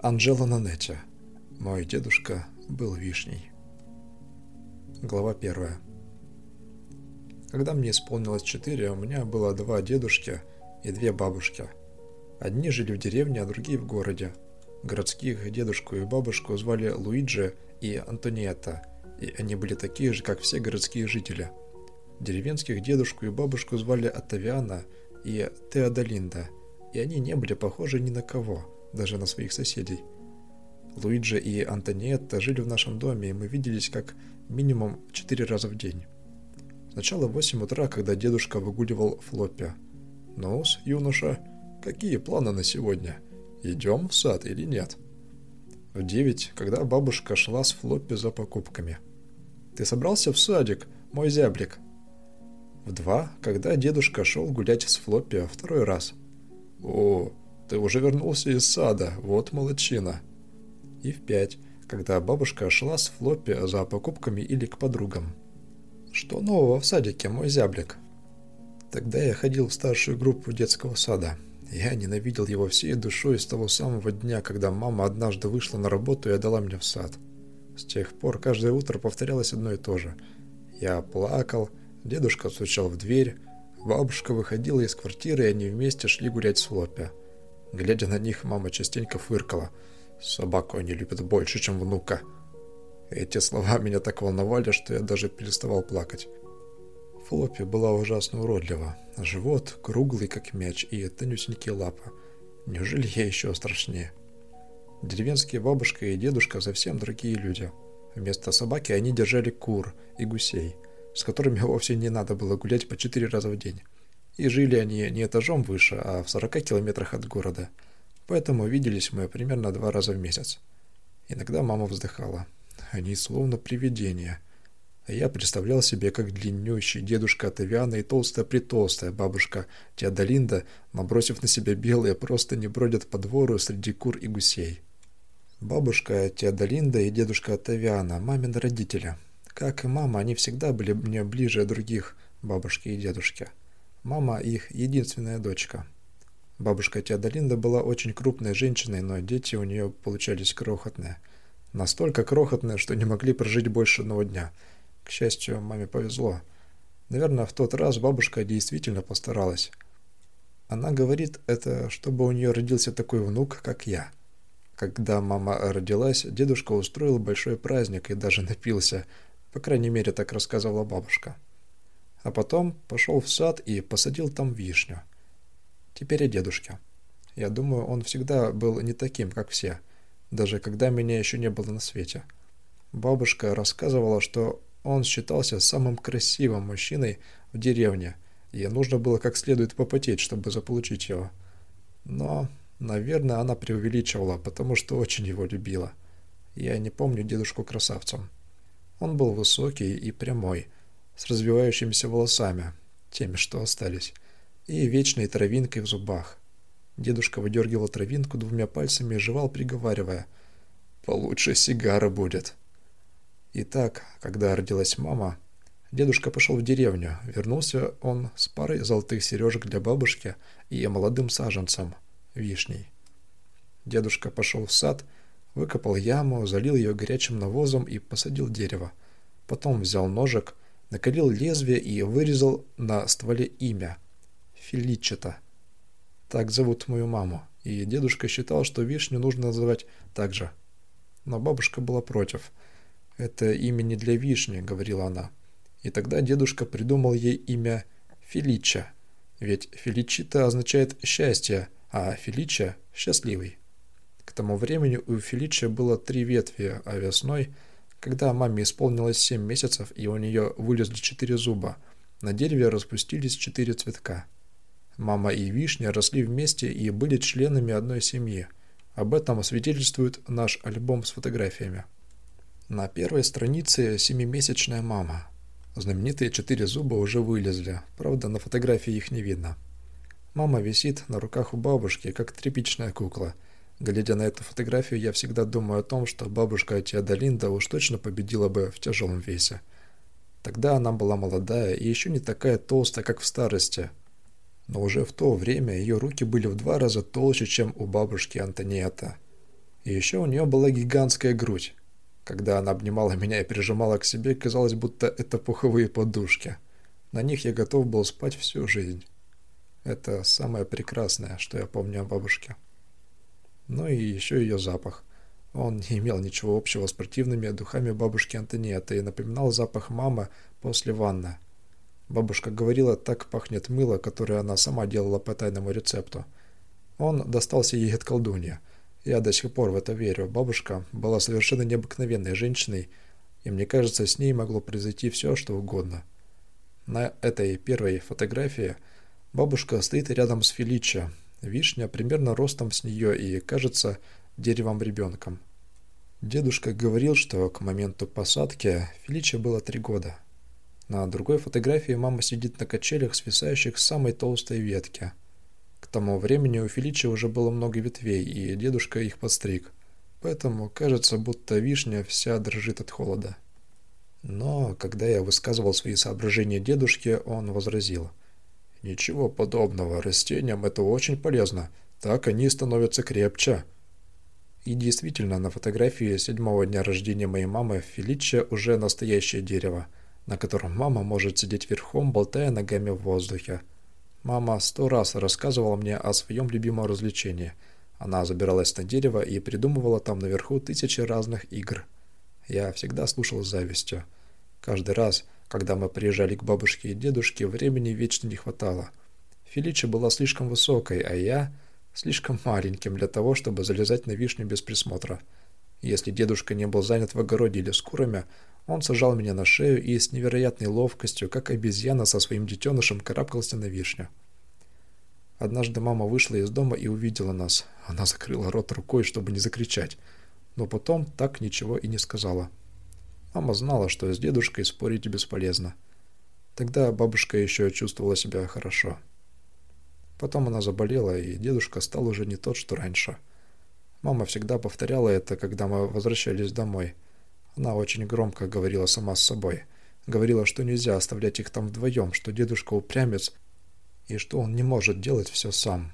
Анжела Нанетти. Мой дедушка был вишней. Глава первая. Когда мне исполнилось четыре, у меня было два дедушки и две бабушки. Одни жили в деревне, а другие в городе. Городских дедушку и бабушку звали Луиджи и Антониетта, и они были такие же, как все городские жители. Деревенских дедушку и бабушку звали Оттавиана и Теодолинда, и они не были похожи ни на кого, даже на своих соседей. Луиджи и Антониетта жили в нашем доме, и мы виделись как минимум четыре раза в день. Сначала в 8 утра, когда дедушка выгуливал Флоппи. ну юноша, какие планы на сегодня? Идем в сад или нет?» В 9, когда бабушка шла с Флоппи за покупками. «Ты собрался в садик, мой зяблик?» В 2, когда дедушка шел гулять с Флоппи второй раз. «О, ты уже вернулся из сада, вот молодчина!» И в 5, когда бабушка шла с Флоппи за покупками или к подругам. Что нового в садике, мой зяблик? Тогда я ходил в старшую группу детского сада. Я ненавидел его всей душой с того самого дня, когда мама однажды вышла на работу и отдала меня в сад. С тех пор каждое утро повторялось одно и то же. Я плакал, дедушка стучал в дверь, бабушка выходила из квартиры, и они вместе шли гулять с Флоппи. Глядя на них, мама частенько фыркала. «Собаку они любят больше, чем внука». Эти слова меня так волновали, что я даже переставал плакать. Флоппи была ужасно уродлива. Живот круглый, как мяч, и тонюсенькие лапы. Неужели я еще страшнее? Деревенские бабушка и дедушка совсем другие люди. Вместо собаки они держали кур и гусей, с которыми вовсе не надо было гулять по четыре раза в день. И жили они не этажом выше, а в 40 километрах от города. Поэтому виделись мы примерно два раза в месяц. Иногда мама вздыхала. Они словно привидения. А я представлял себе, как длиннющий дедушка Атавиана и толстая-притолстая бабушка Теодолинда, набросив на себя белые, просто не бродят по двору среди кур и гусей. Бабушка Теодолинда и дедушка Атавиана, мамин родители. Как и мама, они всегда были мне ближе других бабушки и дедушки. Мама их единственная дочка. Бабушка Теодолинда была очень крупной женщиной, но дети у нее получались крохотные – Настолько крохотные, что не могли прожить больше одного дня. К счастью, маме повезло. Наверное, в тот раз бабушка действительно постаралась. Она говорит это, чтобы у нее родился такой внук, как я. Когда мама родилась, дедушка устроил большой праздник и даже напился. По крайней мере, так рассказывала бабушка. А потом пошел в сад и посадил там вишню. Теперь о дедушке. Я думаю, он всегда был не таким, как все – даже когда меня еще не было на свете. Бабушка рассказывала, что он считался самым красивым мужчиной в деревне, и нужно было как следует попотеть, чтобы заполучить его. Но, наверное, она преувеличивала, потому что очень его любила. Я не помню дедушку красавцем. Он был высокий и прямой, с развивающимися волосами, теми, что остались, и вечной травинкой в зубах. Дедушка выдергивал травинку двумя пальцами и жевал, приговаривая «Получше сигара будет». Итак, когда родилась мама, дедушка пошел в деревню. Вернулся он с парой золотых сережек для бабушки и молодым саженцем, вишней. Дедушка пошел в сад, выкопал яму, залил ее горячим навозом и посадил дерево. Потом взял ножик, накалил лезвие и вырезал на стволе имя – Феличета – так зовут мою маму, и дедушка считал, что вишню нужно называть так же. Но бабушка была против. «Это имя не для вишни», — говорила она. И тогда дедушка придумал ей имя Фелича, ведь Феличита означает «счастье», а Фелича — «счастливый». К тому времени у Фелича было три ветви, а весной, когда маме исполнилось семь месяцев и у нее вылезли четыре зуба, на дереве распустились четыре цветка — Мама и Вишня росли вместе и были членами одной семьи. Об этом свидетельствует наш альбом с фотографиями. На первой странице семимесячная мама. Знаменитые четыре зуба уже вылезли, правда на фотографии их не видно. Мама висит на руках у бабушки, как тряпичная кукла. Глядя на эту фотографию, я всегда думаю о том, что бабушка Теодолинда уж точно победила бы в тяжелом весе. Тогда она была молодая и еще не такая толстая, как в старости, но уже в то время ее руки были в два раза толще, чем у бабушки Антониета. И еще у нее была гигантская грудь. Когда она обнимала меня и прижимала к себе, казалось, будто это пуховые подушки. На них я готов был спать всю жизнь. Это самое прекрасное, что я помню о бабушке. Ну и еще ее запах. Он не имел ничего общего с противными духами бабушки Антониеты и напоминал запах мамы после ванны. Бабушка говорила, так пахнет мыло, которое она сама делала по тайному рецепту. Он достался ей от колдунья. Я до сих пор в это верю. Бабушка была совершенно необыкновенной женщиной, и мне кажется, с ней могло произойти все, что угодно. На этой первой фотографии бабушка стоит рядом с Фелича. Вишня примерно ростом с нее и, кажется, деревом-ребенком. Дедушка говорил, что к моменту посадки Фелича было три года. На другой фотографии мама сидит на качелях, свисающих с самой толстой ветки. К тому времени у Фелича уже было много ветвей, и дедушка их подстриг. Поэтому кажется, будто вишня вся дрожит от холода. Но когда я высказывал свои соображения дедушке, он возразил. «Ничего подобного, растениям это очень полезно. Так они становятся крепче». И действительно, на фотографии седьмого дня рождения моей мамы Фелича уже настоящее дерево – на котором мама может сидеть верхом, болтая ногами в воздухе. Мама сто раз рассказывала мне о своем любимом развлечении. Она забиралась на дерево и придумывала там наверху тысячи разных игр. Я всегда слушал с завистью. Каждый раз, когда мы приезжали к бабушке и дедушке, времени вечно не хватало. Фелича была слишком высокой, а я слишком маленьким для того, чтобы залезать на вишню без присмотра. Если дедушка не был занят в огороде или с курами, он сажал меня на шею и с невероятной ловкостью, как обезьяна со своим детенышем, карабкался на вишню. Однажды мама вышла из дома и увидела нас. Она закрыла рот рукой, чтобы не закричать, но потом так ничего и не сказала. Мама знала, что с дедушкой спорить бесполезно. Тогда бабушка еще чувствовала себя хорошо. Потом она заболела, и дедушка стал уже не тот, что раньше. Мама всегда повторяла это, когда мы возвращались домой – она очень громко говорила сама с собой. Говорила, что нельзя оставлять их там вдвоем, что дедушка упрямец и что он не может делать все сам.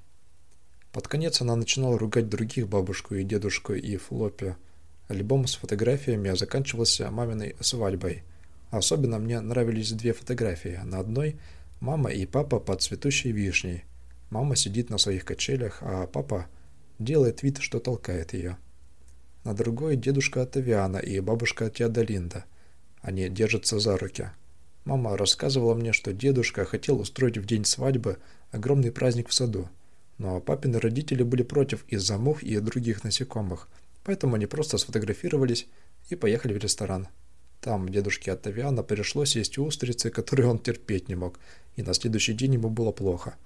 Под конец она начинала ругать других, бабушку и дедушку и Флоппи. Альбом с фотографиями заканчивался маминой свадьбой. Особенно мне нравились две фотографии. На одной мама и папа под цветущей вишней. Мама сидит на своих качелях, а папа делает вид, что толкает ее на другой дедушка Атавиана и бабушка Теодолинда. Они держатся за руки. Мама рассказывала мне, что дедушка хотел устроить в день свадьбы огромный праздник в саду, но папины родители были против из-за мух и других насекомых, поэтому они просто сфотографировались и поехали в ресторан. Там дедушке Оттавиана пришлось есть устрицы, которые он терпеть не мог, и на следующий день ему было плохо.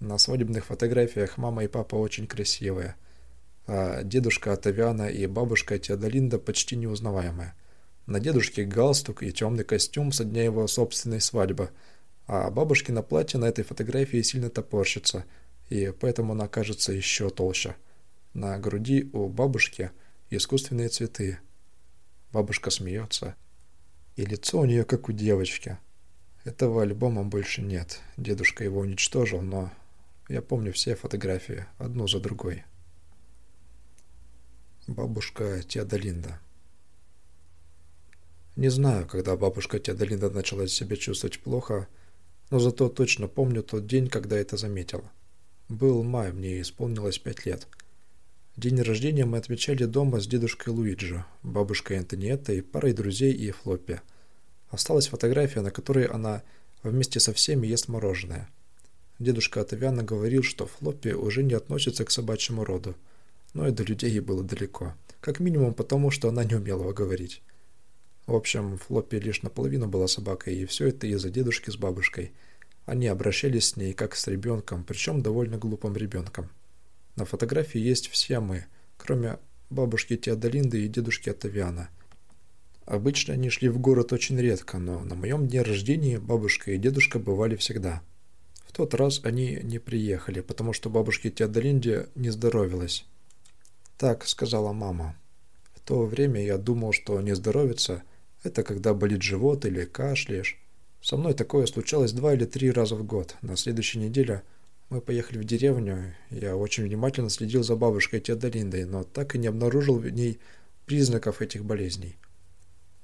На свадебных фотографиях мама и папа очень красивые – а дедушка Атавиана и бабушка Теодолинда почти неузнаваемые. На дедушке галстук и темный костюм со дня его собственной свадьбы, а бабушкино платье на этой фотографии сильно топорщится, и поэтому она кажется еще толще. На груди у бабушки искусственные цветы. Бабушка смеется, и лицо у нее как у девочки. Этого альбома больше нет. Дедушка его уничтожил, но я помню все фотографии, одну за другой. Бабушка Теодолинда. Не знаю, когда бабушка Теодолинда начала себя чувствовать плохо, но зато точно помню тот день, когда это заметила. Был май, мне исполнилось пять лет. День рождения мы отмечали дома с дедушкой Луиджи, бабушкой Антониеттой, парой друзей и Флоппи. Осталась фотография, на которой она вместе со всеми ест мороженое. Дедушка Атавиана говорил, что Флоппи уже не относится к собачьему роду – но и до людей ей было далеко. Как минимум потому, что она не умела говорить. В общем, Флоппи лишь наполовину была собакой, и все это из-за дедушки с бабушкой. Они обращались с ней как с ребенком, причем довольно глупым ребенком. На фотографии есть все мы, кроме бабушки Теодолинды и дедушки Атавиана. Обычно они шли в город очень редко, но на моем дне рождения бабушка и дедушка бывали всегда. В тот раз они не приехали, потому что бабушке Теодолинде не здоровилось. Так сказала мама. В то время я думал, что не здоровится – это когда болит живот или кашляешь. Со мной такое случалось два или три раза в год. На следующей неделе Мы поехали в деревню. Я очень внимательно следил за бабушкой Теодолиндой, но так и не обнаружил в ней признаков этих болезней.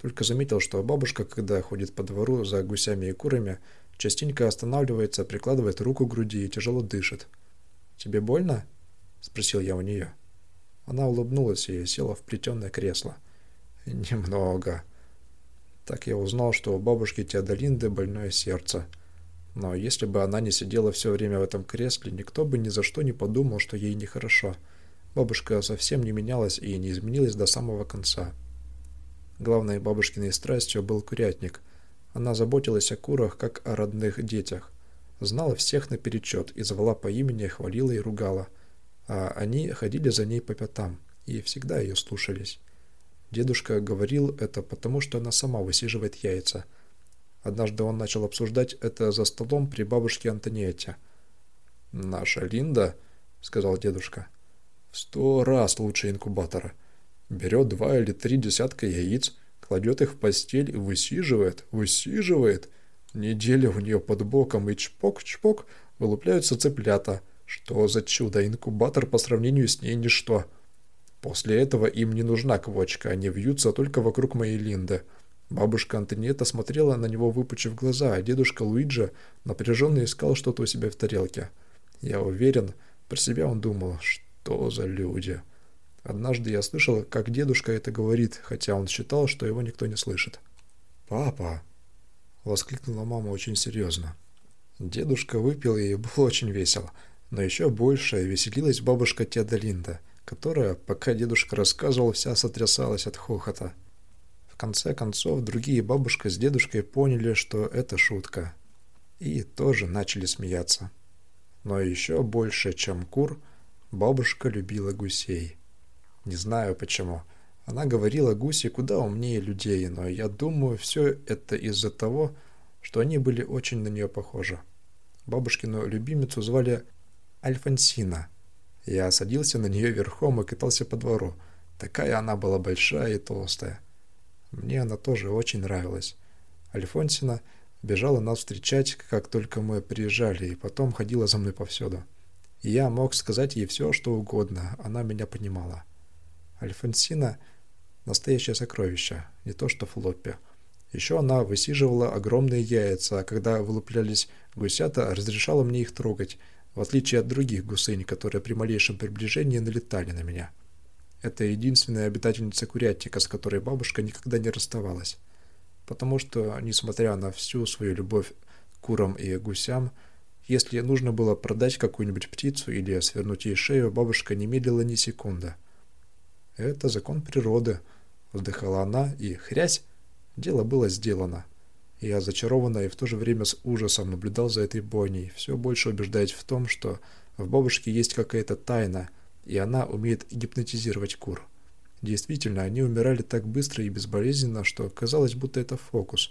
Только заметил, что бабушка, когда ходит по двору за гусями и курами, частенько останавливается, прикладывает руку к груди и тяжело дышит. «Тебе больно?» – спросил я у нее. Она улыбнулась и села в плетеное кресло. «Немного». Так я узнал, что у бабушки Теодолинды больное сердце – но если бы она не сидела все время в этом кресле, никто бы ни за что не подумал, что ей нехорошо. Бабушка совсем не менялась и не изменилась до самого конца. Главной бабушкиной страстью был курятник. Она заботилась о курах, как о родных детях. Знала всех наперечет и звала по имени, хвалила и ругала. А они ходили за ней по пятам и всегда ее слушались. Дедушка говорил это потому, что она сама высиживает яйца – Однажды он начал обсуждать это за столом при бабушке Антониете. «Наша Линда», — сказал дедушка, — «в сто раз лучше инкубатора. Берет два или три десятка яиц, кладет их в постель и высиживает, высиживает. Неделя у нее под боком и чпок-чпок вылупляются цыплята. Что за чудо, инкубатор по сравнению с ней ничто. После этого им не нужна квочка, они вьются только вокруг моей Линды». Бабушка Антониета смотрела на него, выпучив глаза, а дедушка Луиджи напряженно искал что-то у себя в тарелке. Я уверен, про себя он думал, что за люди. Однажды я слышал, как дедушка это говорит, хотя он считал, что его никто не слышит. «Папа!» — воскликнула мама очень серьезно. Дедушка выпил и был очень весел, но еще больше веселилась бабушка Теодолинда, которая, пока дедушка рассказывал, вся сотрясалась от хохота конце концов, другие бабушка с дедушкой поняли, что это шутка. И тоже начали смеяться. Но еще больше, чем кур, бабушка любила гусей. Не знаю почему. Она говорила, гуси куда умнее людей, но я думаю, все это из-за того, что они были очень на нее похожи. Бабушкину любимицу звали Альфонсина. Я садился на нее верхом и катался по двору. Такая она была большая и толстая. Мне она тоже очень нравилась. Альфонсина бежала нас встречать, как только мы приезжали, и потом ходила за мной повсюду. И я мог сказать ей все, что угодно, она меня понимала. Альфонсина — настоящее сокровище, не то что Флоппи. Еще она высиживала огромные яйца, а когда вылуплялись гусята, разрешала мне их трогать, в отличие от других гусынь, которые при малейшем приближении налетали на меня. Это единственная обитательница курятника, с которой бабушка никогда не расставалась. Потому что, несмотря на всю свою любовь к курам и гусям, если нужно было продать какую-нибудь птицу или свернуть ей шею, бабушка не медлила ни секунды. «Это закон природы», — вздыхала она, и хрясь, дело было сделано. Я зачарованно и в то же время с ужасом наблюдал за этой бойней, все больше убеждаясь в том, что в бабушке есть какая-то тайна — и она умеет гипнотизировать кур. Действительно, они умирали так быстро и безболезненно, что казалось, будто это фокус.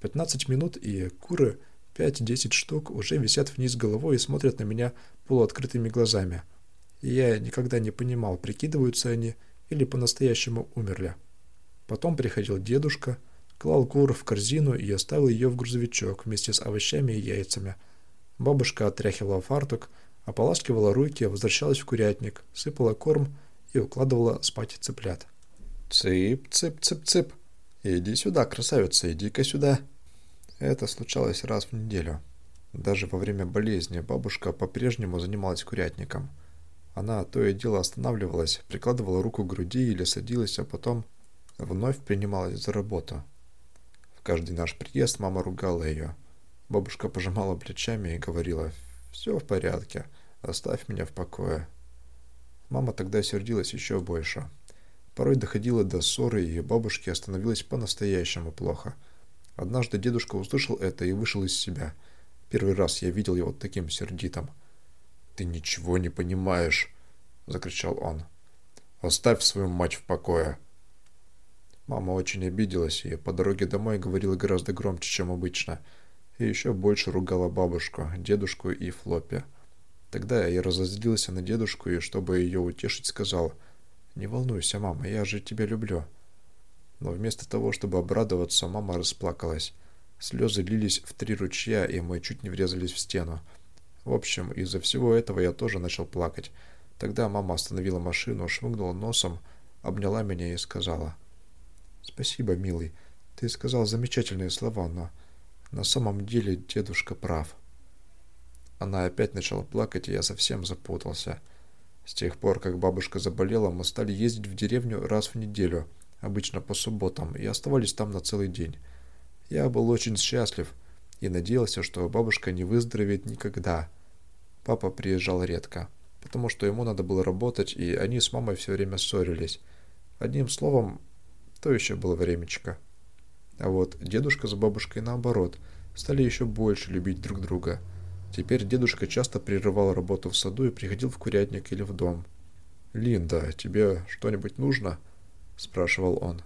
15 минут, и куры, 5-10 штук, уже висят вниз головой и смотрят на меня полуоткрытыми глазами. И я никогда не понимал, прикидываются они или по-настоящему умерли. Потом приходил дедушка, клал кур в корзину и оставил ее в грузовичок вместе с овощами и яйцами. Бабушка отряхивала фартук, ополаскивала руки, возвращалась в курятник, сыпала корм и укладывала спать цыплят. «Цып, цып, цып, цып! Иди сюда, красавица, иди-ка сюда!» Это случалось раз в неделю. Даже во время болезни бабушка по-прежнему занималась курятником. Она то и дело останавливалась, прикладывала руку к груди или садилась, а потом вновь принималась за работу. В каждый наш приезд мама ругала ее. Бабушка пожимала плечами и говорила «Все в порядке, оставь меня в покое». Мама тогда сердилась еще больше. Порой доходило до ссоры, и бабушке становилось по-настоящему плохо. Однажды дедушка услышал это и вышел из себя. Первый раз я видел его таким сердитым. «Ты ничего не понимаешь!» — закричал он. «Оставь свою мать в покое!» Мама очень обиделась и по дороге домой говорила гораздо громче, чем обычно — и еще больше ругала бабушку, дедушку и Флоппи. Тогда я разозлился на дедушку и, чтобы ее утешить, сказал, «Не волнуйся, мама, я же тебя люблю». Но вместо того, чтобы обрадоваться, мама расплакалась. Слезы лились в три ручья, и мы чуть не врезались в стену. В общем, из-за всего этого я тоже начал плакать. Тогда мама остановила машину, шмыгнула носом, обняла меня и сказала. «Спасибо, милый. Ты сказал замечательные слова, но на самом деле дедушка прав». Она опять начала плакать, и я совсем запутался. С тех пор, как бабушка заболела, мы стали ездить в деревню раз в неделю, обычно по субботам, и оставались там на целый день. Я был очень счастлив и надеялся, что бабушка не выздоровеет никогда. Папа приезжал редко, потому что ему надо было работать, и они с мамой все время ссорились. Одним словом, то еще было времечко. А вот дедушка с бабушкой наоборот, стали еще больше любить друг друга – Теперь дедушка часто прерывал работу в саду и приходил в курятник или в дом. «Линда, тебе что-нибудь нужно?» – спрашивал он.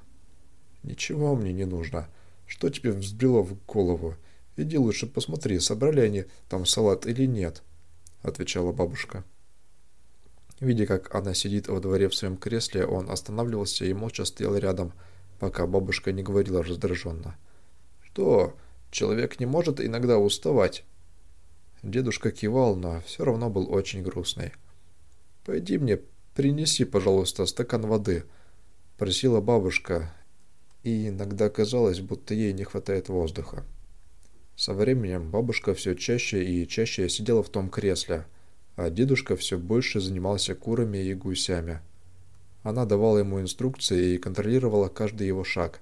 «Ничего мне не нужно. Что тебе взбрело в голову? Иди лучше посмотри, собрали они там салат или нет», – отвечала бабушка. Видя, как она сидит во дворе в своем кресле, он останавливался и молча стоял рядом, пока бабушка не говорила раздраженно. «Что, человек не может иногда уставать?» Дедушка кивал, но все равно был очень грустный. «Пойди мне, принеси, пожалуйста, стакан воды», — просила бабушка, и иногда казалось, будто ей не хватает воздуха. Со временем бабушка все чаще и чаще сидела в том кресле, а дедушка все больше занимался курами и гусями. Она давала ему инструкции и контролировала каждый его шаг.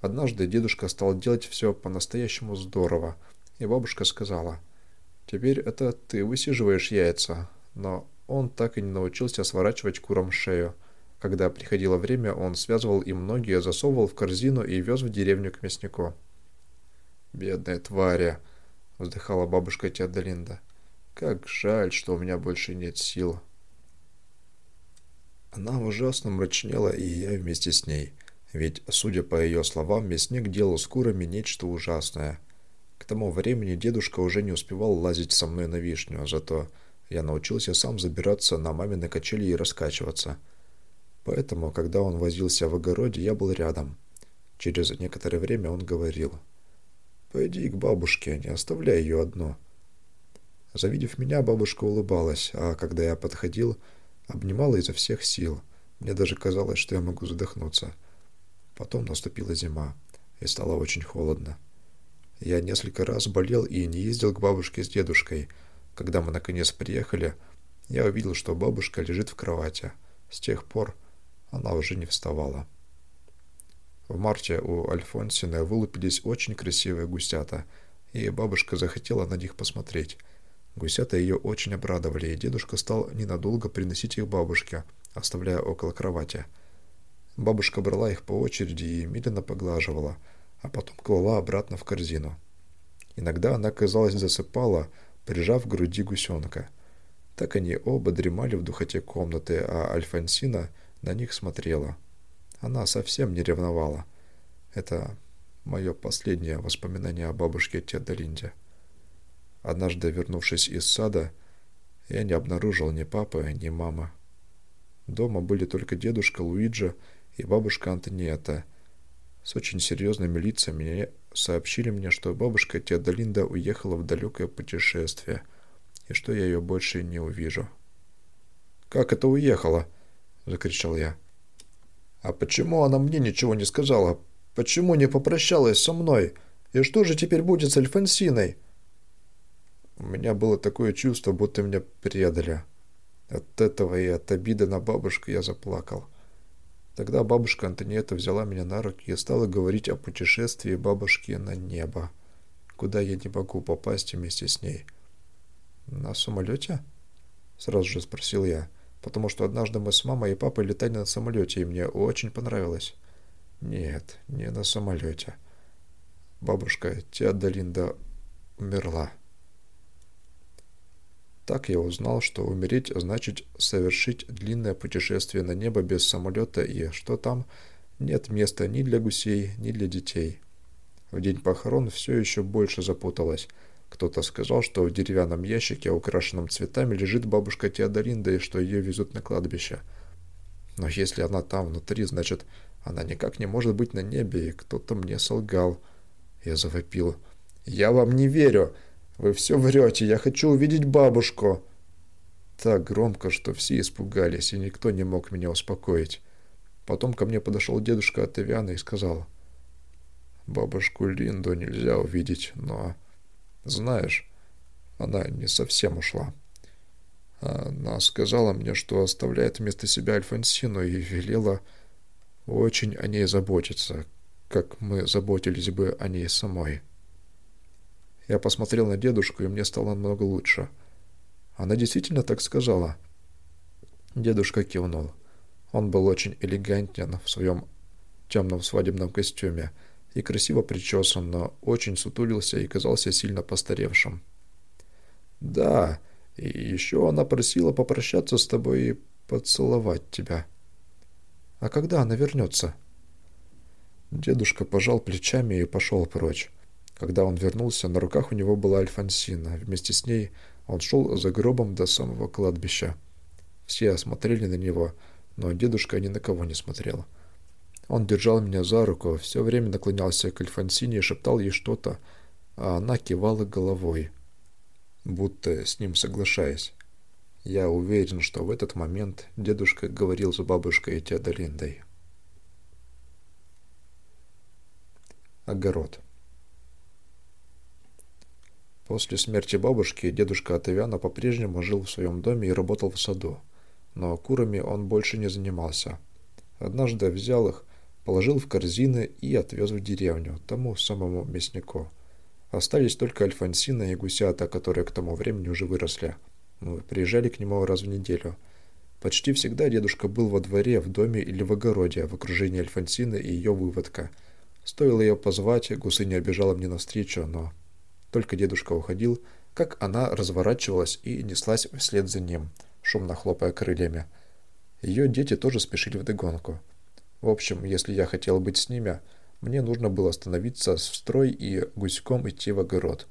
Однажды дедушка стал делать все по-настоящему здорово, и бабушка сказала — Теперь это ты высиживаешь яйца, но он так и не научился сворачивать курам шею. Когда приходило время, он связывал им ноги, засовывал в корзину и вез в деревню к мяснику. «Бедная тваря!» — вздыхала бабушка Теда Линда. «Как жаль, что у меня больше нет сил!» Она ужасно мрачнела, и я вместе с ней. Ведь, судя по ее словам, мясник делал с курами нечто ужасное — к тому времени дедушка уже не успевал лазить со мной на вишню, а зато я научился сам забираться на мамины качели и раскачиваться. Поэтому, когда он возился в огороде, я был рядом. Через некоторое время он говорил. «Пойди к бабушке, не оставляй ее одну». Завидев меня, бабушка улыбалась, а когда я подходил, обнимала изо всех сил. Мне даже казалось, что я могу задохнуться. Потом наступила зима, и стало очень холодно. Я несколько раз болел и не ездил к бабушке с дедушкой. Когда мы наконец приехали, я увидел, что бабушка лежит в кровати. С тех пор она уже не вставала. В марте у Альфонсина вылупились очень красивые гусята, и бабушка захотела на них посмотреть. Гусята ее очень обрадовали, и дедушка стал ненадолго приносить их бабушке, оставляя около кровати. Бабушка брала их по очереди и медленно поглаживала – а потом клала обратно в корзину. Иногда она, казалось, засыпала, прижав к груди гусенка. Так они оба дремали в духоте комнаты, а Альфонсина на них смотрела. Она совсем не ревновала. Это мое последнее воспоминание о бабушке Теда Линде. Однажды, вернувшись из сада, я не обнаружил ни папы, ни мамы. Дома были только дедушка Луиджи и бабушка Антониетта, с очень серьезными лицами сообщили мне, что бабушка Теодолинда уехала в далекое путешествие, и что я ее больше не увижу. «Как это уехала?» — закричал я. «А почему она мне ничего не сказала? Почему не попрощалась со мной? И что же теперь будет с Альфонсиной?» У меня было такое чувство, будто меня предали. От этого и от обиды на бабушку я заплакал. Тогда бабушка Антониета взяла меня на руки и стала говорить о путешествии бабушки на небо, куда я не могу попасть вместе с ней. «На самолете?» — сразу же спросил я, потому что однажды мы с мамой и папой летали на самолете, и мне очень понравилось. «Нет, не на самолете. Бабушка Теодолинда умерла». Так я узнал, что умереть значит совершить длинное путешествие на небо без самолета и что там нет места ни для гусей, ни для детей. В день похорон все еще больше запуталось. Кто-то сказал, что в деревянном ящике, украшенном цветами, лежит бабушка Теодоринда и что ее везут на кладбище. Но если она там внутри, значит, она никак не может быть на небе, и кто-то мне солгал. Я завопил. «Я вам не верю! Вы все врете, я хочу увидеть бабушку!» Так громко, что все испугались, и никто не мог меня успокоить. Потом ко мне подошел дедушка от Эвиана и сказал, «Бабушку Линду нельзя увидеть, но, знаешь, она не совсем ушла». Она сказала мне, что оставляет вместо себя Альфонсину и велела очень о ней заботиться, как мы заботились бы о ней самой. Я посмотрел на дедушку, и мне стало намного лучше. Она действительно так сказала. Дедушка кивнул. Он был очень элегантен в своем темном свадебном костюме и красиво причесан, но очень сутулился и казался сильно постаревшим. «Да», и еще она просила попрощаться с тобой и поцеловать тебя. А когда она вернется? Дедушка пожал плечами и пошел прочь. Когда он вернулся, на руках у него была Альфонсина. Вместе с ней он шел за гробом до самого кладбища. Все смотрели на него, но дедушка ни на кого не смотрел. Он держал меня за руку, все время наклонялся к Альфонсине и шептал ей что-то, а она кивала головой будто с ним соглашаясь. Я уверен, что в этот момент дедушка говорил с бабушкой Теодолиндой. Огород. После смерти бабушки дедушка Атавяна по-прежнему жил в своем доме и работал в саду, но курами он больше не занимался. Однажды взял их, положил в корзины и отвез в деревню, тому самому мяснику – Остались только Альфонсина и гусята, которые к тому времени уже выросли. Мы приезжали к нему раз в неделю. Почти всегда дедушка был во дворе, в доме или в огороде, в окружении Альфонсины и ее выводка. Стоило ее позвать, гусыня бежала мне навстречу, но только дедушка уходил, как она разворачивалась и неслась вслед за ним, шумно хлопая крыльями. Ее дети тоже спешили вдогонку. В общем, если я хотел быть с ними, мне нужно было остановиться в строй и гуськом идти в огород.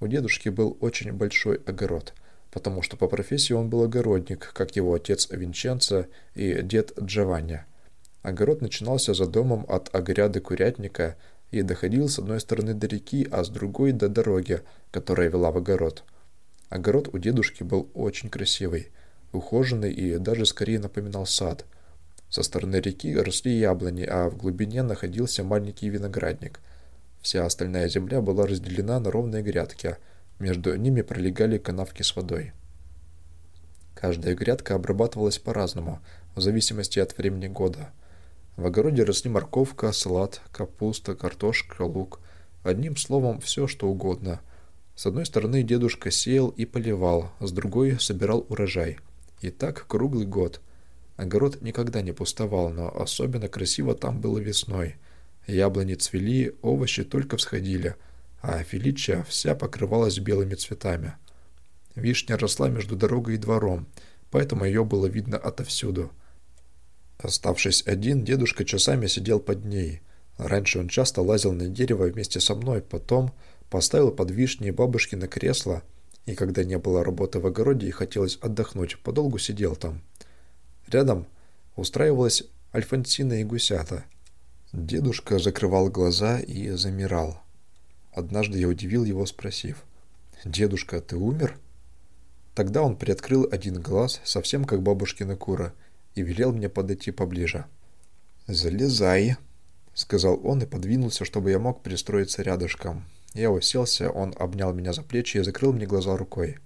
У дедушки был очень большой огород, потому что по профессии он был огородник, как его отец Винченцо и дед Джованни. Огород начинался за домом от огряды курятника и доходил с одной стороны до реки, а с другой до дороги, которая вела в огород. Огород у дедушки был очень красивый, ухоженный и даже скорее напоминал сад – со стороны реки росли яблони, а в глубине находился маленький виноградник. Вся остальная земля была разделена на ровные грядки, между ними пролегали канавки с водой. Каждая грядка обрабатывалась по-разному, в зависимости от времени года. В огороде росли морковка, салат, капуста, картошка, лук. Одним словом, все, что угодно. С одной стороны дедушка сеял и поливал, с другой собирал урожай. И так круглый год – Огород никогда не пустовал, но особенно красиво там было весной. Яблони цвели, овощи только всходили, а Феличия вся покрывалась белыми цветами. Вишня росла между дорогой и двором, поэтому ее было видно отовсюду. Оставшись один, дедушка часами сидел под ней. Раньше он часто лазил на дерево вместе со мной, потом поставил под вишней бабушки на кресло, и когда не было работы в огороде и хотелось отдохнуть, подолгу сидел там. Рядом устраивалась Альфонсина и гусята. Дедушка закрывал глаза и замирал. Однажды я удивил его, спросив, «Дедушка, ты умер?» Тогда он приоткрыл один глаз, совсем как бабушкина кура, и велел мне подойти поближе. «Залезай», — сказал он и подвинулся, чтобы я мог пристроиться рядышком. Я уселся, он обнял меня за плечи и закрыл мне глаза рукой.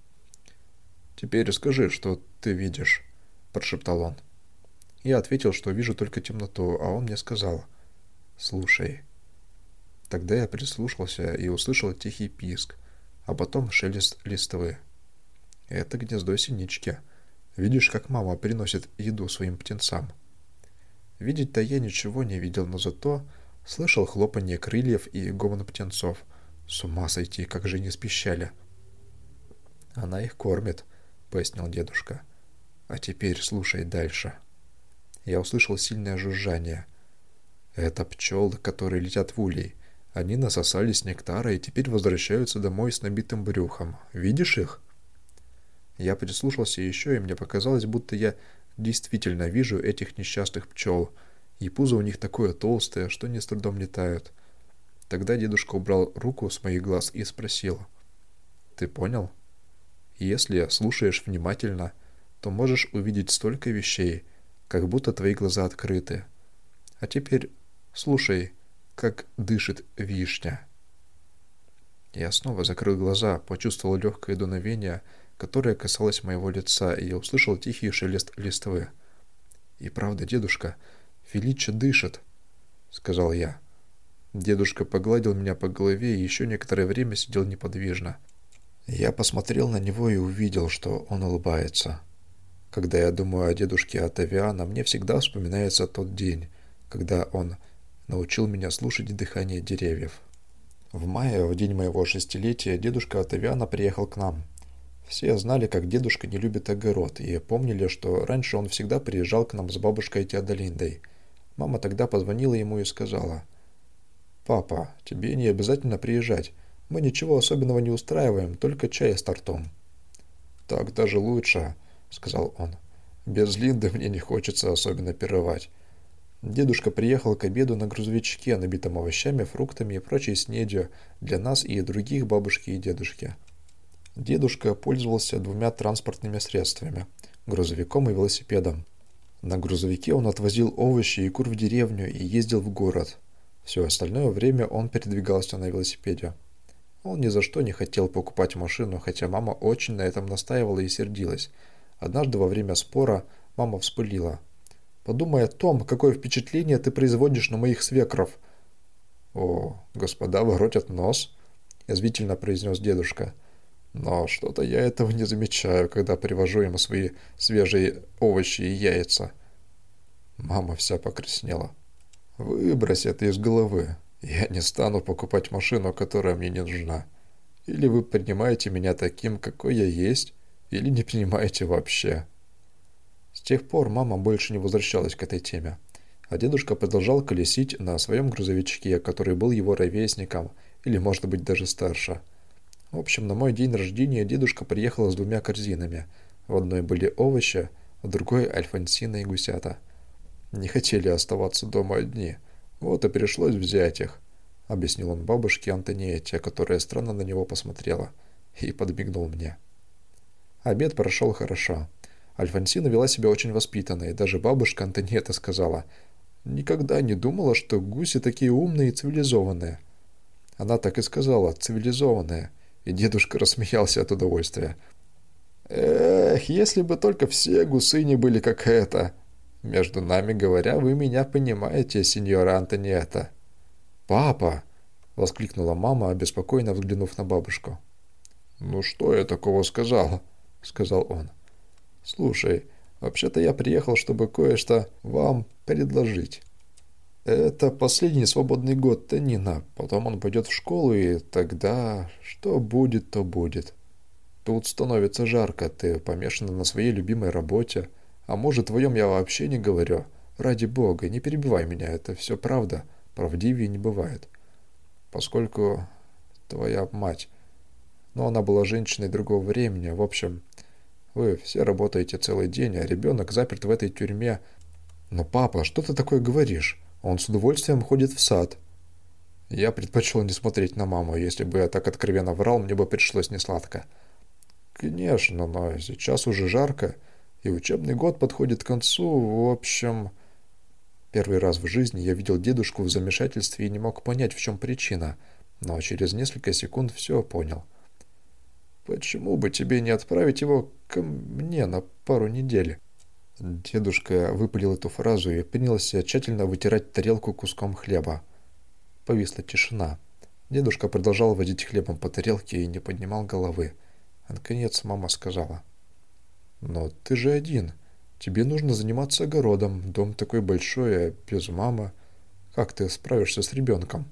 «Теперь скажи, что ты видишь» прошептал он. Я ответил, что вижу только темноту, а он мне сказал «Слушай». Тогда я прислушался и услышал тихий писк, а потом шелест листвы. Это гнездо синички. Видишь, как мама приносит еду своим птенцам. Видеть-то я ничего не видел, но зато слышал хлопанье крыльев и гомон птенцов. С ума сойти, как же не спищали. Она их кормит, пояснил дедушка. — а теперь слушай дальше. Я услышал сильное жужжание. Это пчелы, которые летят в улей. Они насосались нектара и теперь возвращаются домой с набитым брюхом. Видишь их? Я прислушался еще, и мне показалось, будто я действительно вижу этих несчастных пчел. И пузо у них такое толстое, что не с трудом летают. Тогда дедушка убрал руку с моих глаз и спросил. Ты понял? Если слушаешь внимательно, то можешь увидеть столько вещей, как будто твои глаза открыты. А теперь слушай, как дышит вишня. Я снова закрыл глаза, почувствовал легкое дуновение, которое касалось моего лица, и я услышал тихий шелест листвы. «И правда, дедушка, Фелича дышит», — сказал я. Дедушка погладил меня по голове и еще некоторое время сидел неподвижно. Я посмотрел на него и увидел, что он улыбается. Когда я думаю о дедушке Атавиана, мне всегда вспоминается тот день, когда он научил меня слушать дыхание деревьев. В мае, в день моего шестилетия, дедушка Атавиана приехал к нам. Все знали, как дедушка не любит огород, и помнили, что раньше он всегда приезжал к нам с бабушкой Теодолиндой. Мама тогда позвонила ему и сказала, «Папа, тебе не обязательно приезжать. Мы ничего особенного не устраиваем, только чай с тортом». «Так даже лучше», — сказал он. «Без Линды мне не хочется особенно пировать. Дедушка приехал к обеду на грузовичке, набитом овощами, фруктами и прочей снедью для нас и других бабушки и дедушки. Дедушка пользовался двумя транспортными средствами – грузовиком и велосипедом. На грузовике он отвозил овощи и кур в деревню и ездил в город. Все остальное время он передвигался на велосипеде. Он ни за что не хотел покупать машину, хотя мама очень на этом настаивала и сердилась. Однажды во время спора мама вспылила – Подумай о том, какое впечатление ты производишь на моих свекров». «О, господа воротят нос», — язвительно произнес дедушка. «Но что-то я этого не замечаю, когда привожу ему свои свежие овощи и яйца». Мама вся покраснела. «Выбрось это из головы. Я не стану покупать машину, которая мне не нужна. Или вы принимаете меня таким, какой я есть, или не принимаете вообще». С тех пор мама больше не возвращалась к этой теме, а дедушка продолжал колесить на своем грузовичке, который был его ровесником, или, может быть, даже старше. В общем, на мой день рождения дедушка приехал с двумя корзинами. В одной были овощи, в другой – альфонсина и гусята. Не хотели оставаться дома одни, вот и пришлось взять их, — объяснил он бабушке Антониете, которая странно на него посмотрела, и подмигнул мне. Обед прошел хорошо. Альфонсина вела себя очень воспитанно, и даже бабушка Антонета сказала, «Никогда не думала, что гуси такие умные и цивилизованные». Она так и сказала, «цивилизованные», и дедушка рассмеялся от удовольствия. «Эх, если бы только все гусы не были как это!» «Между нами говоря, вы меня понимаете, сеньора Антониета». «Папа!» — воскликнула мама, обеспокоенно взглянув на бабушку. «Ну что я такого сказал?» — сказал он. «Слушай, вообще-то я приехал, чтобы кое-что вам предложить. Это последний свободный год Танина, потом он пойдет в школу, и тогда что будет, то будет. Тут становится жарко, ты помешана на своей любимой работе, а может, твоем я вообще не говорю. Ради бога, не перебивай меня, это все правда, правдивее не бывает. Поскольку твоя мать, но она была женщиной другого времени, в общем, вы все работаете целый день, а ребенок заперт в этой тюрьме. Но, папа, что ты такое говоришь? Он с удовольствием ходит в сад. Я предпочел не смотреть на маму. Если бы я так откровенно врал, мне бы пришлось несладко. Конечно, но сейчас уже жарко, и учебный год подходит к концу. В общем... Первый раз в жизни я видел дедушку в замешательстве и не мог понять, в чем причина, но через несколько секунд все понял – Почему бы тебе не отправить его ко мне на пару недель?» Дедушка выпалил эту фразу и принялся тщательно вытирать тарелку куском хлеба. Повисла тишина. Дедушка продолжал водить хлебом по тарелке и не поднимал головы. Наконец мама сказала. «Но ты же один. Тебе нужно заниматься огородом. Дом такой большой, а без мамы. Как ты справишься с ребенком?»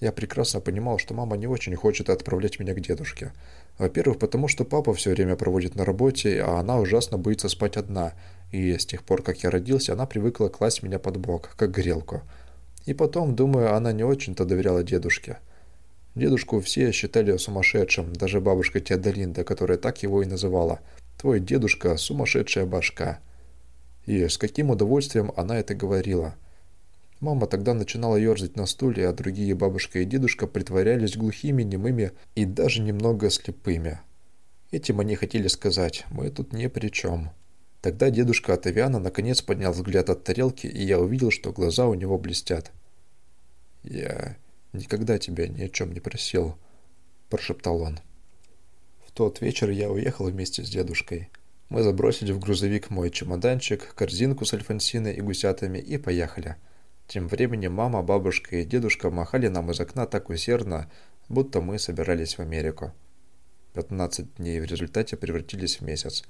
Я прекрасно понимал, что мама не очень хочет отправлять меня к дедушке. Во-первых, потому что папа все время проводит на работе, а она ужасно боится спать одна, и с тех пор, как я родился, она привыкла класть меня под бок, как грелку. И потом, думаю, она не очень-то доверяла дедушке. Дедушку все считали сумасшедшим, даже бабушка Теодолинда, которая так его и называла. «Твой дедушка – сумасшедшая башка». И с каким удовольствием она это говорила – Мама тогда начинала ерзать на стуле, а другие бабушка и дедушка притворялись глухими, немыми и даже немного слепыми. Этим они хотели сказать «мы тут ни при чем». Тогда дедушка Атавиана наконец поднял взгляд от тарелки, и я увидел, что глаза у него блестят. «Я никогда тебя ни о чем не просил», – прошептал он. В тот вечер я уехал вместе с дедушкой. Мы забросили в грузовик мой чемоданчик, корзинку с альфонсиной и гусятами и поехали. Тем временем мама, бабушка и дедушка махали нам из окна так усердно, будто мы собирались в Америку. 15 дней в результате превратились в месяц.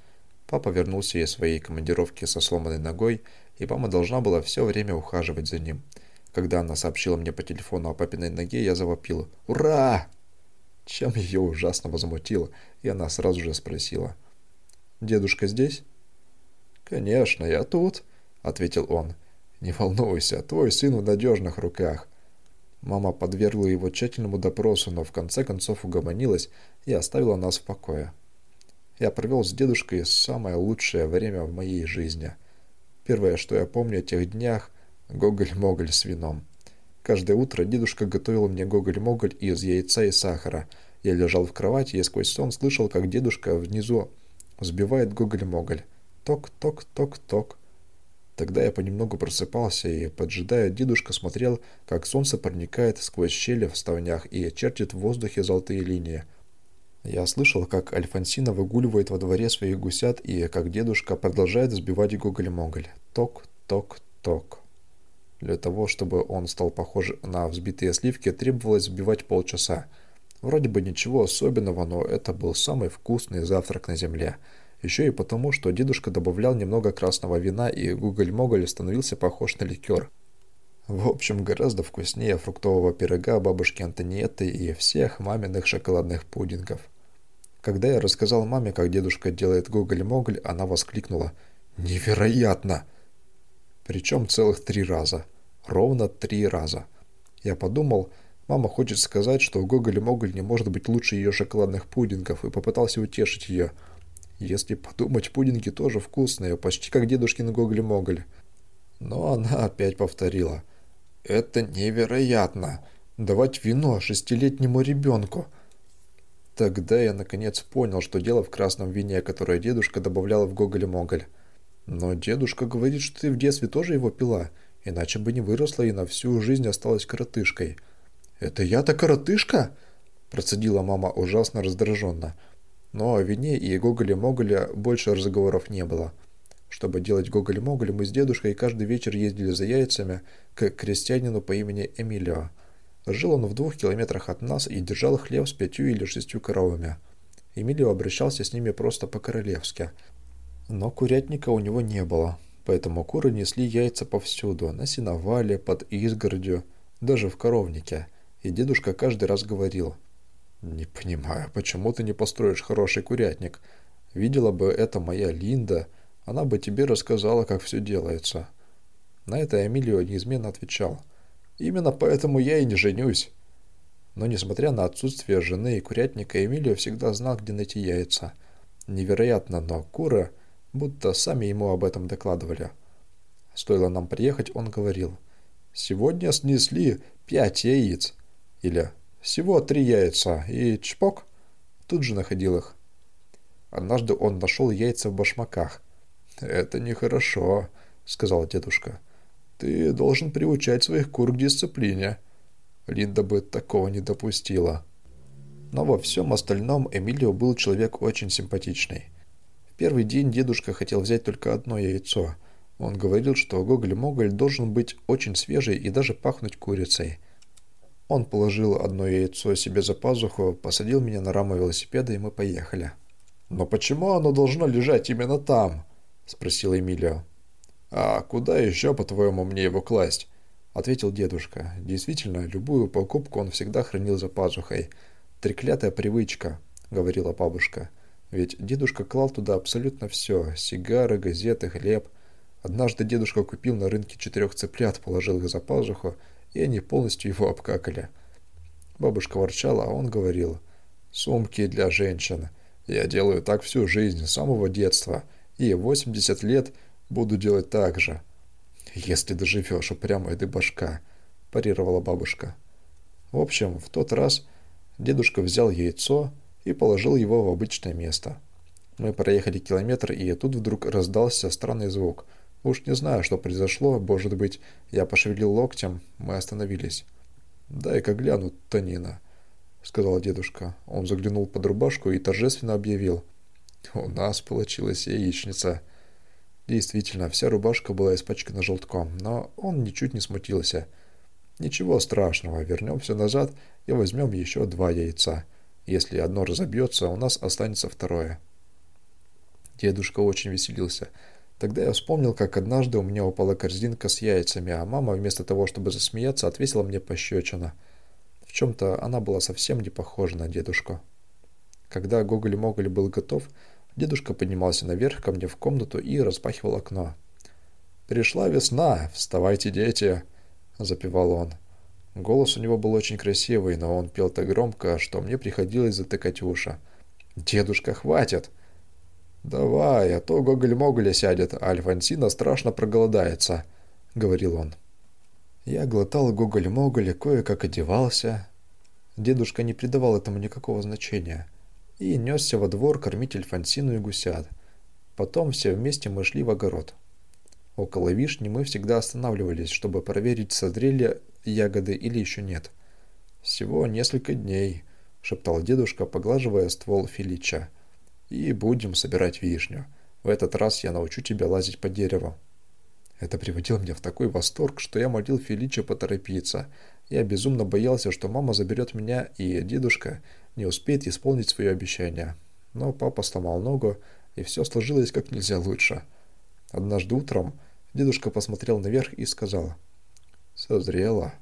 Папа вернулся из своей командировки со сломанной ногой, и мама должна была все время ухаживать за ним. Когда она сообщила мне по телефону о папиной ноге, я завопил «Ура!», чем ее ужасно возмутило, и она сразу же спросила «Дедушка здесь?» «Конечно, я тут», — ответил он. «Не волнуйся, твой сын в надежных руках. Мама подвергла его тщательному допросу, но в конце концов угомонилась и оставила нас в покое. Я провел с дедушкой самое лучшее время в моей жизни. Первое, что я помню о тех днях – гоголь-моголь с вином. Каждое утро дедушка готовил мне гоголь-моголь из яйца и сахара. Я лежал в кровати и сквозь сон слышал, как дедушка внизу взбивает гоголь-моголь. Ток-ток-ток-ток. Тогда я понемногу просыпался и, поджидая, дедушка смотрел, как солнце проникает сквозь щели в ставнях и чертит в воздухе золотые линии. Я слышал, как Альфонсина выгуливает во дворе своих гусят и как дедушка продолжает сбивать гоголь-моголь. Ток, ток, ток. Для того, чтобы он стал похож на взбитые сливки, требовалось взбивать полчаса. Вроде бы ничего особенного, но это был самый вкусный завтрак на земле – еще и потому, что дедушка добавлял немного красного вина, и гуголь-моголь становился похож на ликер. В общем, гораздо вкуснее фруктового пирога бабушки Антониетты и всех маминых шоколадных пудингов. Когда я рассказал маме, как дедушка делает гуголь-моголь, она воскликнула «Невероятно!» Причем целых три раза. Ровно три раза. Я подумал, мама хочет сказать, что гоголь-моголь не может быть лучше ее шоколадных пудингов, и попытался утешить ее – если подумать, пудинги тоже вкусные, почти как дедушкин гоголь-моголь. Но она опять повторила. «Это невероятно! Давать вино шестилетнему ребенку!» Тогда я наконец понял, что дело в красном вине, которое дедушка добавлял в гоголь-моголь. Но дедушка говорит, что ты в детстве тоже его пила, иначе бы не выросла и на всю жизнь осталась коротышкой. «Это я-то коротышка?» Процедила мама ужасно раздраженно. Но о вине и Гоголе-Моголе больше разговоров не было. Чтобы делать Гоголь-Моголь, мы с дедушкой каждый вечер ездили за яйцами к крестьянину по имени Эмилио. Жил он в двух километрах от нас и держал хлеб с пятью или шестью коровами. Эмилио обращался с ними просто по-королевски. Но курятника у него не было, поэтому куры несли яйца повсюду, на сеновале, под изгородью, даже в коровнике. И дедушка каждый раз говорил – «Не понимаю, почему ты не построишь хороший курятник? Видела бы это моя Линда, она бы тебе рассказала, как все делается». На это Эмилио неизменно отвечал. «Именно поэтому я и не женюсь». Но несмотря на отсутствие жены и курятника, Эмилио всегда знал, где найти яйца. Невероятно, но куры будто сами ему об этом докладывали. Стоило нам приехать, он говорил. «Сегодня снесли пять яиц». Или всего три яйца, и чпок, тут же находил их. Однажды он нашел яйца в башмаках. «Это нехорошо», — сказал дедушка. «Ты должен приучать своих кур к дисциплине». Линда бы такого не допустила. Но во всем остальном Эмилио был человек очень симпатичный. В первый день дедушка хотел взять только одно яйцо. Он говорил, что гоголь-моголь должен быть очень свежий и даже пахнуть курицей. Он положил одно яйцо себе за пазуху, посадил меня на раму велосипеда, и мы поехали. «Но почему оно должно лежать именно там?» – спросил Эмилио. «А куда еще, по-твоему, мне его класть?» – ответил дедушка. Действительно, любую покупку он всегда хранил за пазухой. «Треклятая привычка», – говорила бабушка. Ведь дедушка клал туда абсолютно все – сигары, газеты, хлеб. Однажды дедушка купил на рынке четырех цыплят, положил их за пазуху – и они полностью его обкакали. Бабушка ворчала, а он говорил, «Сумки для женщин. Я делаю так всю жизнь, с самого детства, и 80 лет буду делать так же». «Если доживешь, упрямая ты башка», – парировала бабушка. В общем, в тот раз дедушка взял яйцо и положил его в обычное место. Мы проехали километр, и тут вдруг раздался странный звук. Уж не знаю, что произошло, может быть, я пошевелил локтем, мы остановились. «Дай-ка гляну, Танина», — сказал дедушка. Он заглянул под рубашку и торжественно объявил. «У нас получилась яичница». Действительно, вся рубашка была испачкана желтком, но он ничуть не смутился. «Ничего страшного, вернемся назад и возьмем еще два яйца. Если одно разобьется, у нас останется второе». Дедушка очень веселился. Тогда я вспомнил, как однажды у меня упала корзинка с яйцами, а мама вместо того, чтобы засмеяться, отвесила мне пощечину. В чем-то она была совсем не похожа на дедушку. Когда Гоголь-Моголь был готов, дедушка поднимался наверх ко мне в комнату и распахивал окно. «Пришла весна! Вставайте, дети!» – запевал он. Голос у него был очень красивый, но он пел так громко, что мне приходилось затыкать уши. «Дедушка, хватит!» «Давай, а то Гоголь-Моголя сядет, а Альфонсина страшно проголодается», — говорил он. Я глотал Гоголь-Моголя, кое-как одевался. Дедушка не придавал этому никакого значения. И несся во двор кормить Альфонсину и гусят. Потом все вместе мы шли в огород. Около вишни мы всегда останавливались, чтобы проверить, созрели ягоды или еще нет. «Всего несколько дней», — шептал дедушка, поглаживая ствол Филича и будем собирать вишню. В этот раз я научу тебя лазить по дереву». Это приводило меня в такой восторг, что я молил Фелича поторопиться. Я безумно боялся, что мама заберет меня, и дедушка не успеет исполнить свое обещание. Но папа сломал ногу, и все сложилось как нельзя лучше. Однажды утром дедушка посмотрел наверх и сказал «Созрело».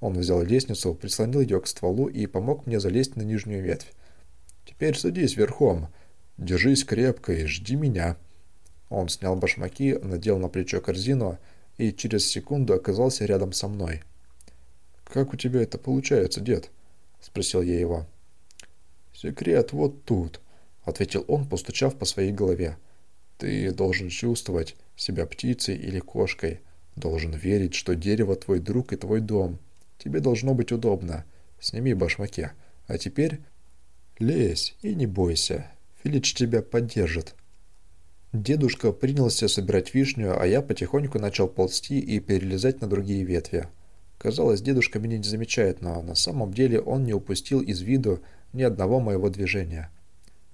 Он взял лестницу, прислонил ее к стволу и помог мне залезть на нижнюю ветвь. «Теперь садись верхом. Держись крепко и жди меня». Он снял башмаки, надел на плечо корзину и через секунду оказался рядом со мной. «Как у тебя это получается, дед?» – спросил я его. «Секрет вот тут», – ответил он, постучав по своей голове. «Ты должен чувствовать себя птицей или кошкой, должен верить, что дерево твой друг и твой дом. Тебе должно быть удобно. Сними башмаки. А теперь Лезь и не бойся, Филич тебя поддержит. Дедушка принялся собирать вишню, а я потихоньку начал ползти и перелезать на другие ветви. Казалось, дедушка меня не замечает, но на самом деле он не упустил из виду ни одного моего движения.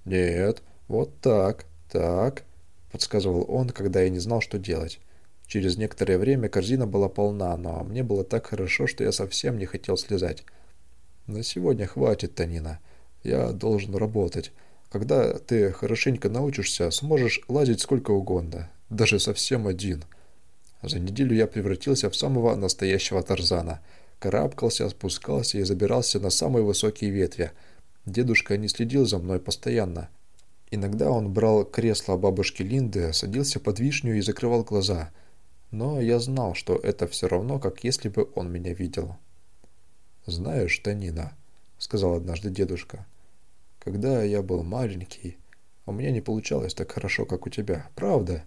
«Нет, вот так, так», — подсказывал он, когда я не знал, что делать. Через некоторое время корзина была полна, но мне было так хорошо, что я совсем не хотел слезать. «На сегодня хватит, Танина», я должен работать. Когда ты хорошенько научишься, сможешь лазить сколько угодно, даже совсем один. За неделю я превратился в самого настоящего Тарзана. Карабкался, спускался и забирался на самые высокие ветви. Дедушка не следил за мной постоянно. Иногда он брал кресло бабушки Линды, садился под вишню и закрывал глаза. Но я знал, что это все равно, как если бы он меня видел. «Знаешь, Танина», — сказал однажды дедушка, когда я был маленький, у меня не получалось так хорошо, как у тебя. Правда?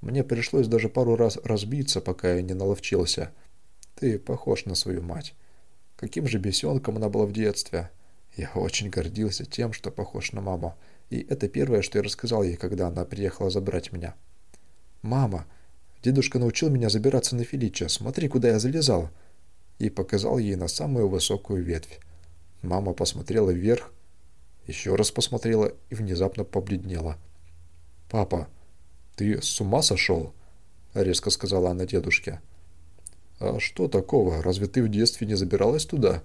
Мне пришлось даже пару раз разбиться, пока я не наловчился. Ты похож на свою мать. Каким же бесенком она была в детстве. Я очень гордился тем, что похож на маму. И это первое, что я рассказал ей, когда она приехала забрать меня. «Мама, дедушка научил меня забираться на Фелича. Смотри, куда я залезал!» И показал ей на самую высокую ветвь. Мама посмотрела вверх, еще раз посмотрела и внезапно побледнела. «Папа, ты с ума сошел?» — резко сказала она дедушке. «А что такого? Разве ты в детстве не забиралась туда?»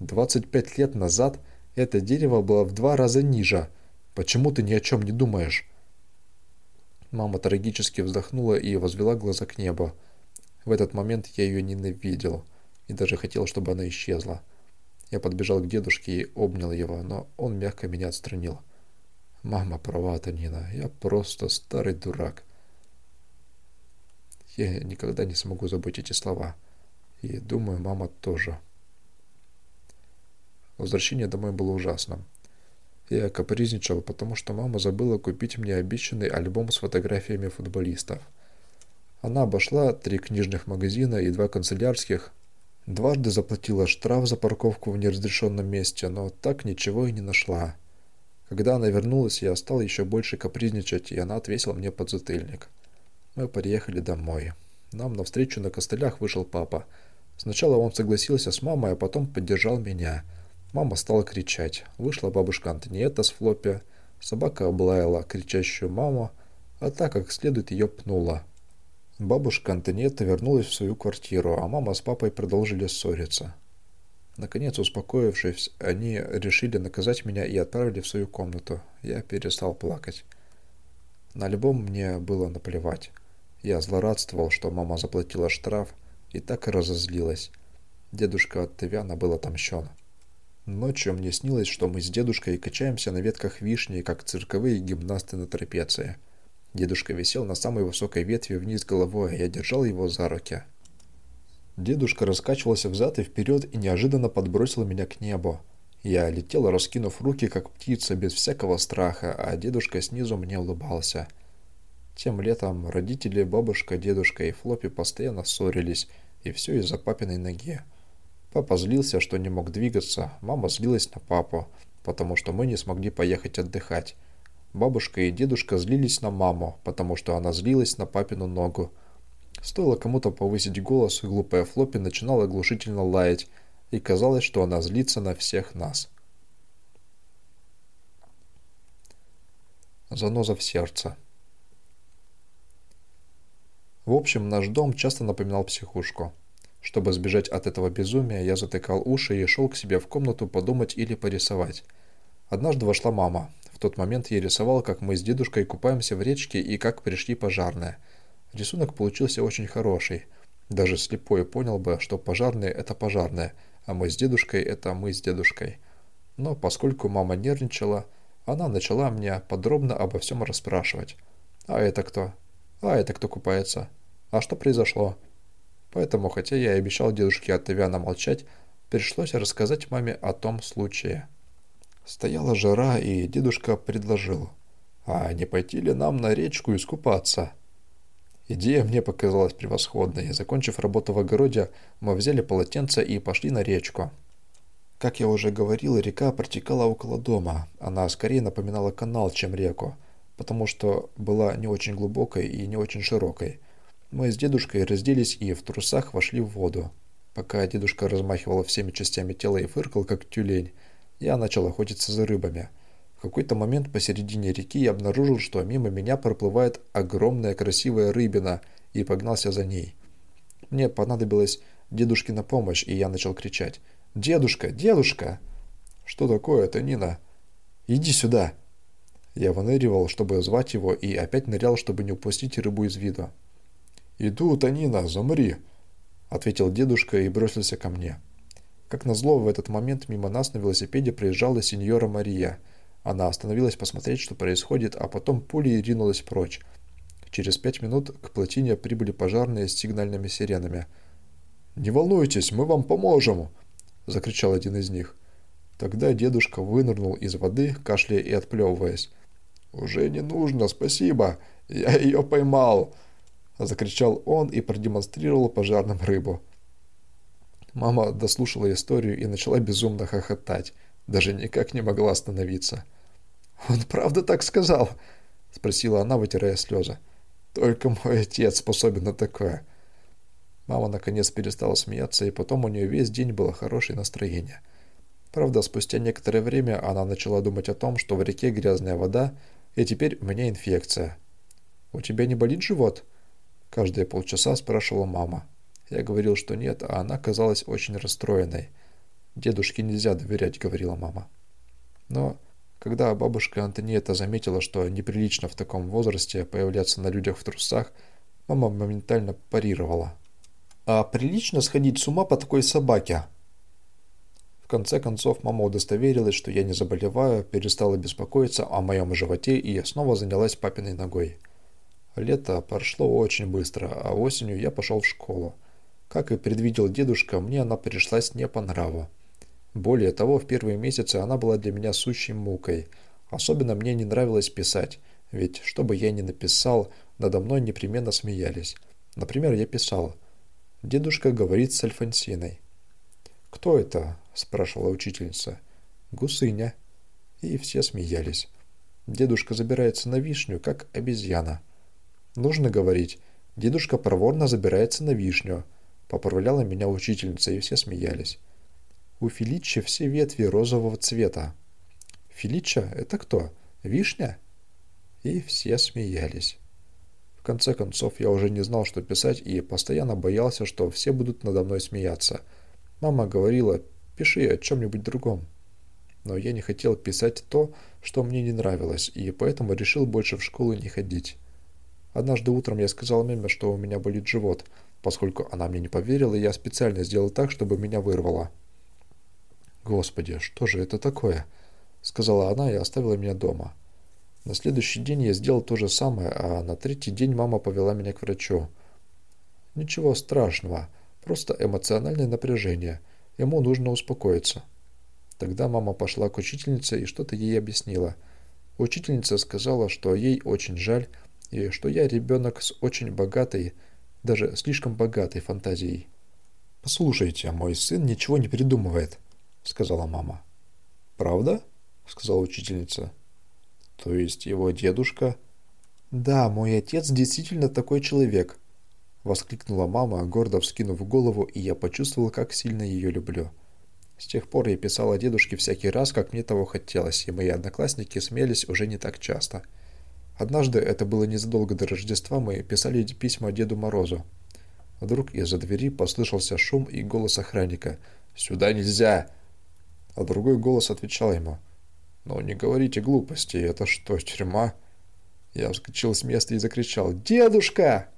«Двадцать пять лет назад это дерево было в два раза ниже. Почему ты ни о чем не думаешь?» Мама трагически вздохнула и возвела глаза к небу. В этот момент я ее ненавидел и даже хотел, чтобы она исчезла. Я подбежал к дедушке и обнял его, но он мягко меня отстранил. «Мама права, Танина, я просто старый дурак». Я никогда не смогу забыть эти слова. И думаю, мама тоже. Возвращение домой было ужасным. Я капризничал, потому что мама забыла купить мне обещанный альбом с фотографиями футболистов. Она обошла три книжных магазина и два канцелярских, дважды заплатила штраф за парковку в неразрешенном месте, но так ничего и не нашла. Когда она вернулась, я стал еще больше капризничать, и она отвесила мне подзатыльник. Мы приехали домой. Нам навстречу на костылях вышел папа. Сначала он согласился с мамой, а потом поддержал меня. Мама стала кричать. Вышла бабушка Антониетта с флоппи. Собака облаяла кричащую маму, а так как следует ее пнула. Бабушка Антониетта вернулась в свою квартиру, а мама с папой продолжили ссориться. Наконец, успокоившись, они решили наказать меня и отправили в свою комнату. Я перестал плакать. На альбом мне было наплевать. Я злорадствовал, что мама заплатила штраф, и так и разозлилась. Дедушка от Тывяна был отомщен. Ночью мне снилось, что мы с дедушкой качаемся на ветках вишни, как цирковые гимнасты на трапеции. Дедушка висел на самой высокой ветви вниз головой, а я держал его за руки. Дедушка раскачивался взад и вперед и неожиданно подбросил меня к небу. Я летел, раскинув руки, как птица, без всякого страха, а дедушка снизу мне улыбался. Тем летом родители, бабушка, дедушка и Флоппи постоянно ссорились, и все из-за папиной ноги. Папа злился, что не мог двигаться, мама злилась на папу, потому что мы не смогли поехать отдыхать. Бабушка и дедушка злились на маму, потому что она злилась на папину ногу. Стоило кому-то повысить голос, глупая Флоппи начинала оглушительно лаять, и казалось, что она злится на всех нас. Заноза в сердце. В общем, наш дом часто напоминал психушку. Чтобы сбежать от этого безумия, я затыкал уши и шел к себе в комнату подумать или порисовать. Однажды вошла мама. В тот момент я рисовал, как мы с дедушкой купаемся в речке и как пришли пожарные – Рисунок получился очень хороший. Даже слепой понял бы, что пожарные – это пожарные, а мы с дедушкой – это мы с дедушкой. Но поскольку мама нервничала, она начала мне подробно обо всем расспрашивать. «А это кто? А это кто купается? А что произошло?» Поэтому, хотя я и обещал дедушке от Ивяна молчать, пришлось рассказать маме о том случае. Стояла жара, и дедушка предложил. «А не пойти ли нам на речку искупаться?» Идея мне показалась превосходной. Закончив работу в огороде, мы взяли полотенце и пошли на речку. Как я уже говорил, река протекала около дома. Она скорее напоминала канал, чем реку, потому что была не очень глубокой и не очень широкой. Мы с дедушкой разделись и в трусах вошли в воду. Пока дедушка размахивал всеми частями тела и фыркал, как тюлень, я начал охотиться за рыбами – какой-то момент посередине реки я обнаружил, что мимо меня проплывает огромная красивая рыбина и погнался за ней. Мне понадобилась дедушкина помощь, и я начал кричать. «Дедушка! Дедушка!» «Что такое это, Нина?» «Иди сюда!» Я выныривал, чтобы звать его, и опять нырял, чтобы не упустить рыбу из виду. «Иду, Танина, замри!» — ответил дедушка и бросился ко мне. Как назло, в этот момент мимо нас на велосипеде проезжала сеньора Мария — она остановилась посмотреть, что происходит, а потом пулей ринулась прочь. Через пять минут к плотине прибыли пожарные с сигнальными сиренами. «Не волнуйтесь, мы вам поможем!» – закричал один из них. Тогда дедушка вынырнул из воды, кашляя и отплевываясь. «Уже не нужно, спасибо! Я ее поймал!» – закричал он и продемонстрировал пожарным рыбу. Мама дослушала историю и начала безумно хохотать. Даже никак не могла остановиться. «Он правда так сказал?» — спросила она, вытирая слезы. «Только мой отец способен на такое». Мама наконец перестала смеяться, и потом у нее весь день было хорошее настроение. Правда, спустя некоторое время она начала думать о том, что в реке грязная вода, и теперь у меня инфекция. «У тебя не болит живот?» Каждые полчаса спрашивала мама. Я говорил, что нет, а она казалась очень расстроенной. «Дедушке нельзя доверять», — говорила мама. Но когда бабушка Антониета заметила, что неприлично в таком возрасте появляться на людях в трусах, мама моментально парировала. «А прилично сходить с ума по такой собаке?» В конце концов, мама удостоверилась, что я не заболеваю, перестала беспокоиться о моем животе и снова занялась папиной ногой. Лето прошло очень быстро, а осенью я пошел в школу. Как и предвидел дедушка, мне она пришлась не по нраву. Более того, в первые месяцы она была для меня сущей мукой. Особенно мне не нравилось писать, ведь что бы я ни написал, надо мной непременно смеялись. Например, я писал «Дедушка говорит с Альфонсиной». «Кто это?» – спрашивала учительница. «Гусыня». И все смеялись. Дедушка забирается на вишню, как обезьяна. Нужно говорить «Дедушка проворно забирается на вишню», – поправляла меня учительница, и все смеялись. У Филиччи все ветви розового цвета. Филичча – это кто? Вишня? И все смеялись. В конце концов, я уже не знал, что писать, и постоянно боялся, что все будут надо мной смеяться. Мама говорила, пиши о чем-нибудь другом. Но я не хотел писать то, что мне не нравилось, и поэтому решил больше в школу не ходить. Однажды утром я сказал маме, что у меня болит живот. Поскольку она мне не поверила, я специально сделал так, чтобы меня вырвало. «Господи, что же это такое?» — сказала она и оставила меня дома. На следующий день я сделал то же самое, а на третий день мама повела меня к врачу. Ничего страшного, просто эмоциональное напряжение. Ему нужно успокоиться. Тогда мама пошла к учительнице и что-то ей объяснила. Учительница сказала, что ей очень жаль, и что я ребенок с очень богатой, даже слишком богатой фантазией. «Послушайте, мой сын ничего не придумывает», — сказала мама. «Правда?» — сказала учительница. То есть его дедушка? Да, мой отец действительно такой человек. Воскликнула мама, гордо вскинув голову, и я почувствовал, как сильно ее люблю. С тех пор я писал о дедушке всякий раз, как мне того хотелось, и мои одноклассники смелись уже не так часто. Однажды, это было незадолго до Рождества, мы писали письма Деду Морозу. Вдруг из-за двери послышался шум и голос охранника. «Сюда нельзя!» А другой голос отвечал ему – но не говорите глупости, это что, тюрьма? Я вскочил с места и закричал «Дедушка!».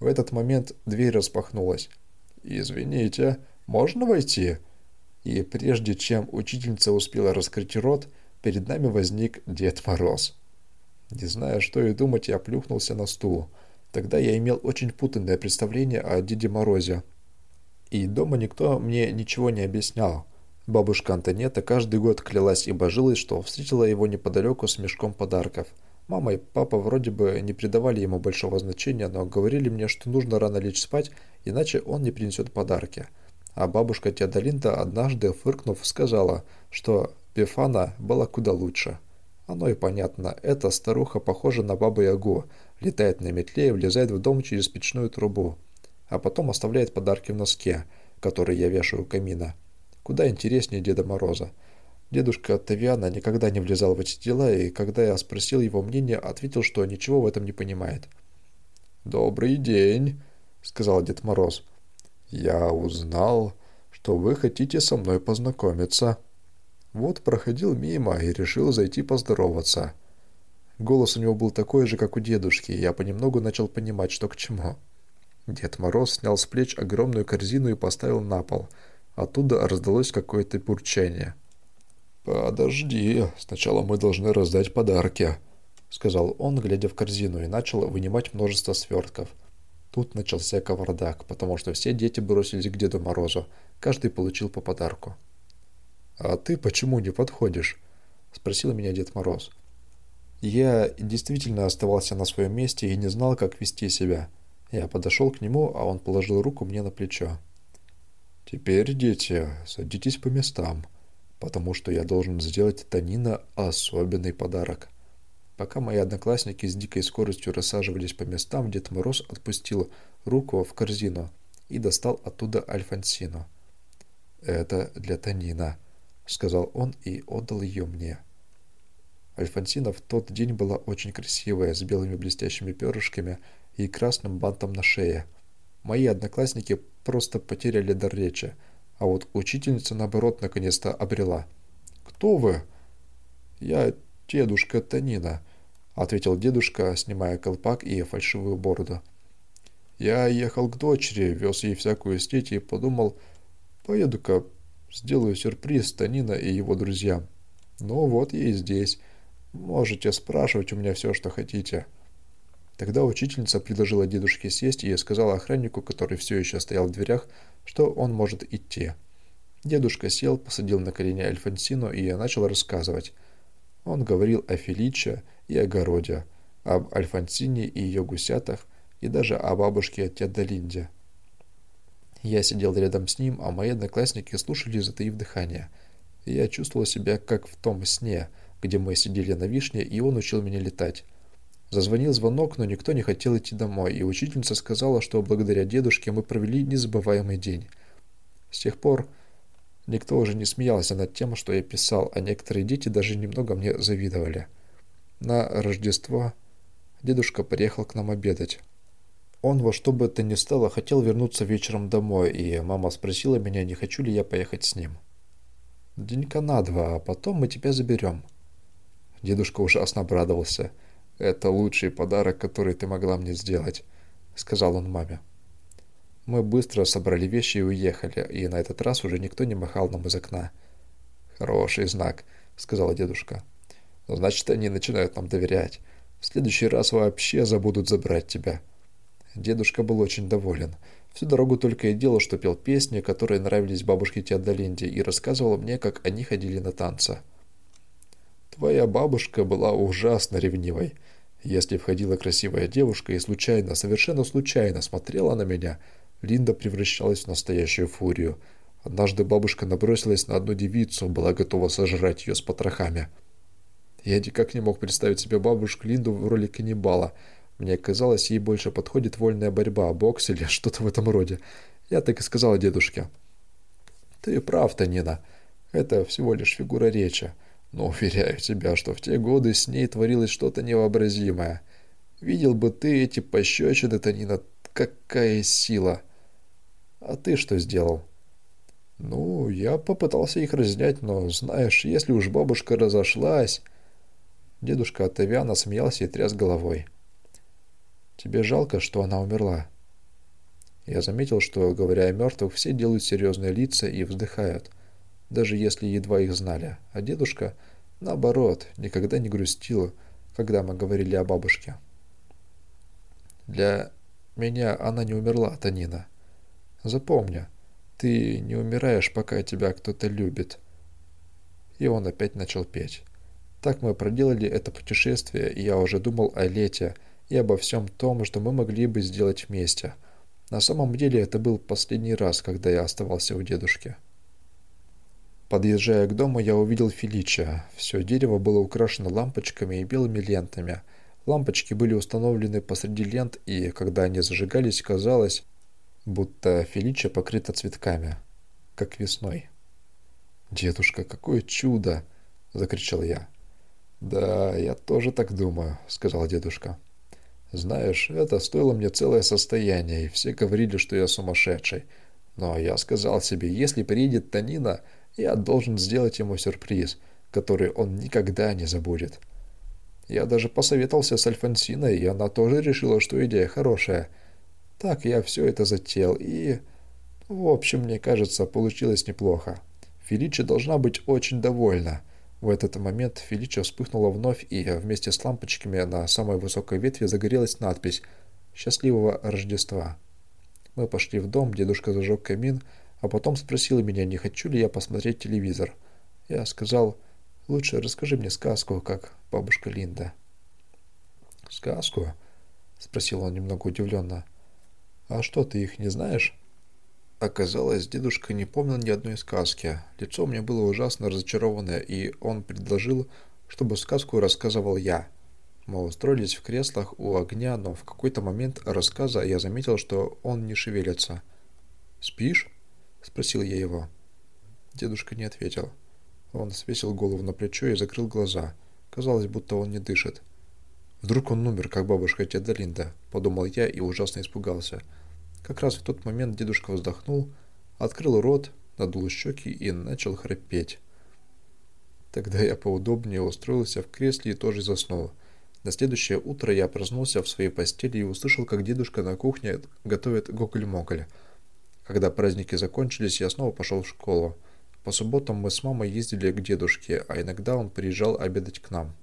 В этот момент дверь распахнулась. «Извините, можно войти?» И прежде чем учительница успела раскрыть рот, перед нами возник Дед Мороз. Не зная, что и думать, я плюхнулся на стул. Тогда я имел очень путанное представление о Деде Морозе. И дома никто мне ничего не объяснял. Бабушка Антонета каждый год клялась и божилась, что встретила его неподалеку с мешком подарков. Мама и папа вроде бы не придавали ему большого значения, но говорили мне, что нужно рано лечь спать, иначе он не принесет подарки. А бабушка Теодолинда однажды, фыркнув, сказала, что Бефана была куда лучше. Оно и понятно, эта старуха похожа на бабу-ягу, летает на метле и влезает в дом через печную трубу, а потом оставляет подарки в носке, который я вешаю у камина. Куда интереснее Деда Мороза. Дедушка Тавиана никогда не влезал в эти дела, и когда я спросил его мнение, ответил, что ничего в этом не понимает. «Добрый день», — сказал Дед Мороз. «Я узнал, что вы хотите со мной познакомиться. Вот проходил мимо и решил зайти поздороваться». Голос у него был такой же, как у дедушки, и я понемногу начал понимать, что к чему. Дед Мороз снял с плеч огромную корзину и поставил на пол — Оттуда раздалось какое-то бурчание. «Подожди, сначала мы должны раздать подарки», — сказал он, глядя в корзину, и начал вынимать множество свертков. Тут начался кавардак, потому что все дети бросились к Деду Морозу. Каждый получил по подарку. «А ты почему не подходишь?» — спросил меня Дед Мороз. Я действительно оставался на своем месте и не знал, как вести себя. Я подошел к нему, а он положил руку мне на плечо. Теперь, дети, садитесь по местам, потому что я должен сделать Танина особенный подарок. Пока мои одноклассники с дикой скоростью рассаживались по местам, Дед Мороз отпустил руку в корзину и достал оттуда Альфонсину. «Это для Танина», — сказал он и отдал ее мне. Альфонсина в тот день была очень красивая, с белыми блестящими перышками и красным бантом на шее — Мои одноклассники просто потеряли дар речи, а вот учительница, наоборот, наконец-то обрела. «Кто вы?» «Я дедушка Танина», — ответил дедушка, снимая колпак и фальшивую бороду. «Я ехал к дочери, вез ей всякую сеть и подумал, поеду-ка сделаю сюрприз Танина и его друзьям. Ну вот я и здесь. Можете спрашивать у меня все, что хотите». Тогда учительница предложила дедушке сесть и сказала охраннику, который все еще стоял в дверях, что он может идти. Дедушка сел, посадил на колени Альфонсину и начал рассказывать. Он говорил о Феличе и огороде, об Альфонсине и ее гусятах, и даже о бабушке Тедалинде. Я сидел рядом с ним, а мои одноклассники слушали, затаив дыхание. Я чувствовал себя как в том сне, где мы сидели на вишне, и он учил меня летать. Зазвонил звонок, но никто не хотел идти домой, и учительница сказала, что благодаря дедушке мы провели незабываемый день. С тех пор никто уже не смеялся над тем, что я писал, а некоторые дети даже немного мне завидовали. На Рождество дедушка приехал к нам обедать. Он во что бы то ни стало хотел вернуться вечером домой, и мама спросила меня, не хочу ли я поехать с ним. «Денька на два, а потом мы тебя заберем». Дедушка ужасно обрадовался. «Это лучший подарок, который ты могла мне сделать», — сказал он маме. Мы быстро собрали вещи и уехали, и на этот раз уже никто не махал нам из окна. «Хороший знак», — сказала дедушка. «Значит, они начинают нам доверять. В следующий раз вообще забудут забрать тебя». Дедушка был очень доволен. Всю дорогу только и делал, что пел песни, которые нравились бабушке Теодолинде, и рассказывал мне, как они ходили на танцы. «Твоя бабушка была ужасно ревнивой. Если входила красивая девушка и случайно, совершенно случайно смотрела на меня, Линда превращалась в настоящую фурию. Однажды бабушка набросилась на одну девицу, была готова сожрать ее с потрохами. Я никак не мог представить себе бабушку Линду в роли каннибала – мне казалось, ей больше подходит вольная борьба, бокс или что-то в этом роде. Я так и сказал дедушке. «Ты прав, Танина. Это всего лишь фигура речи. Но уверяю тебя, что в те годы с ней творилось что-то невообразимое. Видел бы ты эти пощечины, Танина, какая сила!» «А ты что сделал?» «Ну, я попытался их разнять, но, знаешь, если уж бабушка разошлась...» Дедушка Оттавиана смеялся и тряс головой. Тебе жалко, что она умерла?» Я заметил, что, говоря о мертвых, все делают серьезные лица и вздыхают, даже если едва их знали. А дедушка, наоборот, никогда не грустил, когда мы говорили о бабушке. «Для меня она не умерла, Танина. Запомни, ты не умираешь, пока тебя кто-то любит». И он опять начал петь. Так мы проделали это путешествие, и я уже думал о лете – и обо всем том, что мы могли бы сделать вместе. На самом деле это был последний раз, когда я оставался у дедушки. Подъезжая к дому, я увидел Фелича. Все дерево было украшено лампочками и белыми лентами. Лампочки были установлены посреди лент, и когда они зажигались, казалось, будто Фелича покрыта цветками, как весной. «Дедушка, какое чудо!» — закричал я. «Да, я тоже так думаю», — сказал дедушка. Знаешь, это стоило мне целое состояние, и все говорили, что я сумасшедший. Но я сказал себе, если приедет Танина, я должен сделать ему сюрприз, который он никогда не забудет. Я даже посоветовался с Альфонсиной, и она тоже решила, что идея хорошая. Так я все это затеял, и... В общем, мне кажется, получилось неплохо. Феличи должна быть очень довольна. В этот момент Фелича вспыхнула вновь, и вместе с лампочками на самой высокой ветви загорелась надпись «Счастливого Рождества». Мы пошли в дом, дедушка зажег камин, а потом спросил меня, не хочу ли я посмотреть телевизор. Я сказал, лучше расскажи мне сказку, как бабушка Линда. «Сказку?» — спросил он немного удивленно. «А что, ты их не знаешь?» Оказалось, дедушка не помнил ни одной сказки. Лицо у меня было ужасно разочарованное, и он предложил, чтобы сказку рассказывал я. Мы устроились в креслах у огня, но в какой-то момент рассказа я заметил, что он не шевелится. «Спишь?» – спросил я его. Дедушка не ответил. Он свесил голову на плечо и закрыл глаза. Казалось, будто он не дышит. «Вдруг он умер, как бабушка Тедалинда», – подумал я и ужасно испугался – как раз в тот момент дедушка вздохнул, открыл рот, надул щеки и начал храпеть. Тогда я поудобнее устроился в кресле и тоже заснул. На следующее утро я проснулся в своей постели и услышал, как дедушка на кухне готовит гоголь-моголь. Когда праздники закончились, я снова пошел в школу. По субботам мы с мамой ездили к дедушке, а иногда он приезжал обедать к нам.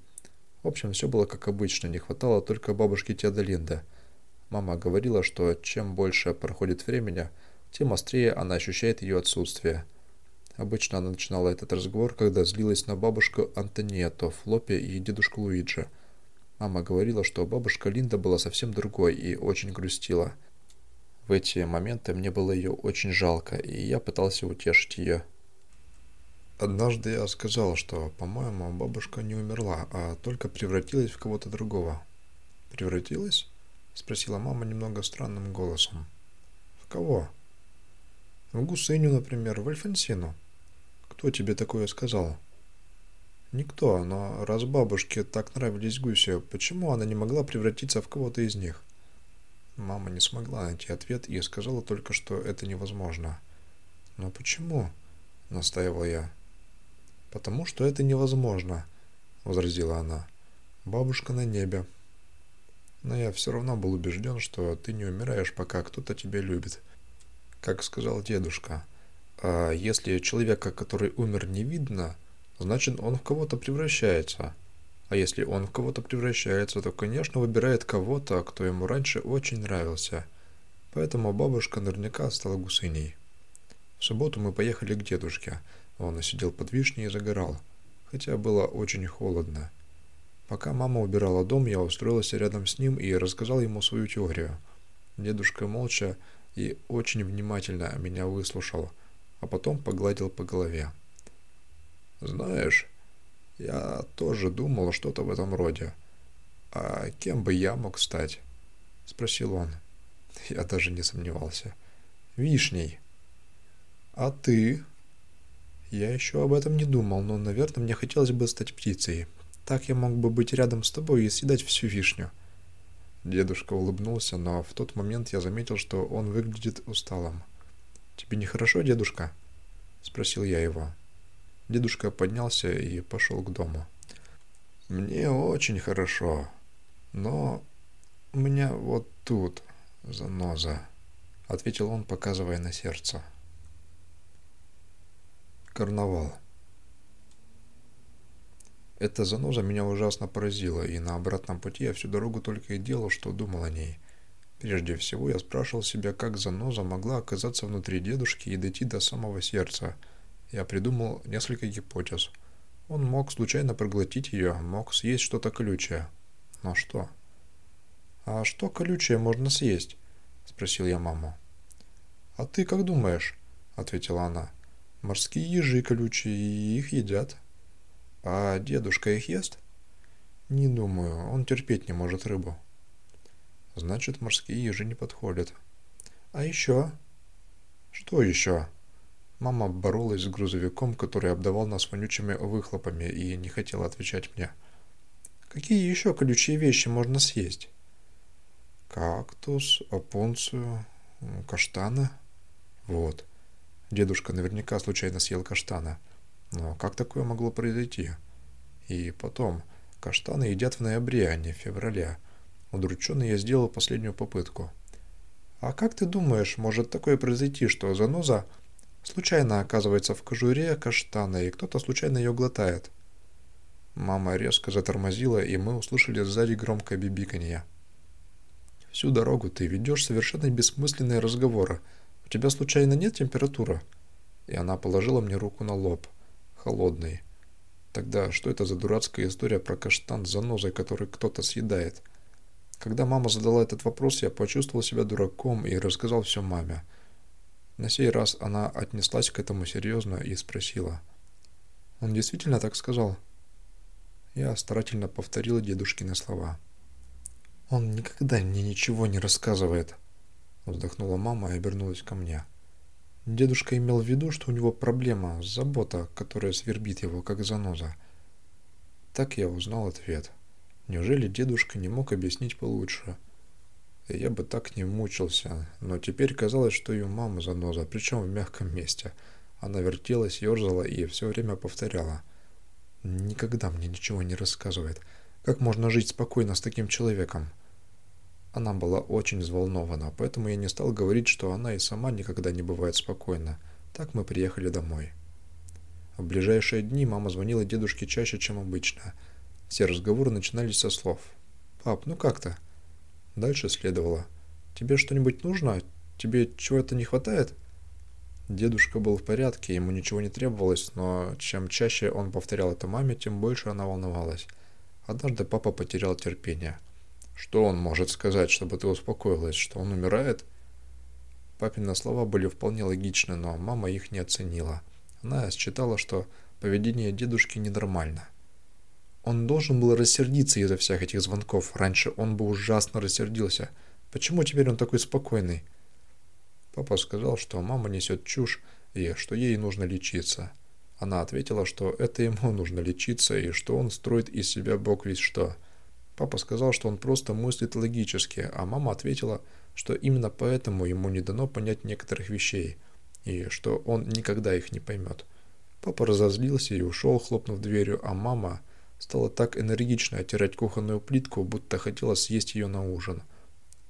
В общем, все было как обычно, не хватало только бабушки Теодолинда. Мама говорила, что чем больше проходит времени, тем острее она ощущает ее отсутствие. Обычно она начинала этот разговор, когда злилась на бабушку Антониетто, Флопе и дедушку Луиджи. Мама говорила, что бабушка Линда была совсем другой и очень грустила. В эти моменты мне было ее очень жалко, и я пытался утешить ее. Однажды я сказал, что, по-моему, бабушка не умерла, а только превратилась в кого-то другого. «Превратилась?» – спросила мама немного странным голосом. «В кого?» «В Гусыню, например, в Альфонсину». «Кто тебе такое сказал?» Никто, но раз бабушке так нравились гуси, почему она не могла превратиться в кого-то из них? Мама не смогла найти ответ и сказала только, что это невозможно. Но почему? Настаивал я. Потому что это невозможно, возразила она. Бабушка на небе. Но я все равно был убежден, что ты не умираешь, пока кто-то тебя любит. Как сказал дедушка, а если человека, который умер, не видно, значит он в кого-то превращается. А если он в кого-то превращается, то, конечно, выбирает кого-то, кто ему раньше очень нравился. Поэтому бабушка наверняка стала гусыней. В субботу мы поехали к дедушке. Он сидел под вишней и загорал, хотя было очень холодно. Пока мама убирала дом, я устроился рядом с ним и рассказал ему свою теорию. Дедушка молча и очень внимательно меня выслушал, а потом погладил по голове. Знаешь, я тоже думал что-то в этом роде. А кем бы я мог стать? Спросил он. Я даже не сомневался. Вишней. А ты? Я еще об этом не думал, но, наверное, мне хотелось бы стать птицей. Так я мог бы быть рядом с тобой и съедать всю вишню. Дедушка улыбнулся, но в тот момент я заметил, что он выглядит усталым. «Тебе нехорошо, дедушка?» – спросил я его. Дедушка поднялся и пошел к дому. «Мне очень хорошо, но у меня вот тут заноза», — ответил он, показывая на сердце. Карнавал. Эта заноза меня ужасно поразила, и на обратном пути я всю дорогу только и делал, что думал о ней. Прежде всего я спрашивал себя, как заноза могла оказаться внутри дедушки и дойти до самого сердца — я придумал несколько гипотез. Он мог случайно проглотить ее, мог съесть что-то колючее. Но что? «А что колючее можно съесть?» – спросил я маму. «А ты как думаешь?» – ответила она. «Морские ежи колючие, и их едят». «А дедушка их ест?» «Не думаю, он терпеть не может рыбу». «Значит, морские ежи не подходят». «А еще?» «Что еще?» Мама боролась с грузовиком, который обдавал нас вонючими выхлопами и не хотела отвечать мне. Какие еще колючие вещи можно съесть? Кактус, опунцию, каштаны. Вот. Дедушка наверняка случайно съел каштана. Но как такое могло произойти? И потом, каштаны едят в ноябре, а не в феврале. Удрученный я сделал последнюю попытку. А как ты думаешь, может такое произойти, что заноза случайно оказывается в кожуре каштана, и кто-то случайно ее глотает. Мама резко затормозила, и мы услышали сзади громкое бибиканье. Всю дорогу ты ведешь совершенно бессмысленные разговоры. У тебя случайно нет температуры? И она положила мне руку на лоб. Холодный. Тогда что это за дурацкая история про каштан с занозой, который кто-то съедает? Когда мама задала этот вопрос, я почувствовал себя дураком и рассказал все маме. На сей раз она отнеслась к этому серьезно и спросила. «Он действительно так сказал?» Я старательно повторила дедушкины слова. «Он никогда мне ничего не рассказывает», — вздохнула мама и обернулась ко мне. Дедушка имел в виду, что у него проблема, забота, которая свербит его, как заноза. Так я узнал ответ. Неужели дедушка не мог объяснить получше? — я бы так не мучился, но теперь казалось, что ее мама заноза, причем в мягком месте. Она вертелась, ерзала и все время повторяла. «Никогда мне ничего не рассказывает. Как можно жить спокойно с таким человеком?» Она была очень взволнована, поэтому я не стал говорить, что она и сама никогда не бывает спокойна. Так мы приехали домой. В ближайшие дни мама звонила дедушке чаще, чем обычно. Все разговоры начинались со слов. «Пап, ну как то Дальше следовало. «Тебе что-нибудь нужно? Тебе чего-то не хватает?» Дедушка был в порядке, ему ничего не требовалось, но чем чаще он повторял это маме, тем больше она волновалась. Однажды папа потерял терпение. Что он может сказать, чтобы ты успокоилась, что он умирает? Папины слова были вполне логичны, но мама их не оценила. Она считала, что поведение дедушки ненормально. Он должен был рассердиться из-за всех этих звонков. Раньше он бы ужасно рассердился. Почему теперь он такой спокойный? Папа сказал, что мама несет чушь и что ей нужно лечиться. Она ответила, что это ему нужно лечиться и что он строит из себя бог весь что. Папа сказал, что он просто мыслит логически, а мама ответила, что именно поэтому ему не дано понять некоторых вещей и что он никогда их не поймет. Папа разозлился и ушел, хлопнув дверью, а мама стала так энергично оттирать кухонную плитку, будто хотела съесть ее на ужин.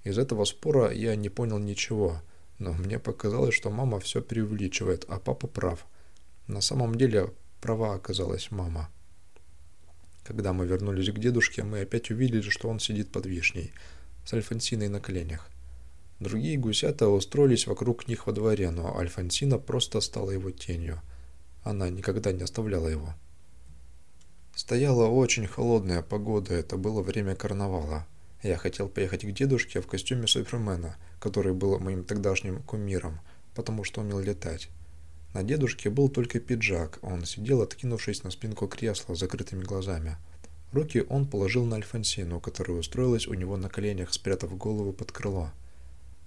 Из этого спора я не понял ничего, но мне показалось, что мама все преувеличивает, а папа прав. На самом деле права оказалась мама. Когда мы вернулись к дедушке, мы опять увидели, что он сидит под вишней, с Альфонсиной на коленях. Другие гусята устроились вокруг них во дворе, но Альфонсина просто стала его тенью. Она никогда не оставляла его. Стояла очень холодная погода, это было время карнавала. Я хотел поехать к дедушке в костюме Супермена, который был моим тогдашним кумиром, потому что умел летать. На дедушке был только пиджак, он сидел, откинувшись на спинку кресла с закрытыми глазами. Руки он положил на Альфонсину, которая устроилась у него на коленях, спрятав голову под крыло.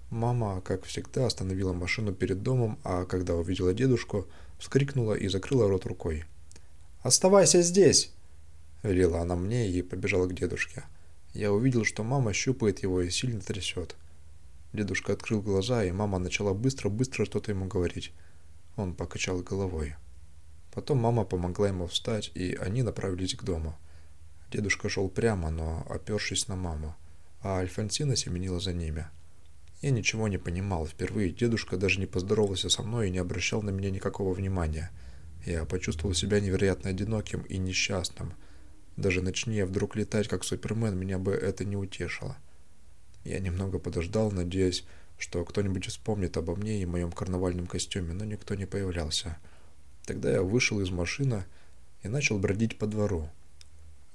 Мама, как всегда, остановила машину перед домом, а когда увидела дедушку, вскрикнула и закрыла рот рукой. «Оставайся здесь!» велела она мне и побежала к дедушке. Я увидел, что мама щупает его и сильно трясет. Дедушка открыл глаза, и мама начала быстро-быстро что-то ему говорить. Он покачал головой. Потом мама помогла ему встать, и они направились к дому. Дедушка шел прямо, но опершись на маму, а Альфонсина семенила за ними. Я ничего не понимал. Впервые дедушка даже не поздоровался со мной и не обращал на меня никакого внимания. Я почувствовал себя невероятно одиноким и несчастным – даже начни я вдруг летать, как Супермен, меня бы это не утешило. Я немного подождал, надеясь, что кто-нибудь вспомнит обо мне и моем карнавальном костюме, но никто не появлялся. Тогда я вышел из машины и начал бродить по двору.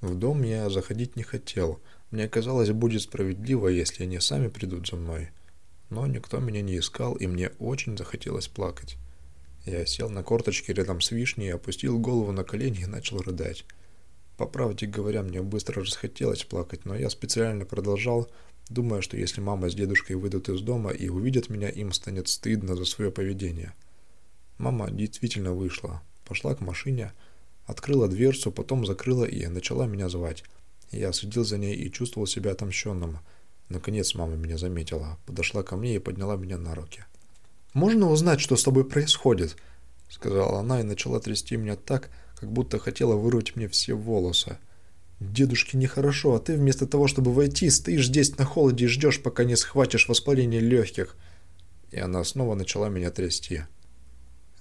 В дом я заходить не хотел. Мне казалось, будет справедливо, если они сами придут за мной. Но никто меня не искал, и мне очень захотелось плакать. Я сел на корточки рядом с вишней, опустил голову на колени и начал рыдать. По правде говоря, мне быстро расхотелось плакать, но я специально продолжал, думая, что если мама с дедушкой выйдут из дома и увидят меня, им станет стыдно за свое поведение. Мама действительно вышла, пошла к машине, открыла дверцу, потом закрыла и начала меня звать. Я следил за ней и чувствовал себя отомщенным. Наконец мама меня заметила, подошла ко мне и подняла меня на руки. «Можно узнать, что с тобой происходит?» — сказала она и начала трясти меня так, как будто хотела вырвать мне все волосы. «Дедушке нехорошо, а ты вместо того, чтобы войти, стоишь здесь на холоде и ждешь, пока не схватишь воспаление легких». И она снова начала меня трясти.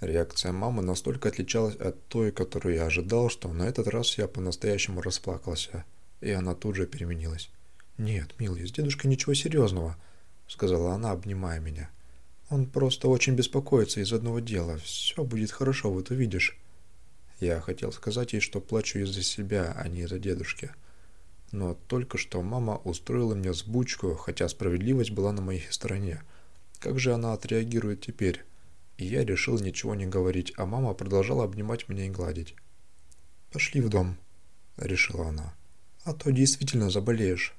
Реакция мамы настолько отличалась от той, которую я ожидал, что на этот раз я по-настоящему расплакался, и она тут же переменилась. «Нет, милый, с дедушкой ничего серьезного», — сказала она, обнимая меня. «Он просто очень беспокоится из одного дела. Все будет хорошо, вот увидишь». Я хотел сказать ей, что плачу из-за себя, а не из-за дедушки. Но только что мама устроила мне сбучку, хотя справедливость была на моей стороне. Как же она отреагирует теперь? И я решил ничего не говорить, а мама продолжала обнимать меня и гладить. «Пошли в дом», — решила она. «А то действительно заболеешь».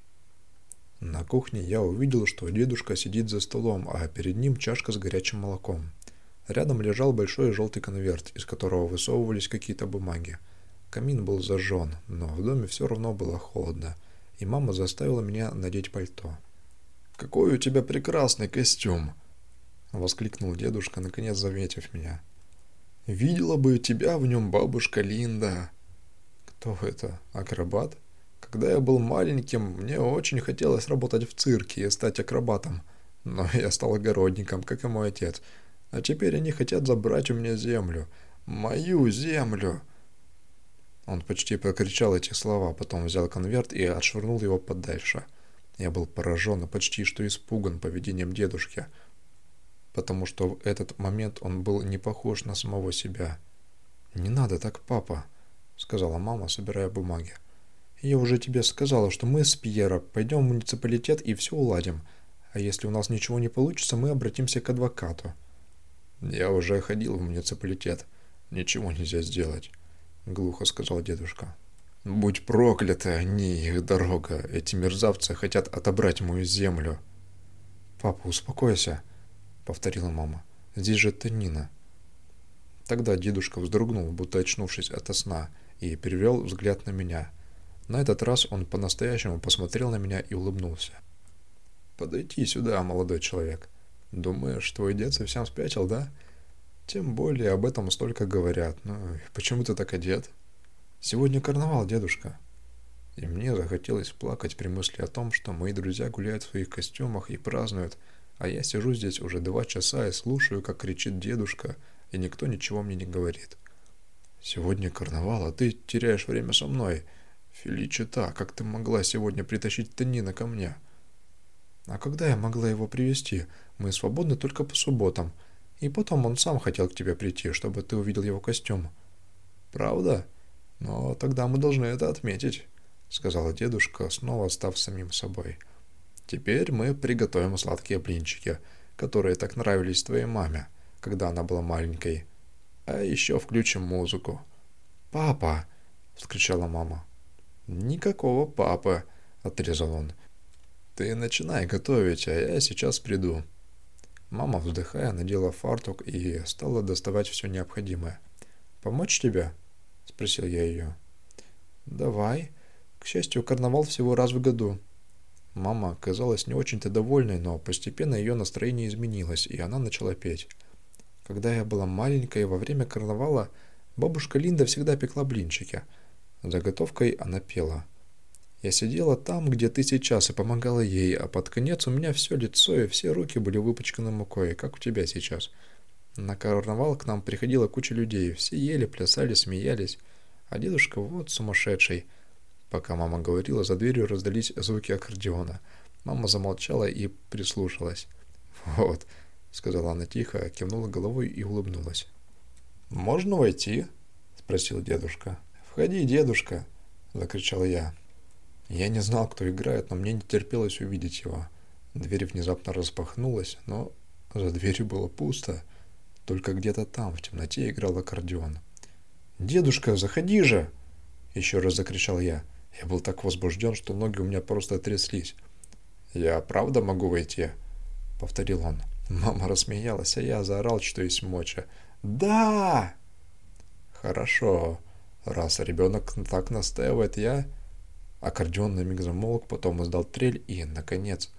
На кухне я увидел, что дедушка сидит за столом, а перед ним чашка с горячим молоком. Рядом лежал большой желтый конверт, из которого высовывались какие-то бумаги. Камин был зажжен, но в доме все равно было холодно, и мама заставила меня надеть пальто. «Какой у тебя прекрасный костюм!» — воскликнул дедушка, наконец заметив меня. «Видела бы тебя в нем бабушка Линда!» «Кто это? Акробат?» Когда я был маленьким, мне очень хотелось работать в цирке и стать акробатом, но я стал огородником, как и мой отец — а теперь они хотят забрать у меня землю. Мою землю!» Он почти прокричал эти слова, потом взял конверт и отшвырнул его подальше. Я был поражен и почти что испуган поведением дедушки, потому что в этот момент он был не похож на самого себя. «Не надо так, папа», — сказала мама, собирая бумаги. Я уже тебе сказала, что мы с Пьеро пойдем в муниципалитет и все уладим. А если у нас ничего не получится, мы обратимся к адвокату. Я уже ходил в муниципалитет. Ничего нельзя сделать, глухо сказал дедушка. Будь прокляты они, их дорога. Эти мерзавцы хотят отобрать мою землю. Папа, успокойся, повторила мама. Здесь же Танина. Тогда дедушка вздрогнул, будто очнувшись ото сна, и перевел взгляд на меня. На этот раз он по-настоящему посмотрел на меня и улыбнулся. «Подойти сюда, молодой человек. Думаешь, твой дед совсем спятил, да? Тем более об этом столько говорят. Ну, почему ты так одет?» «Сегодня карнавал, дедушка». И мне захотелось плакать при мысли о том, что мои друзья гуляют в своих костюмах и празднуют, а я сижу здесь уже два часа и слушаю, как кричит дедушка, и никто ничего мне не говорит. «Сегодня карнавал, а ты теряешь время со мной», «Феличита, как ты могла сегодня притащить Танина ко мне?» «А когда я могла его привести? Мы свободны только по субботам. И потом он сам хотел к тебе прийти, чтобы ты увидел его костюм». «Правда? Но тогда мы должны это отметить», — сказала дедушка, снова став самим собой. «Теперь мы приготовим сладкие блинчики, которые так нравились твоей маме, когда она была маленькой. А еще включим музыку». «Папа!» — вскричала мама. «Никакого папы», — отрезал он. «Ты начинай готовить, а я сейчас приду». Мама, вздыхая, надела фартук и стала доставать все необходимое. «Помочь тебе?» — спросил я ее. «Давай. К счастью, карнавал всего раз в году». Мама казалась не очень-то довольной, но постепенно ее настроение изменилось, и она начала петь. Когда я была маленькой, во время карнавала бабушка Линда всегда пекла блинчики — Заготовкой она пела. Я сидела там, где ты сейчас, и помогала ей, а под конец у меня все лицо и все руки были выпачканы мукой, как у тебя сейчас. На карнавал к нам приходила куча людей, все ели, плясали, смеялись, а дедушка вот сумасшедший. Пока мама говорила, за дверью раздались звуки аккордеона. Мама замолчала и прислушалась. «Вот», — сказала она тихо, кивнула головой и улыбнулась. «Можно войти?» — спросил дедушка. «Входи, дедушка!» — закричал я. Я не знал, кто играет, но мне не терпелось увидеть его. Дверь внезапно распахнулась, но за дверью было пусто. Только где-то там, в темноте, играл аккордеон. «Дедушка, заходи же!» Еще раз закричал я. Я был так возбужден, что ноги у меня просто тряслись. «Я правда могу войти?» — повторил он. Мама рассмеялась, а я заорал, что есть моча. «Да!» «Хорошо», Раз ребенок так настаивает, я... Аккордеон на миг замолк, потом издал трель и, наконец...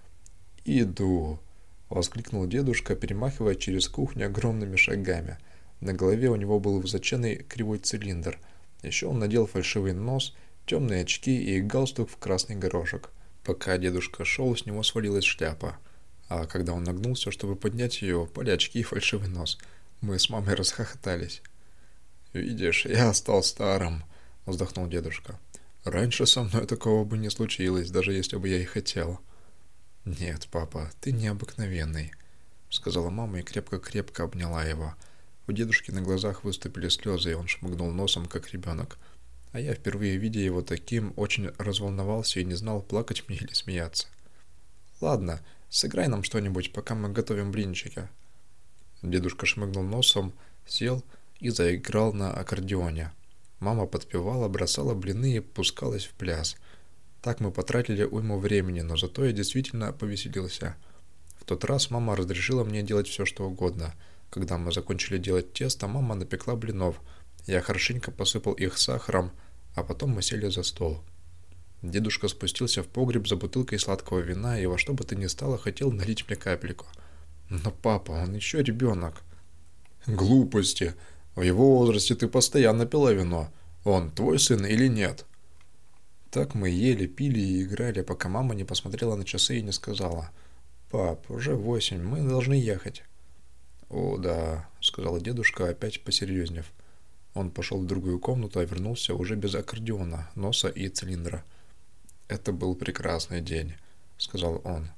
«Иду!» — воскликнул дедушка, перемахивая через кухню огромными шагами. На голове у него был высоченный кривой цилиндр. Еще он надел фальшивый нос, темные очки и галстук в красный горошек. Пока дедушка шел, с него свалилась шляпа. А когда он нагнулся, чтобы поднять ее, пали очки и фальшивый нос. Мы с мамой расхохотались. «Видишь, я стал старым», — вздохнул дедушка. «Раньше со мной такого бы не случилось, даже если бы я и хотел». «Нет, папа, ты необыкновенный», — сказала мама и крепко-крепко обняла его. У дедушки на глазах выступили слезы, и он шмыгнул носом, как ребенок. А я, впервые видя его таким, очень разволновался и не знал, плакать мне или смеяться. «Ладно, сыграй нам что-нибудь, пока мы готовим блинчики». Дедушка шмыгнул носом, сел и заиграл на аккордеоне. Мама подпевала, бросала блины и пускалась в пляс. Так мы потратили уйму времени, но зато я действительно повеселился. В тот раз мама разрешила мне делать все, что угодно. Когда мы закончили делать тесто, мама напекла блинов. Я хорошенько посыпал их сахаром, а потом мы сели за стол. Дедушка спустился в погреб за бутылкой сладкого вина и во что бы то ни стало хотел налить мне капельку. Но папа, он еще ребенок. Глупости, в его возрасте ты постоянно пила вино. Он твой сын или нет?» Так мы ели, пили и играли, пока мама не посмотрела на часы и не сказала. «Пап, уже восемь, мы должны ехать». «О, да», — сказал дедушка, опять посерьезнев. Он пошел в другую комнату, а вернулся уже без аккордеона, носа и цилиндра. «Это был прекрасный день», — сказал он.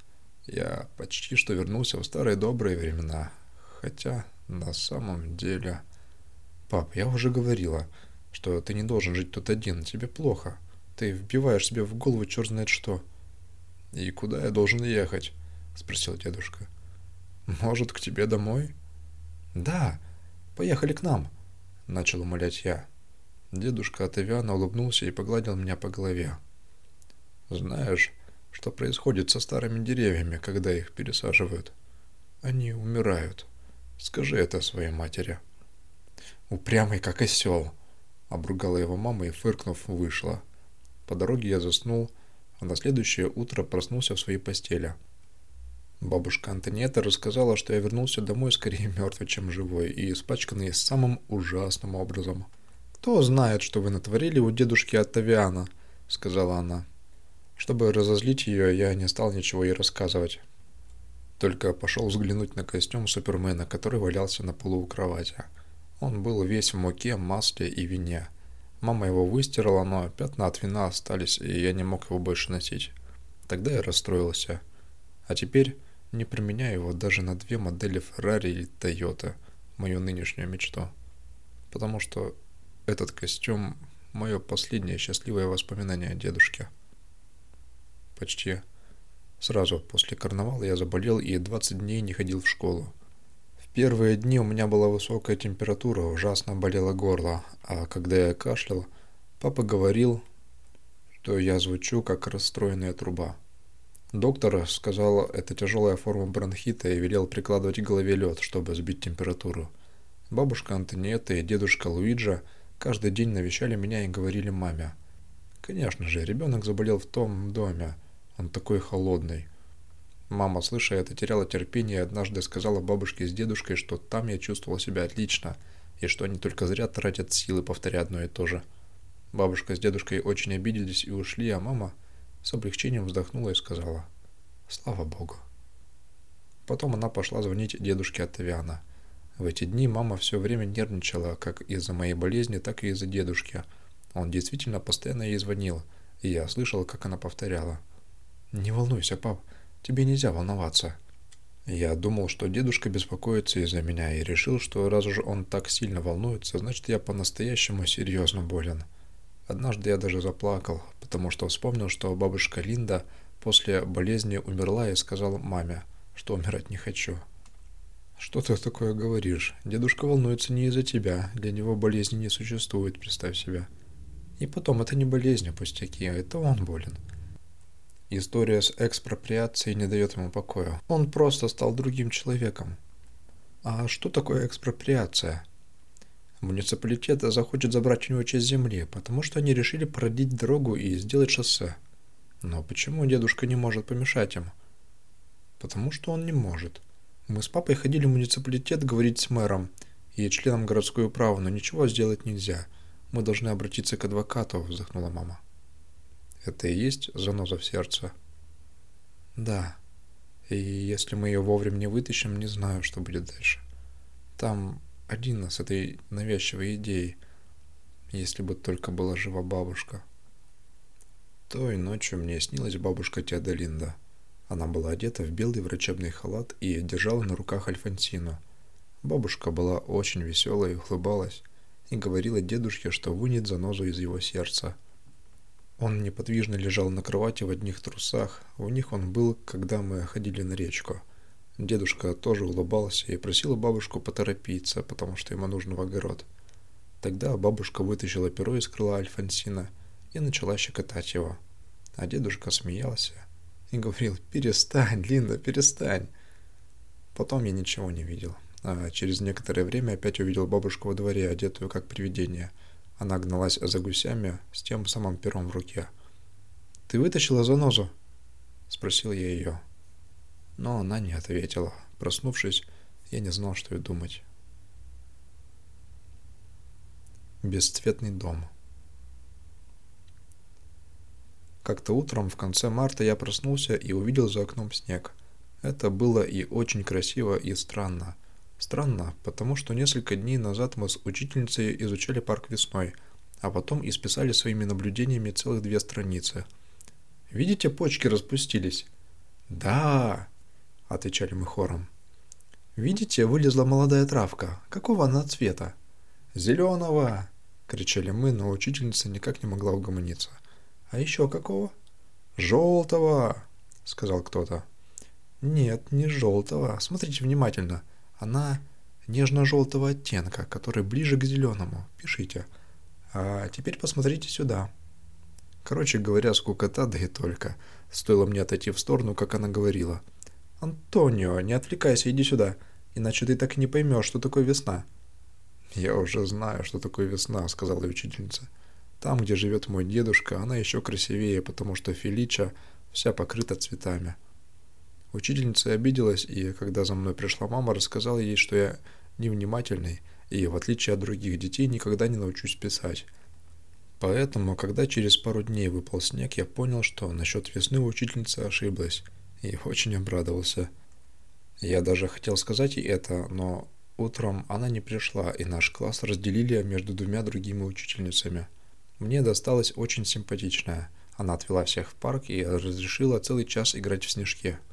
«Я почти что вернулся в старые добрые времена. Хотя на самом деле...» «Пап, я уже говорила, что ты не должен жить тут один, тебе плохо». Ты вбиваешь себе в голову черт знает что. И куда я должен ехать? Спросил дедушка. Может, к тебе домой? Да, поехали к нам, начал умолять я. Дедушка Атавиана улыбнулся и погладил меня по голове. Знаешь, что происходит со старыми деревьями, когда их пересаживают? Они умирают. Скажи это своей матери. Упрямый, как осел, обругала его мама и, фыркнув, вышла. По дороге я заснул, а на следующее утро проснулся в своей постели. Бабушка Антониета рассказала, что я вернулся домой скорее мертвый, чем живой, и испачканный самым ужасным образом. «Кто знает, что вы натворили у дедушки Оттавиана?» — сказала она. Чтобы разозлить ее, я не стал ничего ей рассказывать. Только пошел взглянуть на костюм Супермена, который валялся на полу у кровати. Он был весь в муке, масле и вине. Мама его выстирала, но пятна от вина остались, и я не мог его больше носить. Тогда я расстроился. А теперь не применяю его даже на две модели Ferrari или Toyota, мою нынешнюю мечту. Потому что этот костюм – мое последнее счастливое воспоминание о дедушке. Почти Сразу после карнавала я заболел и 20 дней не ходил в школу. Первые дни у меня была высокая температура, ужасно болело горло, а когда я кашлял, папа говорил, что я звучу как расстроенная труба. Доктор сказал, это тяжелая форма бронхита и велел прикладывать к голове лед, чтобы сбить температуру. Бабушка Антониетта и дедушка Луиджа каждый день навещали меня и говорили маме. Конечно же, ребенок заболел в том доме, он такой холодный. Мама, слыша это, теряла терпение и однажды сказала бабушке с дедушкой, что там я чувствовал себя отлично, и что они только зря тратят силы, повторяя одно и то же. Бабушка с дедушкой очень обиделись и ушли, а мама с облегчением вздохнула и сказала «Слава Богу». Потом она пошла звонить дедушке от Тавиана. В эти дни мама все время нервничала, как из-за моей болезни, так и из-за дедушки. Он действительно постоянно ей звонил, и я слышал, как она повторяла – «Не волнуйся, пап, тебе нельзя волноваться». Я думал, что дедушка беспокоится из-за меня и решил, что раз уж он так сильно волнуется, значит я по-настоящему серьезно болен. Однажды я даже заплакал, потому что вспомнил, что бабушка Линда после болезни умерла и сказала маме, что умирать не хочу. «Что ты такое говоришь? Дедушка волнуется не из-за тебя, для него болезни не существует, представь себе. И потом, это не болезнь, а пустяки, это он болен». История с экспроприацией не дает ему покоя. Он просто стал другим человеком. А что такое экспроприация? Муниципалитет захочет забрать у него часть земли, потому что они решили продить дорогу и сделать шоссе. Но почему дедушка не может помешать им? Потому что он не может. Мы с папой ходили в муниципалитет говорить с мэром и членом городской управы, но ничего сделать нельзя. Мы должны обратиться к адвокату, вздохнула мама. Это и есть заноза в сердце? Да. И если мы ее вовремя не вытащим, не знаю, что будет дальше. Там один с этой навязчивой идеей. Если бы только была жива бабушка. Той ночью мне снилась бабушка Теодолинда. Она была одета в белый врачебный халат и держала на руках Альфонсину. Бабушка была очень веселая и улыбалась, и говорила дедушке, что вынет занозу из его сердца – он неподвижно лежал на кровати в одних трусах. В них он был, когда мы ходили на речку. Дедушка тоже улыбался и просила бабушку поторопиться, потому что ему нужно в огород. Тогда бабушка вытащила перо из крыла Альфонсина и начала щекотать его. А дедушка смеялся и говорил «Перестань, Линда, перестань!» Потом я ничего не видел, а через некоторое время опять увидел бабушку во дворе, одетую как привидение – она гналась за гусями с тем самым пером в руке. «Ты вытащила занозу?» — спросил я ее. Но она не ответила. Проснувшись, я не знал, что и думать. Бесцветный дом. Как-то утром в конце марта я проснулся и увидел за окном снег. Это было и очень красиво, и странно. Странно, потому что несколько дней назад мы с учительницей изучали парк весной, а потом исписали своими наблюдениями целых две страницы. «Видите, почки распустились?» «Да!» – отвечали мы хором. «Видите, вылезла молодая травка. Какого она цвета?» «Зеленого!» – кричали мы, но учительница никак не могла угомониться. А еще какого? Желтого, сказал кто-то. Нет, не желтого. Смотрите внимательно. Она нежно-желтого оттенка, который ближе к зеленому. Пишите. А теперь посмотрите сюда. Короче говоря, скукота, да и только. Стоило мне отойти в сторону, как она говорила. «Антонио, не отвлекайся, иди сюда, иначе ты так и не поймешь, что такое весна». «Я уже знаю, что такое весна», — сказала учительница. «Там, где живет мой дедушка, она еще красивее, потому что Фелича вся покрыта цветами». Учительница обиделась, и когда за мной пришла мама, рассказала ей, что я невнимательный и, в отличие от других детей, никогда не научусь писать. Поэтому, когда через пару дней выпал снег, я понял, что насчет весны учительница ошиблась, и очень обрадовался. Я даже хотел сказать ей это, но утром она не пришла, и наш класс разделили между двумя другими учительницами. Мне досталась очень симпатичная. Она отвела всех в парк и разрешила целый час играть в снежки –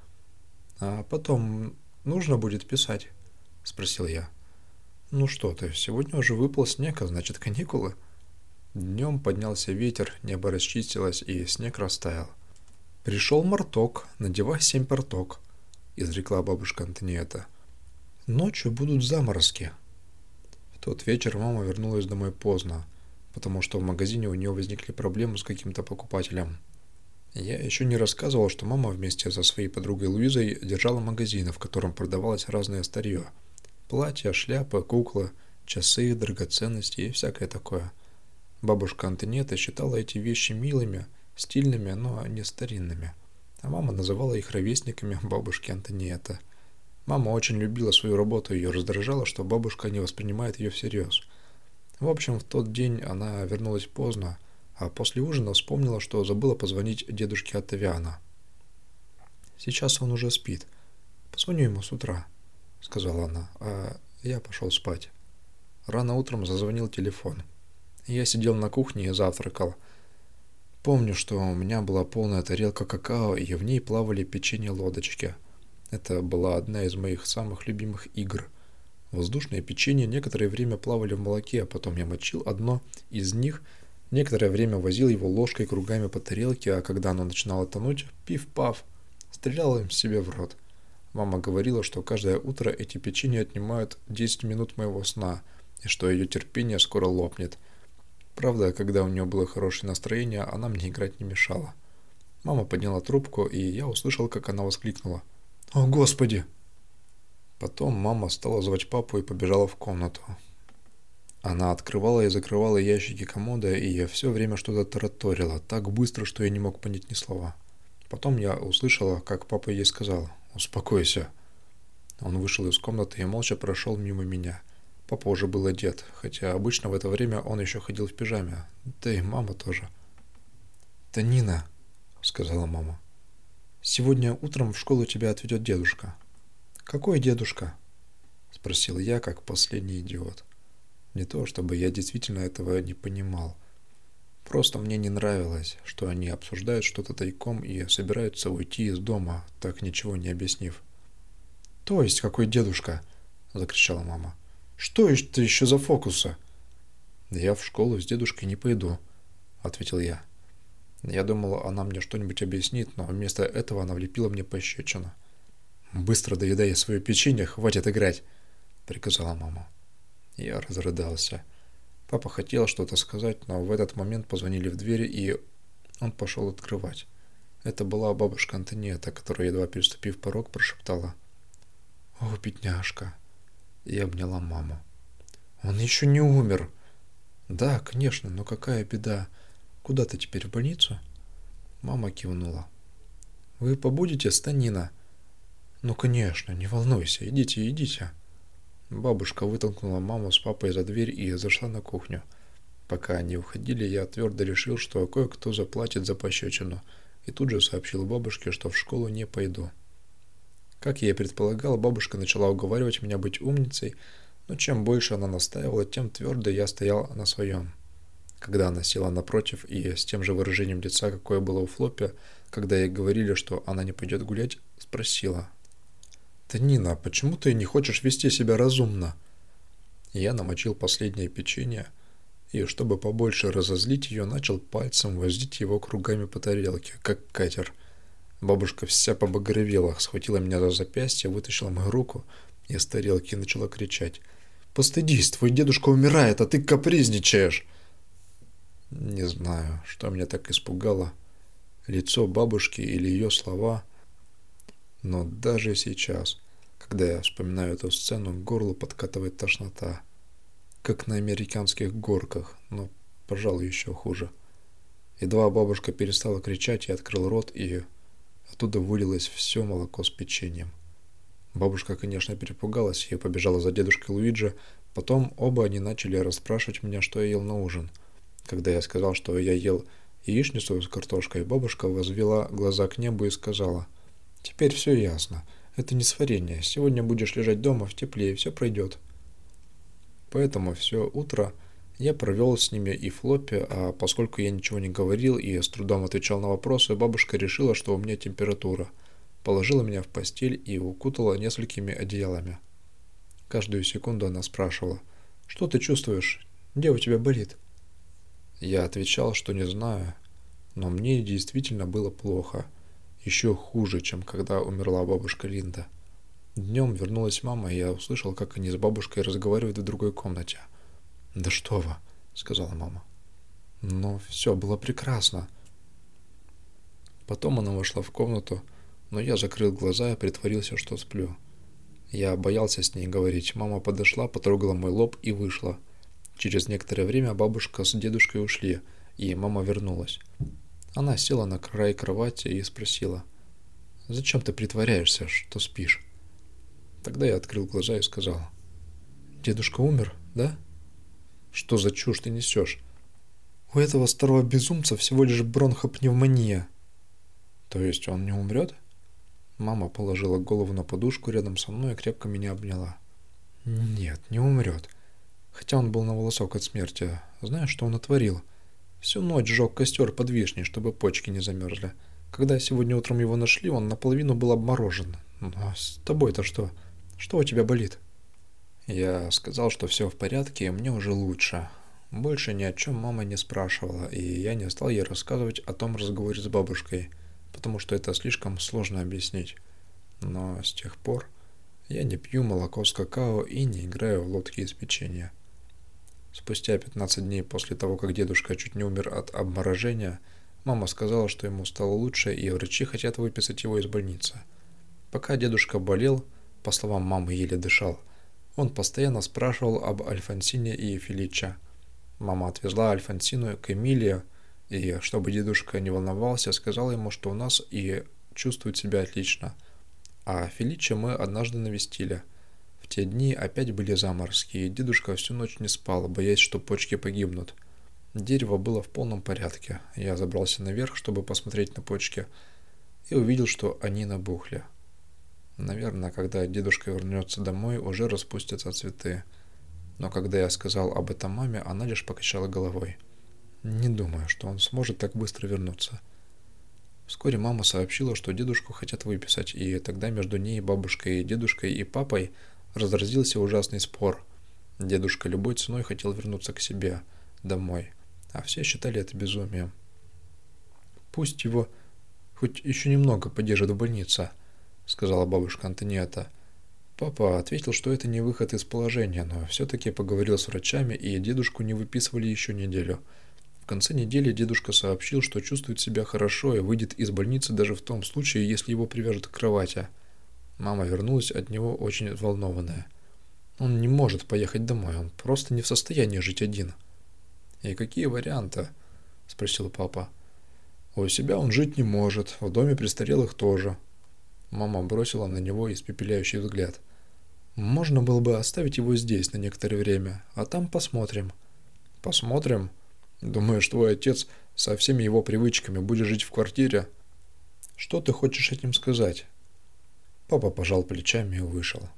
а потом нужно будет писать? Спросил я. Ну что ты, сегодня уже выпал снег, а значит каникулы. Днем поднялся ветер, небо расчистилось и снег растаял. Пришел марток, надевай семь порток, изрекла бабушка Антониета. Ночью будут заморозки. В тот вечер мама вернулась домой поздно, потому что в магазине у нее возникли проблемы с каким-то покупателем. Я еще не рассказывал, что мама вместе со своей подругой Луизой держала магазин, в котором продавалось разное старье. Платья, шляпы, куклы, часы, драгоценности и всякое такое. Бабушка Антонета считала эти вещи милыми, стильными, но не старинными. А мама называла их ровесниками бабушки Антониета. Мама очень любила свою работу, ее раздражало, что бабушка не воспринимает ее всерьез. В общем, в тот день она вернулась поздно, а после ужина вспомнила, что забыла позвонить дедушке Оттавиана. «Сейчас он уже спит. Позвоню ему с утра», — сказала она, а я пошел спать. Рано утром зазвонил телефон. Я сидел на кухне и завтракал. Помню, что у меня была полная тарелка какао, и в ней плавали печенье-лодочки. Это была одна из моих самых любимых игр. Воздушные печенье некоторое время плавали в молоке, а потом я мочил одно из них — Некоторое время возил его ложкой кругами по тарелке, а когда оно начинало тонуть, пив-пав, стрелял им себе в рот. Мама говорила, что каждое утро эти печенья отнимают 10 минут моего сна, и что ее терпение скоро лопнет. Правда, когда у нее было хорошее настроение, она мне играть не мешала. Мама подняла трубку, и я услышал, как она воскликнула. «О, Господи!» Потом мама стала звать папу и побежала в комнату. Она открывала и закрывала ящики комода, и я все время что-то тараторила, так быстро, что я не мог понять ни слова. Потом я услышала, как папа ей сказал «Успокойся». Он вышел из комнаты и молча прошел мимо меня. Папа уже был одет, хотя обычно в это время он еще ходил в пижаме, да и мама тоже. «Танина», — сказала мама, — «сегодня утром в школу тебя отведет дедушка». «Какой дедушка?» — спросил я, как последний идиот. Не то, чтобы я действительно этого не понимал. Просто мне не нравилось, что они обсуждают что-то тайком и собираются уйти из дома, так ничего не объяснив. «То есть какой дедушка?» – закричала мама. «Что это еще за фокусы?» «Я в школу с дедушкой не пойду», – ответил я. Я думала, она мне что-нибудь объяснит, но вместо этого она влепила мне пощечину. «Быстро доедай свое печенье, хватит играть», – приказала мама. Я разрыдался. Папа хотел что-то сказать, но в этот момент позвонили в дверь, и он пошел открывать. Это была бабушка Антониета, которая, едва переступив порог, прошептала «О, бедняжка!» и обняла маму. «Он еще не умер!» «Да, конечно, но какая беда! Куда ты теперь, в больницу?» Мама кивнула. «Вы побудете с Танина?» «Ну, конечно, не волнуйся, идите, идите!» Бабушка вытолкнула маму с папой за дверь и зашла на кухню. Пока они уходили, я твердо решил, что кое-кто заплатит за пощечину, и тут же сообщил бабушке, что в школу не пойду. Как я и предполагал, бабушка начала уговаривать меня быть умницей, но чем больше она настаивала, тем твердо я стоял на своем. Когда она села напротив и с тем же выражением лица, какое было у Флоппи, когда ей говорили, что она не пойдет гулять, спросила, «Танина, почему ты не хочешь вести себя разумно?» Я намочил последнее печенье, и, чтобы побольше разозлить ее, начал пальцем возить его кругами по тарелке, как катер. Бабушка вся побагровела, схватила меня за запястье, вытащила мою руку из тарелки и начала кричать. «Постыдись, твой дедушка умирает, а ты капризничаешь!» Не знаю, что меня так испугало, лицо бабушки или ее слова, но даже сейчас, когда я вспоминаю эту сцену, горло подкатывает тошнота, как на американских горках, но, пожалуй, еще хуже. Едва бабушка перестала кричать, я открыл рот, и оттуда вылилось все молоко с печеньем. Бабушка, конечно, перепугалась и побежала за дедушкой Луиджи. Потом оба они начали расспрашивать меня, что я ел на ужин. Когда я сказал, что я ел яичницу с картошкой, бабушка возвела глаза к небу и сказала, «Теперь все ясно. Это не сварение. Сегодня будешь лежать дома в тепле, и все пройдет». Поэтому все утро я провел с ними и Флоппи, а поскольку я ничего не говорил и с трудом отвечал на вопросы, бабушка решила, что у меня температура. Положила меня в постель и укутала несколькими одеялами. Каждую секунду она спрашивала, «Что ты чувствуешь? Где у тебя болит?» Я отвечал, что не знаю, но мне действительно было плохо. Еще хуже, чем когда умерла бабушка Линда. Днем вернулась мама, и я услышал, как они с бабушкой разговаривают в другой комнате. «Да что вы!» — сказала мама. Но все было прекрасно. Потом она вошла в комнату, но я закрыл глаза и притворился, что сплю. Я боялся с ней говорить. Мама подошла, потрогала мой лоб и вышла. Через некоторое время бабушка с дедушкой ушли, и мама вернулась. Она села на край кровати и спросила, «Зачем ты притворяешься, что спишь?» Тогда я открыл глаза и сказал, «Дедушка умер, да?» «Что за чушь ты несешь?» «У этого старого безумца всего лишь бронхопневмония». «То есть он не умрет?» Мама положила голову на подушку рядом со мной и крепко меня обняла. «Нет, не умрет. Хотя он был на волосок от смерти. Знаешь, что он натворил? Всю ночь сжег костер под вишней, чтобы почки не замерзли. Когда сегодня утром его нашли, он наполовину был обморожен. Но с тобой-то что?» Что у тебя болит?» Я сказал, что все в порядке, и мне уже лучше. Больше ни о чем мама не спрашивала, и я не стал ей рассказывать о том разговоре с бабушкой, потому что это слишком сложно объяснить. Но с тех пор я не пью молоко с какао и не играю в лодки из печенья. Спустя 15 дней после того, как дедушка чуть не умер от обморожения, мама сказала, что ему стало лучше, и врачи хотят выписать его из больницы. Пока дедушка болел, по словам мамы, еле дышал. Он постоянно спрашивал об Альфонсине и Фелича. Мама отвезла Альфонсину к Эмилию, и, чтобы дедушка не волновался, сказала ему, что у нас и чувствует себя отлично. А Фелича мы однажды навестили. Те дни опять были заморозки, и дедушка всю ночь не спал, боясь, что почки погибнут. Дерево было в полном порядке. Я забрался наверх, чтобы посмотреть на почки, и увидел, что они набухли. Наверное, когда дедушка вернется домой, уже распустятся цветы. Но когда я сказал об этом маме, она лишь покачала головой. Не думаю, что он сможет так быстро вернуться. Вскоре мама сообщила, что дедушку хотят выписать, и тогда между ней, бабушкой, дедушкой и папой разразился ужасный спор. Дедушка любой ценой хотел вернуться к себе, домой, а все считали это безумием. Пусть его хоть еще немного подержат в больнице, сказала бабушка Антониета. Папа ответил, что это не выход из положения, но все-таки поговорил с врачами, и дедушку не выписывали еще неделю. В конце недели дедушка сообщил, что чувствует себя хорошо и выйдет из больницы даже в том случае, если его привяжут к кровати. Мама вернулась от него очень взволнованная. Он не может поехать домой, он просто не в состоянии жить один. «И какие варианты?» – спросил папа. «У себя он жить не может, в доме престарелых тоже», Мама бросила на него испепеляющий взгляд. «Можно было бы оставить его здесь на некоторое время, а там посмотрим». «Посмотрим? Думаешь, твой отец со всеми его привычками будет жить в квартире?» «Что ты хочешь этим сказать?» Папа пожал плечами и вышел.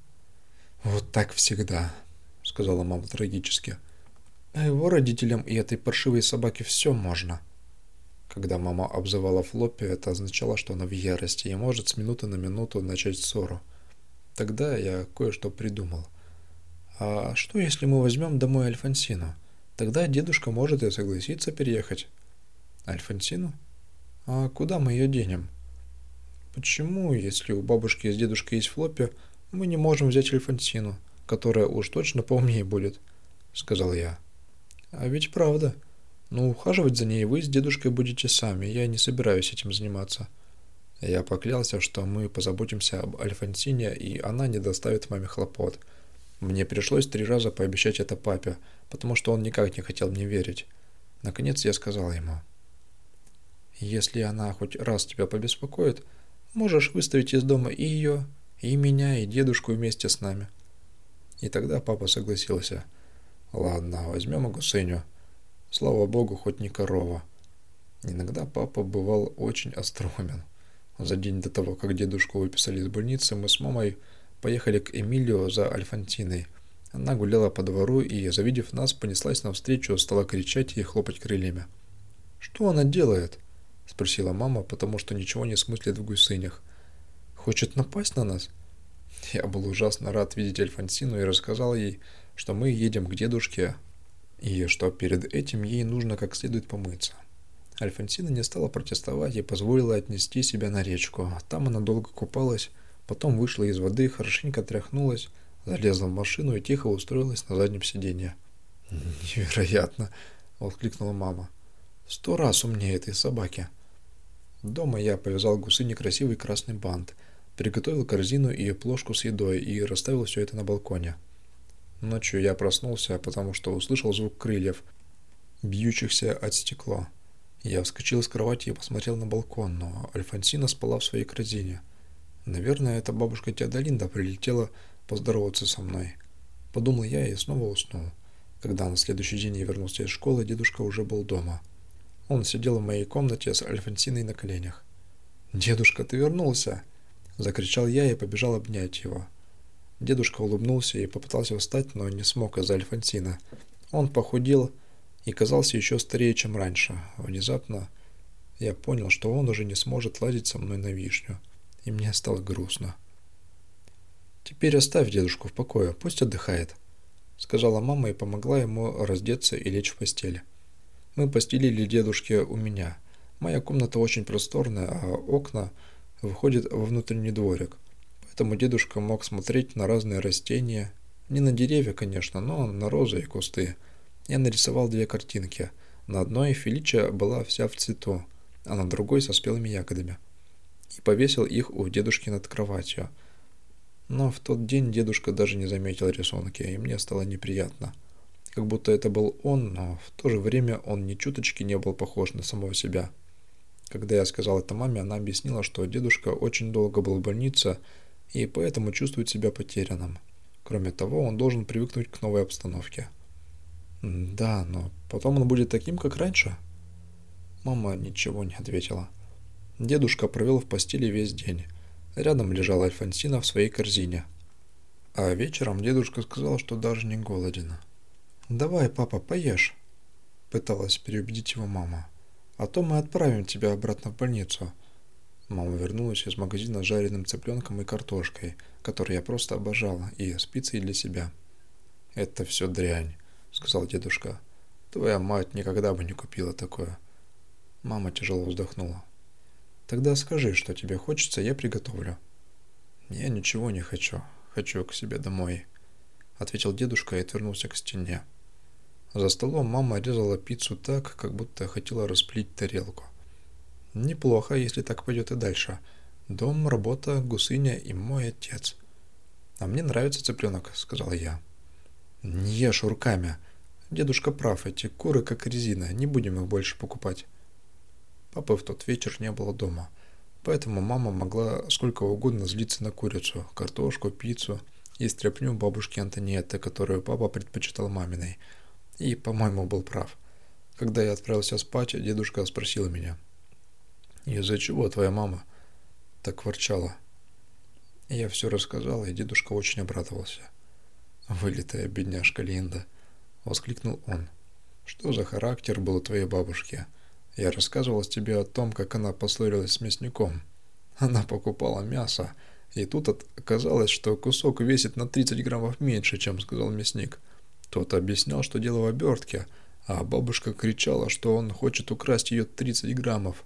«Вот так всегда», — сказала мама трагически. «А его родителям и этой паршивой собаке все можно». Когда мама обзывала Флоппи, это означало, что она в ярости и может с минуты на минуту начать ссору. Тогда я кое-что придумал. А что, если мы возьмем домой Альфонсину? Тогда дедушка может и согласиться переехать. Альфонсину? А куда мы ее денем? Почему, если у бабушки с дедушкой есть флоппи, мы не можем взять Альфонсину, которая уж точно поумнее будет, сказал я. А ведь правда. Но ухаживать за ней вы с дедушкой будете сами, я не собираюсь этим заниматься. Я поклялся, что мы позаботимся об Альфонсине, и она не доставит маме хлопот. Мне пришлось три раза пообещать это папе, потому что он никак не хотел мне верить. Наконец я сказал ему. «Если она хоть раз тебя побеспокоит, можешь выставить из дома и ее, и меня, и дедушку вместе с нами». И тогда папа согласился. «Ладно, возьмем гусыню. Слава богу, хоть не корова. Иногда папа бывал очень остроумен. За день до того, как дедушку выписали из больницы, мы с мамой поехали к Эмилио за Альфонтиной. Она гуляла по двору и, завидев нас, понеслась навстречу, стала кричать и хлопать крыльями. «Что она делает?» – спросила мама, потому что ничего не смыслит в гусынях. «Хочет напасть на нас?» Я был ужасно рад видеть Альфонсину и рассказал ей, что мы едем к дедушке, и что перед этим ей нужно как следует помыться. Альфонсина не стала протестовать и позволила отнести себя на речку. Там она долго купалась, потом вышла из воды, хорошенько тряхнулась, залезла в машину и тихо устроилась на заднем сиденье. «Невероятно!» — воскликнула мама. «Сто раз умнее этой собаки!» Дома я повязал гусы некрасивый красный бант, приготовил корзину и плошку с едой и расставил все это на балконе. Ночью я проснулся, потому что услышал звук крыльев, бьющихся от стекла. Я вскочил с кровати и посмотрел на балкон, но Альфонсина спала в своей корзине. Наверное, эта бабушка Теодолинда прилетела поздороваться со мной. Подумал я и снова уснул. Когда на следующий день я вернулся из школы, дедушка уже был дома. Он сидел в моей комнате с Альфонсиной на коленях. «Дедушка, ты вернулся!» Закричал я и побежал обнять его. Дедушка улыбнулся и попытался встать, но не смог из-за Альфонсина. Он похудел и казался еще старее, чем раньше. Внезапно я понял, что он уже не сможет лазить со мной на вишню, и мне стало грустно. «Теперь оставь дедушку в покое, пусть отдыхает», — сказала мама и помогла ему раздеться и лечь в постель. Мы постелили дедушке у меня. Моя комната очень просторная, а окна выходят во внутренний дворик — Поэтому дедушка мог смотреть на разные растения, не на деревья, конечно, но на розы и кусты. Я нарисовал две картинки. На одной Фелича была вся в цвету, а на другой со спелыми ягодами. И повесил их у дедушки над кроватью. Но в тот день дедушка даже не заметил рисунки, и мне стало неприятно. Как будто это был он, но в то же время он ни чуточки не был похож на самого себя. Когда я сказал это маме, она объяснила, что дедушка очень долго был в больнице, и поэтому чувствует себя потерянным. Кроме того, он должен привыкнуть к новой обстановке. Да, но потом он будет таким, как раньше. Мама ничего не ответила. Дедушка провел в постели весь день. Рядом лежала Альфонсина в своей корзине. А вечером дедушка сказал, что даже не голоден. «Давай, папа, поешь», — пыталась переубедить его мама. «А то мы отправим тебя обратно в больницу. Мама вернулась из магазина с жареным цыпленком и картошкой, которые я просто обожала, и спицей для себя. «Это все дрянь», — сказал дедушка. «Твоя мать никогда бы не купила такое». Мама тяжело вздохнула. «Тогда скажи, что тебе хочется, я приготовлю». «Я ничего не хочу. Хочу к себе домой», — ответил дедушка и отвернулся к стене. За столом мама резала пиццу так, как будто хотела расплить тарелку. Неплохо, если так пойдет и дальше. Дом, работа, гусыня и мой отец. А мне нравится цыпленок, сказал я. Не ешь руками. Дедушка прав, эти куры как резина, не будем их больше покупать. Папы в тот вечер не было дома, поэтому мама могла сколько угодно злиться на курицу, картошку, пиццу и стряпню бабушки Антониетты, которую папа предпочитал маминой. И, по-моему, был прав. Когда я отправился спать, дедушка спросил меня – из-за чего твоя мама так ворчала? Я все рассказал, и дедушка очень обрадовался. «Вылитая бедняжка Линда!» — воскликнул он. «Что за характер был у твоей бабушки? Я рассказывал тебе о том, как она поссорилась с мясником. Она покупала мясо, и тут оказалось, что кусок весит на 30 граммов меньше, чем сказал мясник. Тот объяснял, что дело в обертке, а бабушка кричала, что он хочет украсть ее 30 граммов.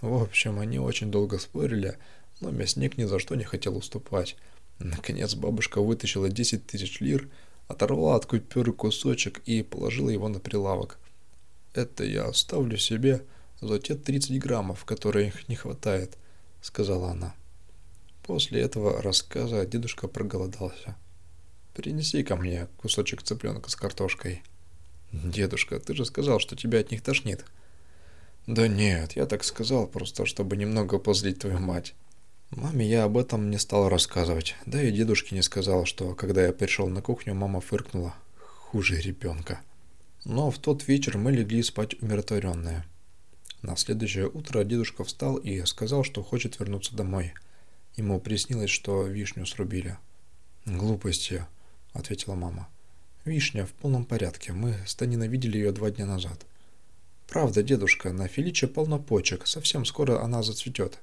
В общем, они очень долго спорили, но мясник ни за что не хотел уступать. Наконец бабушка вытащила 10 тысяч лир, оторвала от купюры кусочек и положила его на прилавок. «Это я оставлю себе за те 30 граммов, которые их не хватает», — сказала она. После этого рассказа дедушка проголодался. «Принеси ко мне кусочек цыпленка с картошкой». «Дедушка, ты же сказал, что тебя от них тошнит». «Да нет, я так сказал, просто чтобы немного позлить твою мать». Маме я об этом не стал рассказывать, да и дедушке не сказал, что когда я пришел на кухню, мама фыркнула. Хуже ребенка. Но в тот вечер мы легли спать умиротворенные. На следующее утро дедушка встал и сказал, что хочет вернуться домой. Ему приснилось, что вишню срубили. «Глупости», — ответила мама. «Вишня в полном порядке. Мы ненавидели ее два дня назад». «Правда, дедушка, на Феличе полно почек. Совсем скоро она зацветет».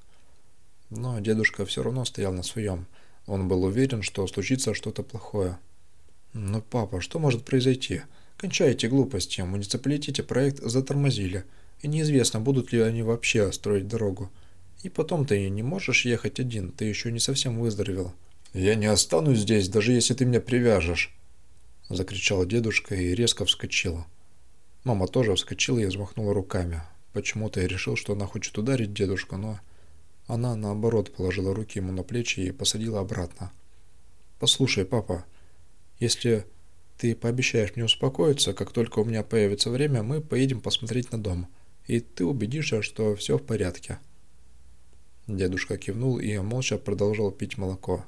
Но дедушка все равно стоял на своем. Он был уверен, что случится что-то плохое. «Но, папа, что может произойти? Кончайте глупости. В муниципалитете проект затормозили, и неизвестно, будут ли они вообще строить дорогу. И потом ты не можешь ехать один, ты еще не совсем выздоровел». «Я не останусь здесь, даже если ты меня привяжешь!» Закричала дедушка и резко вскочила. Мама тоже вскочила и взмахнула руками. Почему-то я решил, что она хочет ударить дедушку, но она, наоборот, положила руки ему на плечи и посадила обратно. «Послушай, папа, если ты пообещаешь мне успокоиться, как только у меня появится время, мы поедем посмотреть на дом, и ты убедишься, что все в порядке». Дедушка кивнул и молча продолжал пить молоко.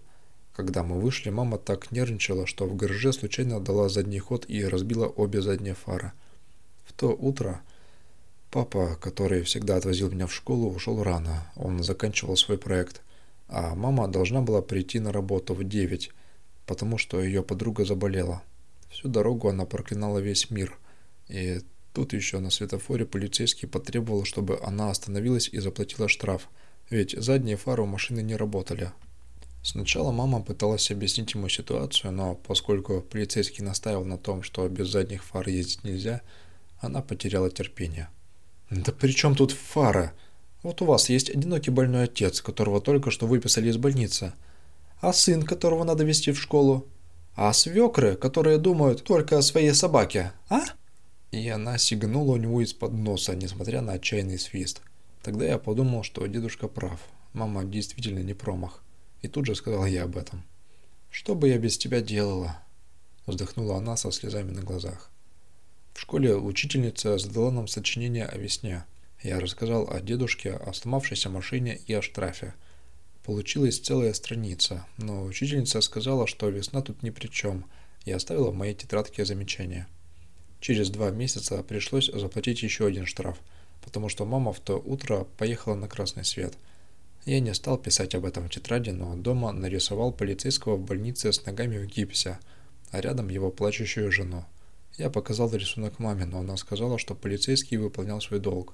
Когда мы вышли, мама так нервничала, что в гараже случайно дала задний ход и разбила обе задние фары. В то утро Папа, который всегда отвозил меня в школу, ушел рано. Он заканчивал свой проект. А мама должна была прийти на работу в 9, потому что ее подруга заболела. Всю дорогу она проклинала весь мир. И тут еще на светофоре полицейский потребовал, чтобы она остановилась и заплатила штраф, ведь задние фары у машины не работали. Сначала мама пыталась объяснить ему ситуацию, но поскольку полицейский настаивал на том, что без задних фар ездить нельзя, она потеряла терпение. Да при чем тут фара? Вот у вас есть одинокий больной отец, которого только что выписали из больницы. А сын, которого надо вести в школу. А свекры, которые думают только о своей собаке, а? И она сигнула у него из-под носа, несмотря на отчаянный свист. Тогда я подумал, что дедушка прав. Мама действительно не промах. И тут же сказал я об этом. «Что бы я без тебя делала?» Вздохнула она со слезами на глазах. В школе учительница задала нам сочинение о весне. Я рассказал о дедушке, о сломавшейся машине и о штрафе. Получилась целая страница, но учительница сказала, что весна тут ни при чем, и оставила в моей тетрадке замечание. Через два месяца пришлось заплатить еще один штраф, потому что мама в то утро поехала на красный свет. Я не стал писать об этом в тетради, но дома нарисовал полицейского в больнице с ногами в гипсе, а рядом его плачущую жену. Я показал рисунок маме, но она сказала, что полицейский выполнял свой долг.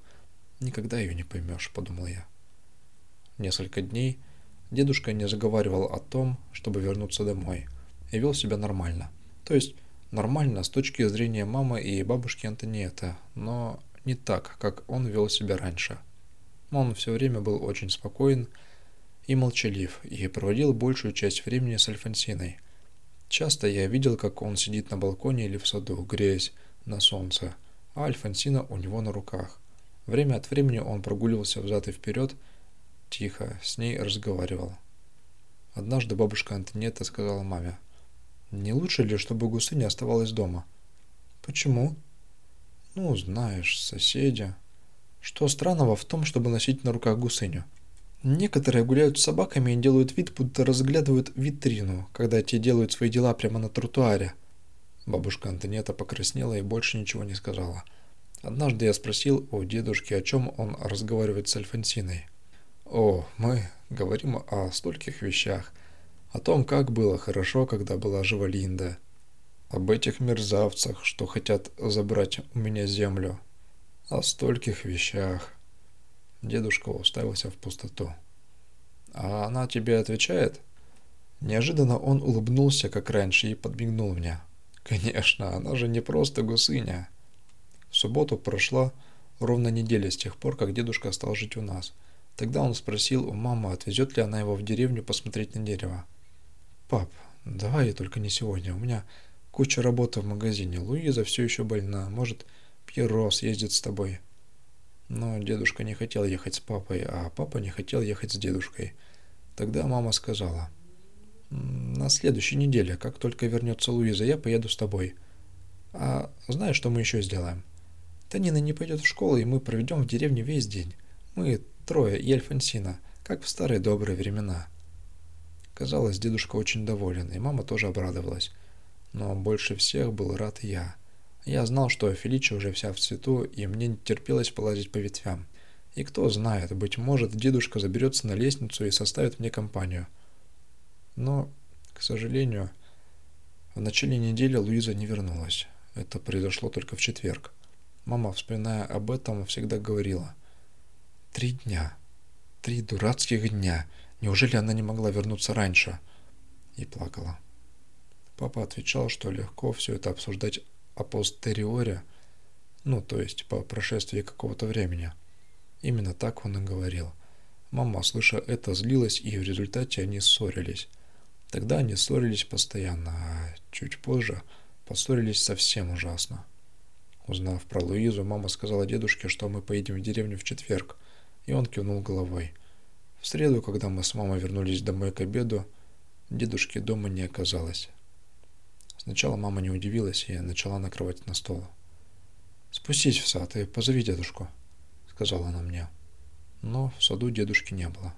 «Никогда ее не поймешь», — подумал я. Несколько дней дедушка не заговаривал о том, чтобы вернуться домой, и вел себя нормально. То есть нормально с точки зрения мамы и бабушки Антониэта, но не так, как он вел себя раньше. Он все время был очень спокоен и молчалив, и проводил большую часть времени с Альфонсиной. Часто я видел, как он сидит на балконе или в саду, греясь на солнце, а Альфонсина у него на руках. Время от времени он прогуливался взад и вперед, тихо, с ней разговаривал. Однажды бабушка Антонетта сказала маме, «Не лучше ли, чтобы гусыня оставалась дома?» «Почему?» «Ну, знаешь, соседи». «Что странного в том, чтобы носить на руках гусыню?» Некоторые гуляют с собаками и делают вид, будто разглядывают витрину, когда те делают свои дела прямо на тротуаре. Бабушка Антонета покраснела и больше ничего не сказала. Однажды я спросил у дедушки, о чем он разговаривает с Альфонсиной. «О, мы говорим о стольких вещах. О том, как было хорошо, когда была жива Линда. Об этих мерзавцах, что хотят забрать у меня землю. О стольких вещах». Дедушка уставился в пустоту. «А она тебе отвечает?» Неожиданно он улыбнулся, как раньше, и подмигнул мне. «Конечно, она же не просто гусыня». В субботу прошла ровно неделя с тех пор, как дедушка стал жить у нас. Тогда он спросил у мамы, отвезет ли она его в деревню посмотреть на дерево. «Пап, давай только не сегодня. У меня куча работы в магазине. Луиза все еще больна. Может, Пьеро съездит с тобой». Но дедушка не хотел ехать с папой, а папа не хотел ехать с дедушкой. Тогда мама сказала, «На следующей неделе, как только вернется Луиза, я поеду с тобой. А знаешь, что мы еще сделаем? Танина не пойдет в школу, и мы проведем в деревне весь день. Мы трое и Альфонсина, как в старые добрые времена». Казалось, дедушка очень доволен, и мама тоже обрадовалась. Но больше всех был рад я. Я знал, что Фелича уже вся в цвету, и мне не терпелось полазить по ветвям. И кто знает, быть может, дедушка заберется на лестницу и составит мне компанию. Но, к сожалению, в начале недели Луиза не вернулась. Это произошло только в четверг. Мама, вспоминая об этом, всегда говорила. «Три дня. Три дурацких дня. Неужели она не могла вернуться раньше?» И плакала. Папа отвечал, что легко все это обсуждать апостериоре, ну, то есть по прошествии какого-то времени. Именно так он и говорил. Мама, слыша это, злилась, и в результате они ссорились. Тогда они ссорились постоянно, а чуть позже поссорились совсем ужасно. Узнав про Луизу, мама сказала дедушке, что мы поедем в деревню в четверг, и он кивнул головой. В среду, когда мы с мамой вернулись домой к обеду, дедушки дома не оказалось. Сначала мама не удивилась и начала накрывать на стол. «Спустись в сад и позови дедушку», — сказала она мне. Но в саду дедушки не было.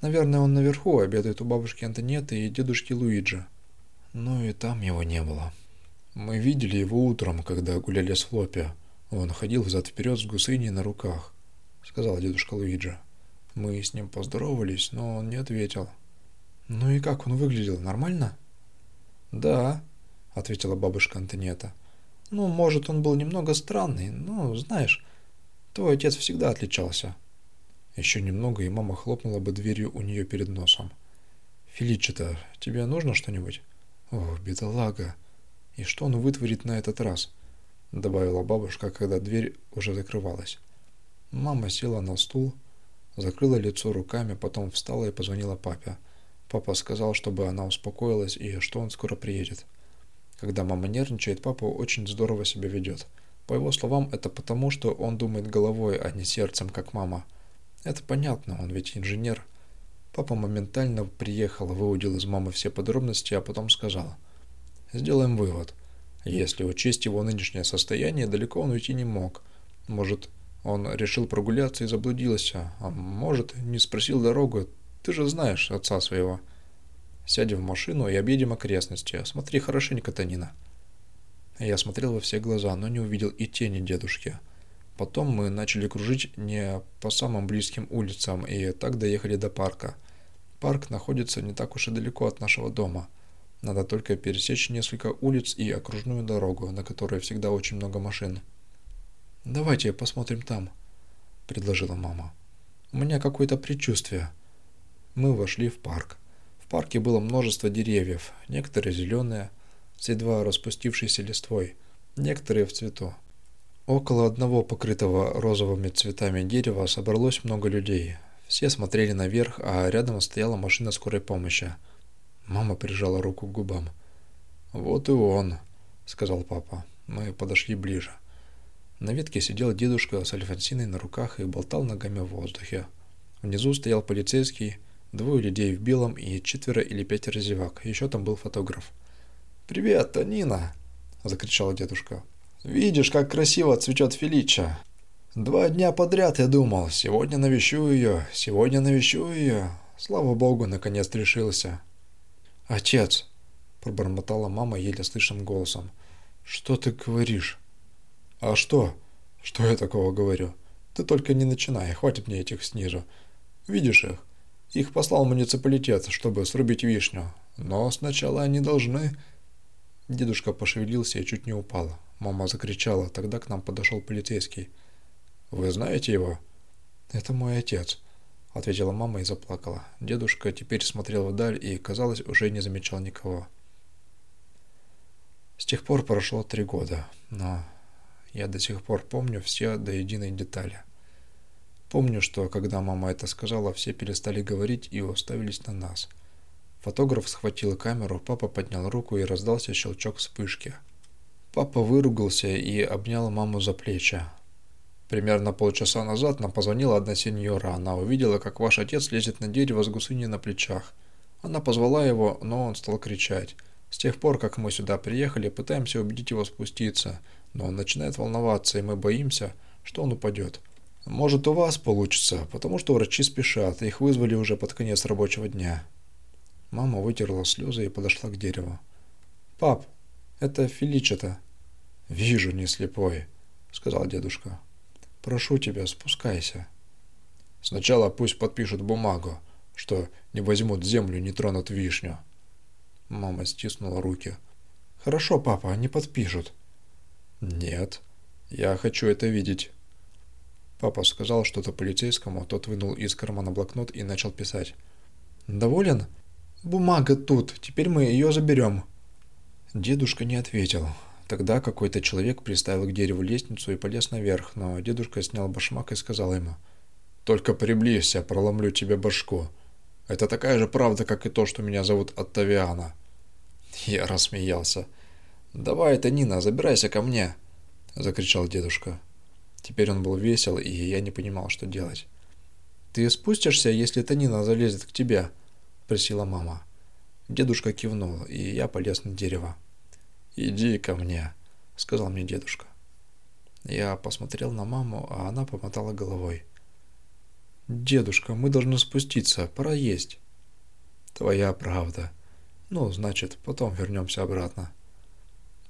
Наверное, он наверху обедает у бабушки Антонеты и дедушки Луиджи. Но и там его не было. Мы видели его утром, когда гуляли с Флопи. Он ходил взад-вперед с гусыней на руках, сказал дедушка Луиджи. Мы с ним поздоровались, но он не ответил. Ну и как он выглядел? Нормально? Да, ответила бабушка Антонета. Ну, может, он был немного странный, но, знаешь, твой отец всегда отличался. Еще немного, и мама хлопнула бы дверью у нее перед носом. Феличита, тебе нужно что-нибудь? Ох, бедолага. И что он вытворит на этот раз? Добавила бабушка, когда дверь уже закрывалась. Мама села на стул, закрыла лицо руками, потом встала и позвонила папе. Папа сказал, чтобы она успокоилась и что он скоро приедет. Когда мама нервничает, папа очень здорово себя ведет. По его словам, это потому, что он думает головой, а не сердцем, как мама. Это понятно, он ведь инженер. Папа моментально приехал, выудил из мамы все подробности, а потом сказал. Сделаем вывод. Если учесть его нынешнее состояние, далеко он уйти не мог. Может, он решил прогуляться и заблудился, а может, не спросил дорогу. Ты же знаешь отца своего. Сядем в машину и объедем окрестности. Смотри хорошенько, Танина. Я смотрел во все глаза, но не увидел и тени дедушки. Потом мы начали кружить не по самым близким улицам и так доехали до парка. Парк находится не так уж и далеко от нашего дома. Надо только пересечь несколько улиц и окружную дорогу, на которой всегда очень много машин. «Давайте посмотрим там», — предложила мама. «У меня какое-то предчувствие». Мы вошли в парк парке было множество деревьев, некоторые зеленые, с едва распустившейся листвой, некоторые в цвету. Около одного покрытого розовыми цветами дерева собралось много людей. Все смотрели наверх, а рядом стояла машина скорой помощи. Мама прижала руку к губам. «Вот и он», — сказал папа. Мы подошли ближе. На ветке сидел дедушка с Альфонсиной на руках и болтал ногами в воздухе. Внизу стоял полицейский, Двое людей в белом и четверо или пятеро зевак. Еще там был фотограф. «Привет, Танина!» – закричал дедушка. «Видишь, как красиво цветет Фелича. Два дня подряд я думал, сегодня навещу ее, сегодня навещу ее. Слава богу, наконец решился». «Отец!» – пробормотала мама еле слышным голосом. «Что ты говоришь?» «А что? Что я такого говорю? Ты только не начинай, хватит мне этих снизу. Видишь их? Их послал муниципалитет, чтобы срубить вишню. Но сначала они должны...» Дедушка пошевелился и чуть не упал. Мама закричала. Тогда к нам подошел полицейский. «Вы знаете его?» «Это мой отец», — ответила мама и заплакала. Дедушка теперь смотрел вдаль и, казалось, уже не замечал никого. С тех пор прошло три года, но Я до сих пор помню все до единой детали. Помню, что когда мама это сказала, все перестали говорить и уставились на нас. Фотограф схватил камеру, папа поднял руку и раздался щелчок вспышки. Папа выругался и обнял маму за плечи. Примерно полчаса назад нам позвонила одна сеньора. Она увидела, как ваш отец лезет на дерево с гусыней на плечах. Она позвала его, но он стал кричать. С тех пор, как мы сюда приехали, пытаемся убедить его спуститься, но он начинает волноваться, и мы боимся, что он упадет. Может, у вас получится, потому что врачи спешат, их вызвали уже под конец рабочего дня. Мама вытерла слезы и подошла к дереву. «Пап, это Феличета». «Вижу, не слепой», — сказал дедушка. Прошу тебя, спускайся. Сначала пусть подпишут бумагу, что не возьмут землю, не тронут вишню. Мама стиснула руки. Хорошо, папа, они подпишут. Нет, я хочу это видеть. Папа сказал что-то полицейскому, тот вынул из кармана блокнот и начал писать. «Доволен? Бумага тут, теперь мы ее заберем». Дедушка не ответил. Тогда какой-то человек приставил к дереву лестницу и полез наверх, но дедушка снял башмак и сказал ему, «Только приблизься, проломлю тебе башку. Это такая же правда, как и то, что меня зовут Оттавиана». Я рассмеялся. «Давай это, Нина, забирайся ко мне!» – закричал дедушка. Теперь он был весел, и я не понимал, что делать. «Ты спустишься, если Танина залезет к тебе?» – просила мама. Дедушка кивнул, и я полез на дерево. «Иди ко мне», — сказал мне дедушка. Я посмотрел на маму, а она помотала головой. «Дедушка, мы должны спуститься, пора есть». «Твоя правда. Ну, значит, потом вернемся обратно».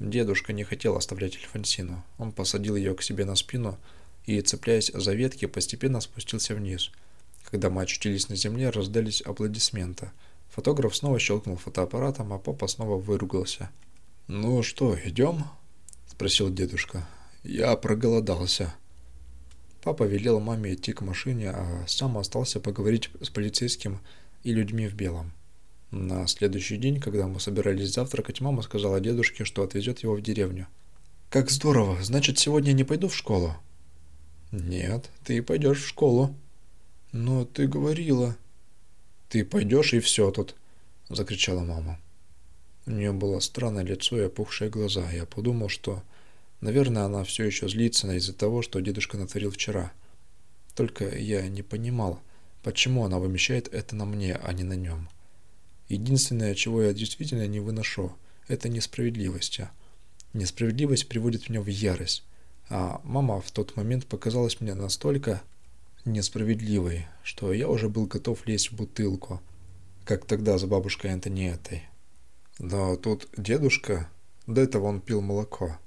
Дедушка не хотел оставлять Эльфансину. Он посадил ее к себе на спину и, цепляясь за ветки, постепенно спустился вниз. Когда мы очутились на земле, раздались аплодисменты. Фотограф снова щелкнул фотоаппаратом, а папа снова выругался. «Ну что, идем?» – спросил дедушка. «Я проголодался». Папа велел маме идти к машине, а сам остался поговорить с полицейским и людьми в белом. На следующий день, когда мы собирались завтракать, мама сказала дедушке, что отвезет его в деревню. «Как здорово! Значит, сегодня не пойду в школу?» «Нет, ты пойдешь в школу». «Но ты говорила...» «Ты пойдешь и все тут!» – закричала мама. У нее было странное лицо и опухшие глаза. Я подумал, что, наверное, она все еще злится из-за того, что дедушка натворил вчера. Только я не понимал, почему она вымещает это на мне, а не на нем. Единственное, чего я действительно не выношу, это несправедливость. Несправедливость приводит меня в ярость. А мама в тот момент показалась мне настолько несправедливой, что я уже был готов лезть в бутылку, как тогда с бабушкой Антониетой. Но тут дедушка, до этого он пил молоко,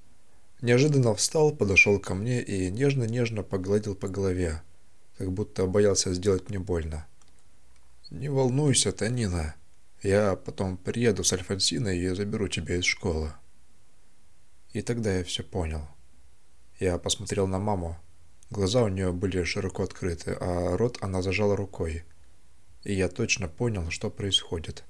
неожиданно встал, подошел ко мне и нежно-нежно погладил по голове, как будто боялся сделать мне больно. «Не волнуйся, Танина, я потом приеду с Альфонсиной и заберу тебя из школы». И тогда я все понял. Я посмотрел на маму. Глаза у нее были широко открыты, а рот она зажала рукой. И я точно понял, что происходит.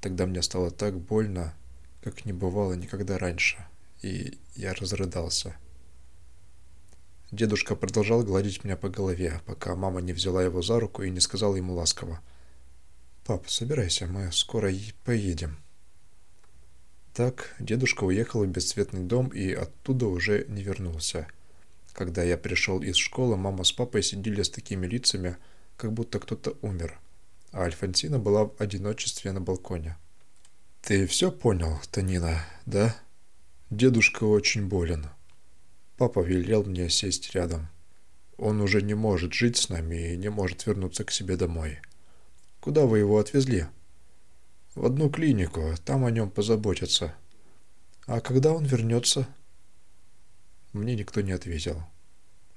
Тогда мне стало так больно, как не бывало никогда раньше, и я разрыдался. Дедушка продолжал гладить меня по голове, пока мама не взяла его за руку и не сказала ему ласково. «Пап, собирайся, мы скоро поедем». Так дедушка уехал в бесцветный дом и оттуда уже не вернулся. Когда я пришел из школы, мама с папой сидели с такими лицами, как будто кто-то умер – а Альфонсина была в одиночестве на балконе. «Ты все понял, Танина, да? Дедушка очень болен. Папа велел мне сесть рядом. Он уже не может жить с нами и не может вернуться к себе домой. Куда вы его отвезли?» «В одну клинику, там о нем позаботятся». «А когда он вернется?» Мне никто не ответил.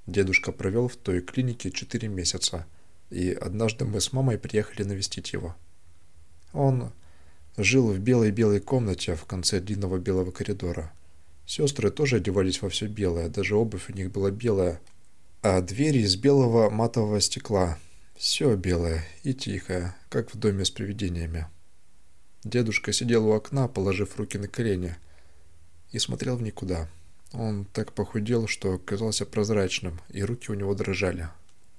Дедушка провел в той клинике четыре месяца – и однажды мы с мамой приехали навестить его. Он жил в белой-белой комнате в конце длинного белого коридора. Сестры тоже одевались во все белое, даже обувь у них была белая, а двери из белого матового стекла. Все белое и тихое, как в доме с привидениями. Дедушка сидел у окна, положив руки на колени, и смотрел в никуда. Он так похудел, что казался прозрачным, и руки у него дрожали.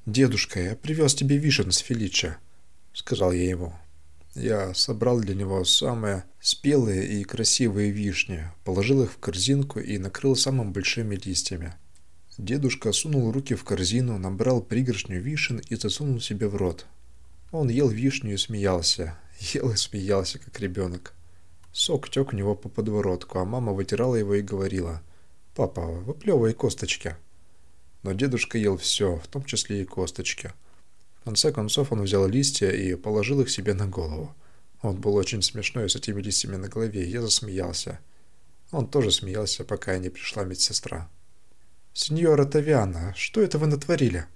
«Дедушка, я привез тебе вишен с Фелича», — сказал я ему. Я собрал для него самые спелые и красивые вишни, положил их в корзинку и накрыл самыми большими листьями. Дедушка сунул руки в корзину, набрал пригоршню вишен и засунул себе в рот. Он ел вишню и смеялся. Ел и смеялся, как ребенок. Сок тек у него по подворотку, а мама вытирала его и говорила «Папа, выплевывай косточки». Но дедушка ел все, в том числе и косточки. В конце концов он взял листья и положил их себе на голову. Он был очень смешной с этими листьями на голове, я засмеялся. Он тоже смеялся, пока не пришла медсестра. «Сеньора Тавиана, что это вы натворили?»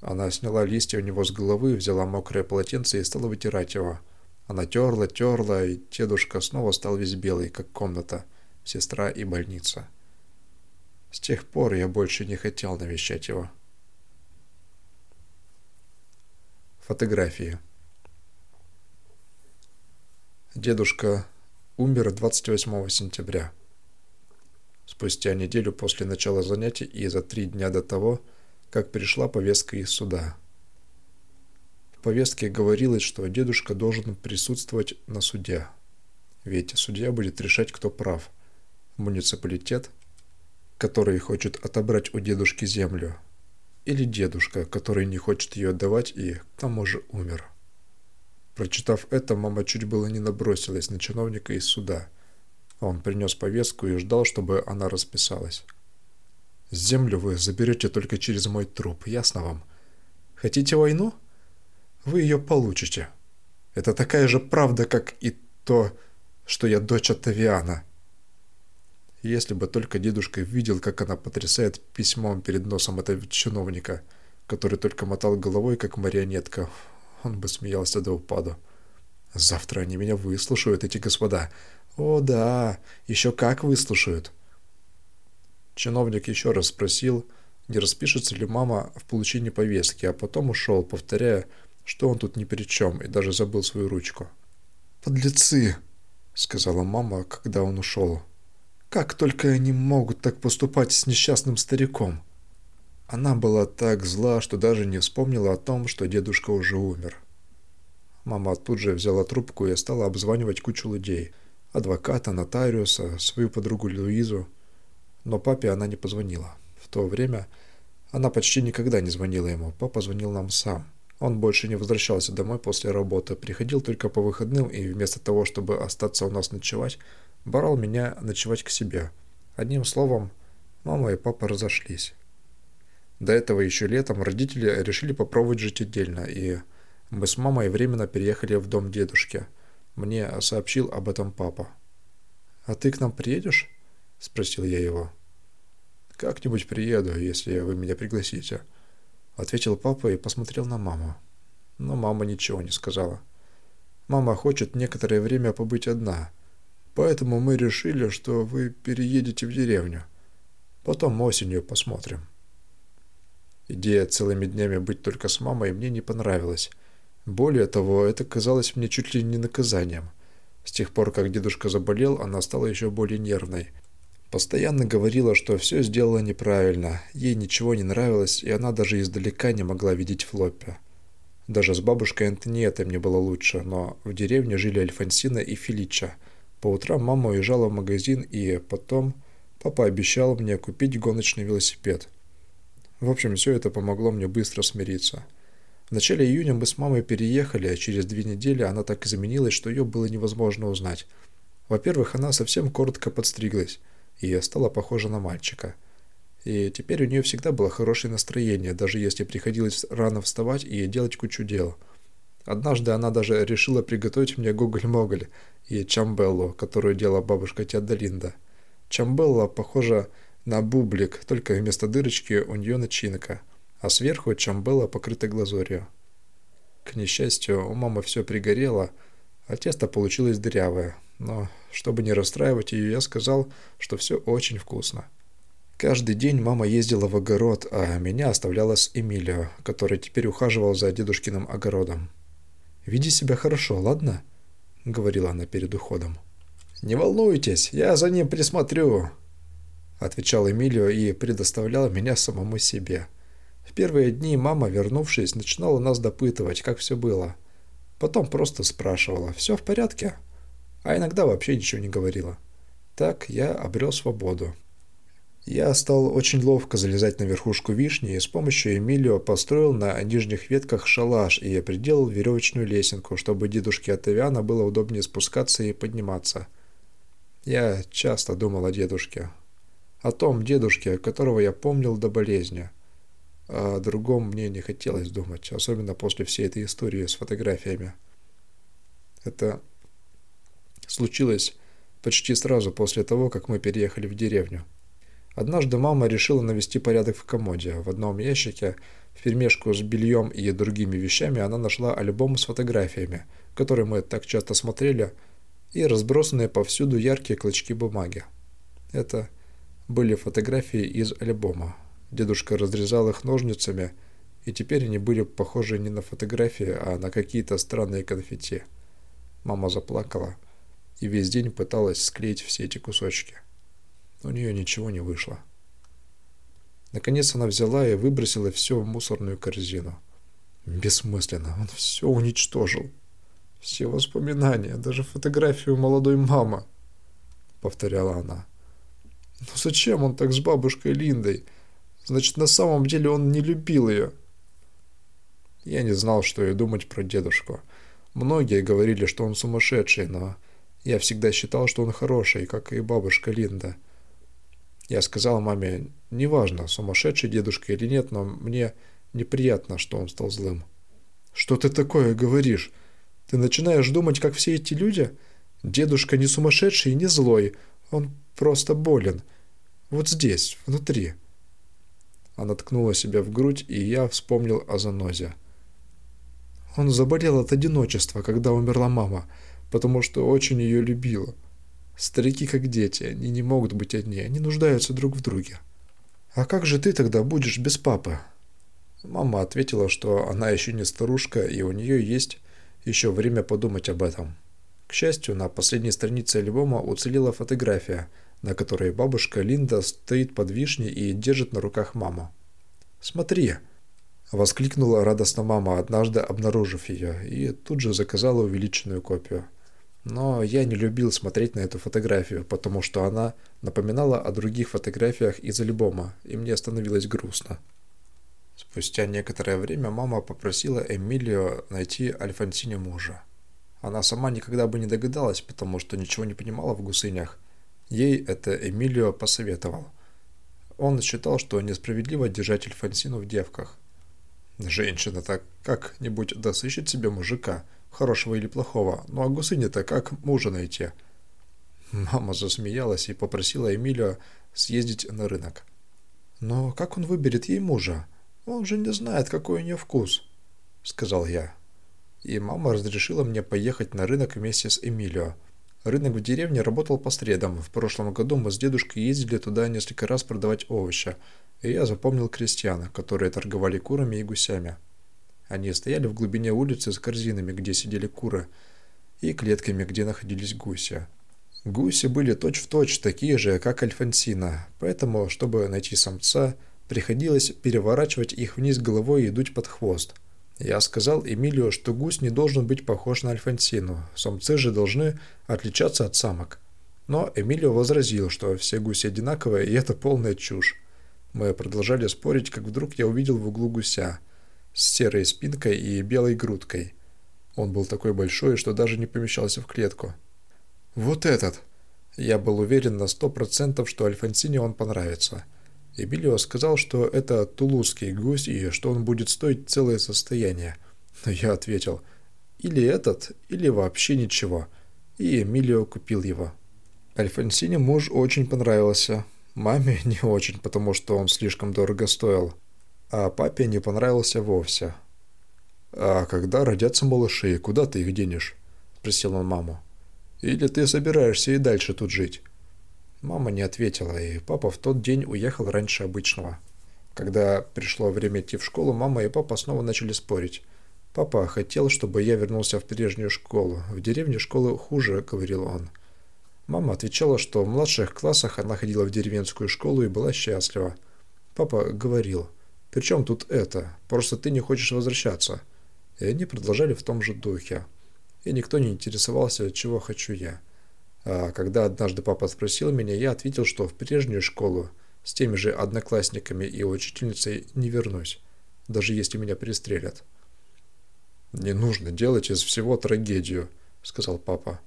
Она сняла листья у него с головы, взяла мокрое полотенце и стала вытирать его. Она терла, терла, и дедушка снова стал весь белый, как комната, сестра и больница. С тех пор я больше не хотел навещать его. Фотографии. Дедушка умер 28 сентября. Спустя неделю после начала занятий и за три дня до того, как пришла повестка из суда. В повестке говорилось, что дедушка должен присутствовать на суде. Ведь судья будет решать, кто прав. Муниципалитет, который хочет отобрать у дедушки землю, или дедушка, который не хочет ее отдавать и к тому же умер. Прочитав это, мама чуть было не набросилась на чиновника из суда. Он принес повестку и ждал, чтобы она расписалась. «Землю вы заберете только через мой труп, ясно вам? Хотите войну? Вы ее получите. Это такая же правда, как и то, что я дочь Оттавиана». Если бы только дедушка видел, как она потрясает письмом перед носом этого чиновника, который только мотал головой, как марионетка, он бы смеялся до упаду. «Завтра они меня выслушают, эти господа. О, да, еще как выслушают!» Чиновник еще раз спросил, не распишется ли мама в получении повестки, а потом ушел, повторяя, что он тут ни при чем, и даже забыл свою ручку. «Подлецы!» — сказала мама, когда он ушел. Как только они могут так поступать с несчастным стариком? Она была так зла, что даже не вспомнила о том, что дедушка уже умер. Мама тут же взяла трубку и стала обзванивать кучу людей. Адвоката, нотариуса, свою подругу Луизу. Но папе она не позвонила. В то время она почти никогда не звонила ему. Папа звонил нам сам. Он больше не возвращался домой после работы, приходил только по выходным и вместо того, чтобы остаться у нас ночевать, брал меня ночевать к себе. Одним словом, мама и папа разошлись. До этого еще летом родители решили попробовать жить отдельно, и мы с мамой временно переехали в дом дедушки. Мне сообщил об этом папа. «А ты к нам приедешь?» – спросил я его. «Как-нибудь приеду, если вы меня пригласите», – ответил папа и посмотрел на маму. Но мама ничего не сказала. Мама хочет некоторое время побыть одна – Поэтому мы решили, что вы переедете в деревню. Потом осенью посмотрим. Идея целыми днями быть только с мамой мне не понравилась. Более того, это казалось мне чуть ли не наказанием. С тех пор, как дедушка заболел, она стала еще более нервной. Постоянно говорила, что все сделала неправильно, ей ничего не нравилось, и она даже издалека не могла видеть Флоппи. Даже с бабушкой Антониетой мне было лучше, но в деревне жили Альфонсина и Фелича – по утрам мама уезжала в магазин, и потом папа обещал мне купить гоночный велосипед. В общем, все это помогло мне быстро смириться. В начале июня мы с мамой переехали, а через две недели она так изменилась, что ее было невозможно узнать. Во-первых, она совсем коротко подстриглась, и стала похожа на мальчика. И теперь у нее всегда было хорошее настроение, даже если приходилось рано вставать и делать кучу дел – Однажды она даже решила приготовить мне гоголь-моголь и чамбеллу, которую делала бабушка Теодолинда. Чамбелла похожа на бублик, только вместо дырочки у нее начинка, а сверху чамбелла покрыта глазурью. К несчастью, у мамы все пригорело, а тесто получилось дырявое, но чтобы не расстраивать ее, я сказал, что все очень вкусно. Каждый день мама ездила в огород, а меня оставляла с Эмилио, который теперь ухаживал за дедушкиным огородом. Веди себя хорошо, ладно?» — говорила она перед уходом. «Не волнуйтесь, я за ним присмотрю». — отвечал Эмилио и предоставлял меня самому себе. В первые дни мама, вернувшись, начинала нас допытывать, как все было. Потом просто спрашивала, все в порядке? А иногда вообще ничего не говорила. Так я обрел свободу. Я стал очень ловко залезать на верхушку вишни и с помощью Эмилио построил на нижних ветках шалаш и приделал веревочную лесенку, чтобы дедушке от было удобнее спускаться и подниматься. Я часто думал о дедушке. О том дедушке, которого я помнил до болезни. О другом мне не хотелось думать, особенно после всей этой истории с фотографиями. Это случилось почти сразу после того, как мы переехали в деревню. Однажды мама решила навести порядок в комоде. В одном ящике, в перемешку с бельем и другими вещами, она нашла альбом с фотографиями, которые мы так часто смотрели, и разбросанные повсюду яркие клочки бумаги. Это были фотографии из альбома. Дедушка разрезал их ножницами, и теперь они были похожи не на фотографии, а на какие-то странные конфетти. Мама заплакала и весь день пыталась склеить все эти кусочки. У нее ничего не вышло. Наконец она взяла и выбросила все в мусорную корзину. Бессмысленно, он все уничтожил. Все воспоминания, даже фотографию молодой мамы, повторяла она. Но зачем он так с бабушкой Линдой? Значит, на самом деле он не любил ее. Я не знал, что и думать про дедушку. Многие говорили, что он сумасшедший, но я всегда считал, что он хороший, как и бабушка Линда. Я сказал маме, неважно, сумасшедший дедушка или нет, но мне неприятно, что он стал злым. «Что ты такое говоришь? Ты начинаешь думать, как все эти люди? Дедушка не сумасшедший и не злой, он просто болен. Вот здесь, внутри». Она ткнула себя в грудь, и я вспомнил о занозе. Он заболел от одиночества, когда умерла мама, потому что очень ее любила. Старики как дети, они не могут быть одни, они нуждаются друг в друге. «А как же ты тогда будешь без папы?» Мама ответила, что она еще не старушка, и у нее есть еще время подумать об этом. К счастью, на последней странице альбома уцелела фотография, на которой бабушка Линда стоит под вишней и держит на руках маму. «Смотри!» – воскликнула радостно мама, однажды обнаружив ее, и тут же заказала увеличенную копию – но я не любил смотреть на эту фотографию, потому что она напоминала о других фотографиях из альбома, и мне становилось грустно. Спустя некоторое время мама попросила Эмилио найти Альфонсине мужа. Она сама никогда бы не догадалась, потому что ничего не понимала в гусынях. Ей это Эмилио посоветовал. Он считал, что несправедливо держать Альфонсину в девках. Женщина так как-нибудь досыщет себе мужика – хорошего или плохого. Ну а гусыне-то как мужа найти? Мама засмеялась и попросила Эмилию съездить на рынок. «Но как он выберет ей мужа? Он же не знает, какой у нее вкус», — сказал я. И мама разрешила мне поехать на рынок вместе с Эмилио. Рынок в деревне работал по средам. В прошлом году мы с дедушкой ездили туда несколько раз продавать овощи, и я запомнил крестьян, которые торговали курами и гусями. Они стояли в глубине улицы с корзинами, где сидели куры, и клетками, где находились гуси. Гуси были точь-в-точь точь такие же, как Альфонсина, поэтому, чтобы найти самца, приходилось переворачивать их вниз головой и дуть под хвост. Я сказал Эмилио, что гусь не должен быть похож на Альфонсину, самцы же должны отличаться от самок. Но Эмилио возразил, что все гуси одинаковые, и это полная чушь. Мы продолжали спорить, как вдруг я увидел в углу гуся – с серой спинкой и белой грудкой. Он был такой большой, что даже не помещался в клетку. «Вот этот!» Я был уверен на сто процентов, что Альфонсине он понравится. Эмилио сказал, что это тулузский гусь и что он будет стоить целое состояние. Но я ответил, или этот, или вообще ничего. И Эмилио купил его. Альфонсине муж очень понравился. Маме не очень, потому что он слишком дорого стоил а папе не понравился вовсе. «А когда родятся малыши, куда ты их денешь?» – спросил он маму. «Или ты собираешься и дальше тут жить?» Мама не ответила, и папа в тот день уехал раньше обычного. Когда пришло время идти в школу, мама и папа снова начали спорить. Папа хотел, чтобы я вернулся в прежнюю школу. В деревне школы хуже, говорил он. Мама отвечала, что в младших классах она ходила в деревенскую школу и была счастлива. Папа говорил, «При чем тут это? Просто ты не хочешь возвращаться». И они продолжали в том же духе. И никто не интересовался, чего хочу я. А когда однажды папа спросил меня, я ответил, что в прежнюю школу с теми же одноклассниками и учительницей не вернусь, даже если меня пристрелят. «Не нужно делать из всего трагедию», — сказал папа.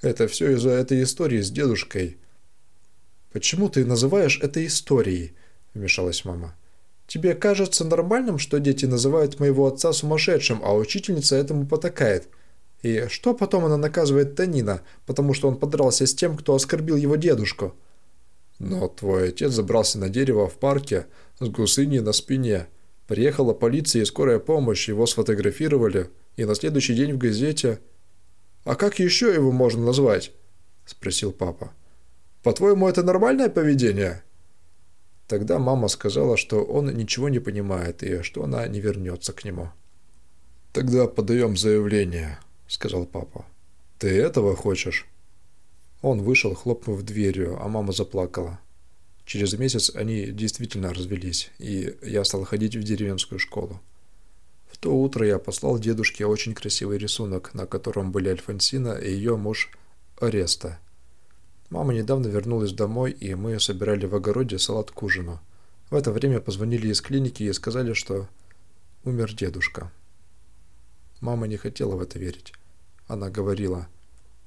«Это все из-за этой истории с дедушкой». «Почему ты называешь это историей?» — вмешалась мама. «Тебе кажется нормальным, что дети называют моего отца сумасшедшим, а учительница этому потакает. И что потом она наказывает Танина, потому что он подрался с тем, кто оскорбил его дедушку? Но твой отец забрался на дерево в парке с гусыней на спине. Приехала полиция и скорая помощь, его сфотографировали, и на следующий день в газете... «А как еще его можно назвать?» – спросил папа. «По-твоему, это нормальное поведение?» Тогда мама сказала, что он ничего не понимает и что она не вернется к нему. «Тогда подаем заявление», — сказал папа. «Ты этого хочешь?» Он вышел, хлопнув дверью, а мама заплакала. Через месяц они действительно развелись, и я стал ходить в деревенскую школу. В то утро я послал дедушке очень красивый рисунок, на котором были Альфонсина и ее муж Ареста. Мама недавно вернулась домой, и мы собирали в огороде салат к ужину. В это время позвонили из клиники и сказали, что умер дедушка. Мама не хотела в это верить. Она говорила,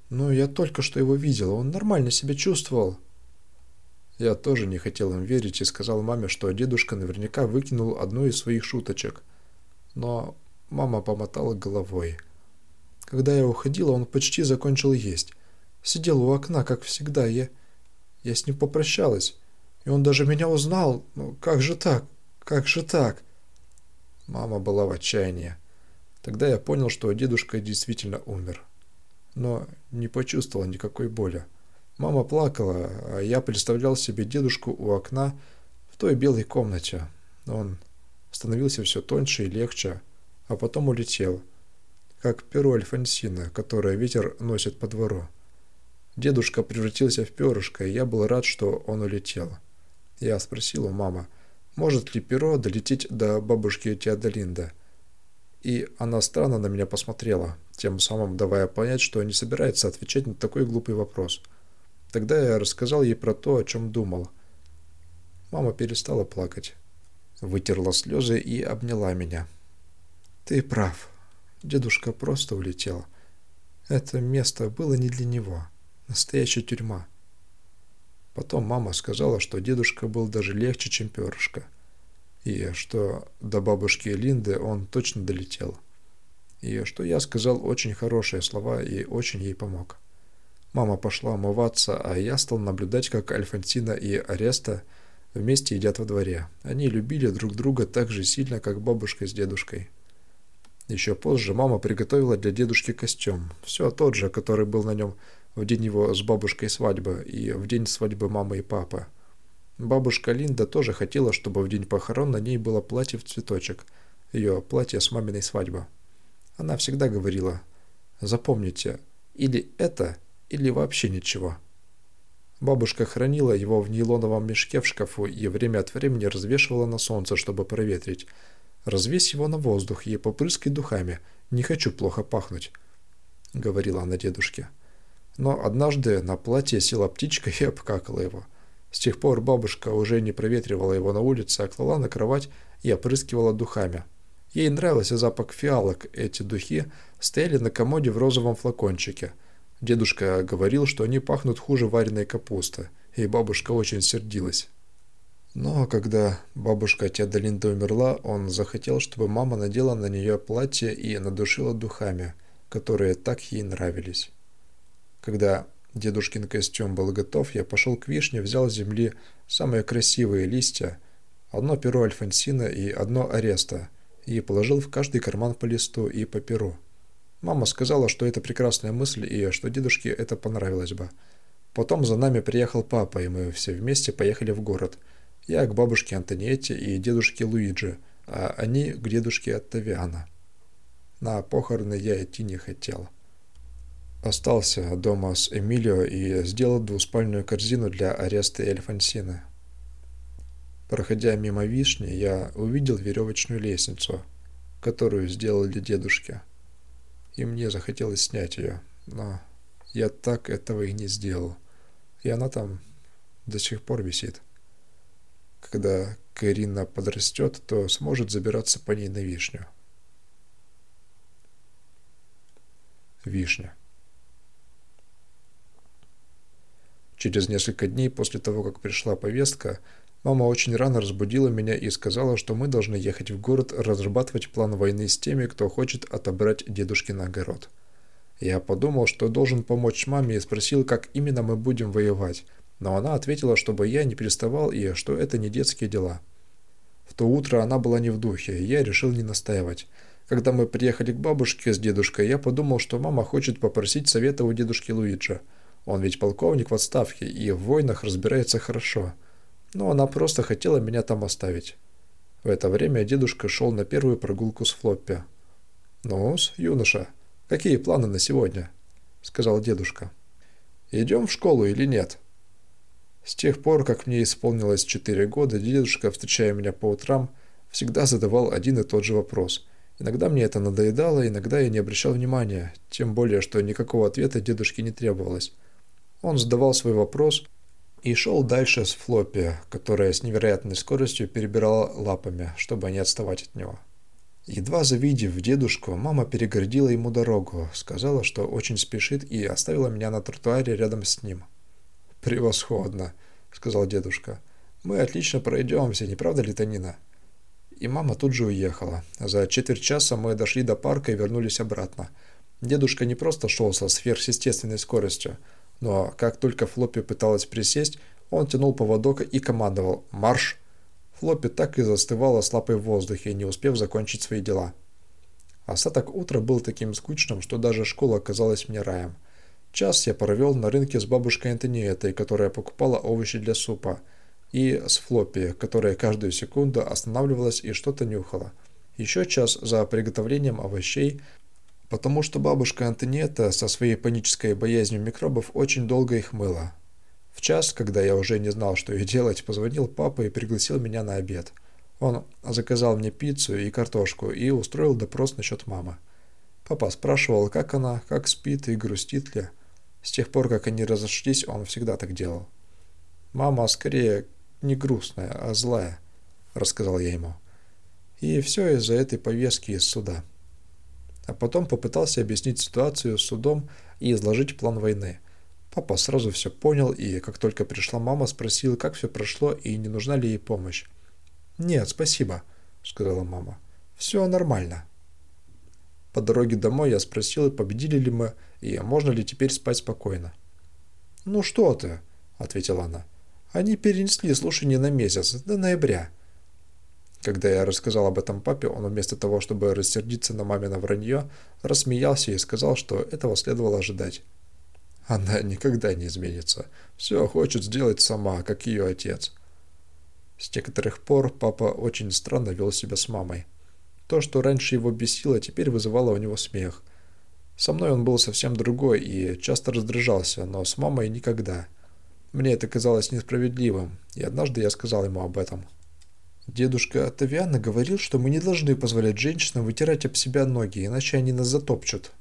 «Ну, я только что его видела, он нормально себя чувствовал». Я тоже не хотел им верить и сказал маме, что дедушка наверняка выкинул одну из своих шуточек. Но мама помотала головой. Когда я уходила, он почти закончил есть. Сидел у окна, как всегда, я... Я с ним попрощалась. И он даже меня узнал. Ну, как же так? Как же так? Мама была в отчаянии. Тогда я понял, что дедушка действительно умер. Но не почувствовал никакой боли. Мама плакала, а я представлял себе дедушку у окна в той белой комнате. Он становился все тоньше и легче, а потом улетел, как перо Альфонсина, которое ветер носит по двору. Дедушка превратился в перышко, и я был рад, что он улетел. Я спросил у мамы, может ли перо долететь до бабушки Теодолинда – и она странно на меня посмотрела, тем самым давая понять, что не собирается отвечать на такой глупый вопрос. Тогда я рассказал ей про то, о чем думал. Мама перестала плакать, вытерла слезы и обняла меня. «Ты прав. Дедушка просто улетел. Это место было не для него. Настоящая тюрьма». Потом мама сказала, что дедушка был даже легче, чем перышко и что до бабушки Линды он точно долетел, и что я сказал очень хорошие слова и очень ей помог. Мама пошла умываться, а я стал наблюдать, как Альфонсина и Ареста вместе едят во дворе. Они любили друг друга так же сильно, как бабушка с дедушкой. Еще позже мама приготовила для дедушки костюм, все тот же, который был на нем в день его с бабушкой свадьбы и в день свадьбы мамы и папы. Бабушка Линда тоже хотела, чтобы в день похорон на ней было платье в цветочек, ее платье с маминой свадьбы. Она всегда говорила, запомните, или это, или вообще ничего. Бабушка хранила его в нейлоновом мешке в шкафу и время от времени развешивала на солнце, чтобы проветрить. «Развесь его на воздух и попрыскай духами. Не хочу плохо пахнуть», — говорила она дедушке. Но однажды на платье села птичка и обкакала его — с тех пор бабушка уже не проветривала его на улице, а клала на кровать и опрыскивала духами. Ей нравился запах фиалок, эти духи стояли на комоде в розовом флакончике. Дедушка говорил, что они пахнут хуже вареной капусты, и бабушка очень сердилась. Но когда бабушка Теодолинда умерла, он захотел, чтобы мама надела на нее платье и надушила духами, которые так ей нравились. Когда Дедушкин костюм был готов, я пошел к вишне, взял с земли самые красивые листья, одно перо Альфонсина и одно ареста, и положил в каждый карман по листу и по перу. Мама сказала, что это прекрасная мысль и что дедушке это понравилось бы. Потом за нами приехал папа, и мы все вместе поехали в город. Я к бабушке Антониетте и дедушке Луиджи, а они к дедушке Оттавиана. На похороны я идти не хотел. Остался дома с Эмилио и сделал двуспальную корзину для ареста и Альфонсины. Проходя мимо вишни, я увидел веревочную лестницу, которую сделали дедушке. И мне захотелось снять ее, но я так этого и не сделал. И она там до сих пор висит. Когда Карина подрастет, то сможет забираться по ней на вишню. Вишня. Через несколько дней после того, как пришла повестка, Мама очень рано разбудила меня и сказала, что мы должны ехать в город разрабатывать план войны с теми, кто хочет отобрать дедушкин огород. Я подумал, что должен помочь маме и спросил, как именно мы будем воевать, но она ответила, чтобы я не переставал и что это не детские дела. В то утро она была не в духе, и я решил не настаивать. Когда мы приехали к бабушке с дедушкой, я подумал, что мама хочет попросить совета у дедушки Луиджа. Он ведь полковник в отставке и в войнах разбирается хорошо но она просто хотела меня там оставить. В это время дедушка шел на первую прогулку с Флоппи. ну юноша, какие планы на сегодня?» — сказал дедушка. «Идем в школу или нет?» С тех пор, как мне исполнилось четыре года, дедушка, встречая меня по утрам, всегда задавал один и тот же вопрос. Иногда мне это надоедало, иногда я не обращал внимания, тем более, что никакого ответа дедушке не требовалось. Он задавал свой вопрос — и шел дальше с Флоппи, которая с невероятной скоростью перебирала лапами, чтобы не отставать от него. Едва завидев дедушку, мама перегородила ему дорогу, сказала, что очень спешит и оставила меня на тротуаре рядом с ним. «Превосходно», — сказал дедушка. «Мы отлично пройдемся, не правда ли, Танина?» И мама тут же уехала. За четверть часа мы дошли до парка и вернулись обратно. Дедушка не просто шел со сверхъестественной скоростью, но как только Флоппи пыталась присесть, он тянул поводок и командовал «Марш!». Флоппи так и застывала с лапой в воздухе, не успев закончить свои дела. Остаток утра был таким скучным, что даже школа казалась мне раем. Час я провел на рынке с бабушкой Антониетой, которая покупала овощи для супа, и с Флоппи, которая каждую секунду останавливалась и что-то нюхала. Еще час за приготовлением овощей, потому что бабушка Антониетта со своей панической боязнью микробов очень долго их мыла. В час, когда я уже не знал, что и делать, позвонил папа и пригласил меня на обед. Он заказал мне пиццу и картошку и устроил допрос насчет мамы. Папа спрашивал, как она, как спит и грустит ли. С тех пор, как они разошлись, он всегда так делал. «Мама скорее не грустная, а злая», — рассказал я ему. «И все из-за этой повестки из суда» а потом попытался объяснить ситуацию с судом и изложить план войны. Папа сразу все понял и, как только пришла мама, спросил, как все прошло и не нужна ли ей помощь. «Нет, спасибо», — сказала мама. «Все нормально». По дороге домой я спросил, победили ли мы и можно ли теперь спать спокойно. «Ну что ты», — ответила она. «Они перенесли слушание на месяц, до ноября. Когда я рассказал об этом папе, он вместо того, чтобы рассердиться на мамино вранье, рассмеялся и сказал, что этого следовало ожидать. Она никогда не изменится. Все хочет сделать сама, как ее отец. С некоторых пор папа очень странно вел себя с мамой. То, что раньше его бесило, теперь вызывало у него смех. Со мной он был совсем другой и часто раздражался, но с мамой никогда. Мне это казалось несправедливым, и однажды я сказал ему об этом. Дедушка Тавиана говорил, что мы не должны позволять женщинам вытирать об себя ноги, иначе они нас затопчут.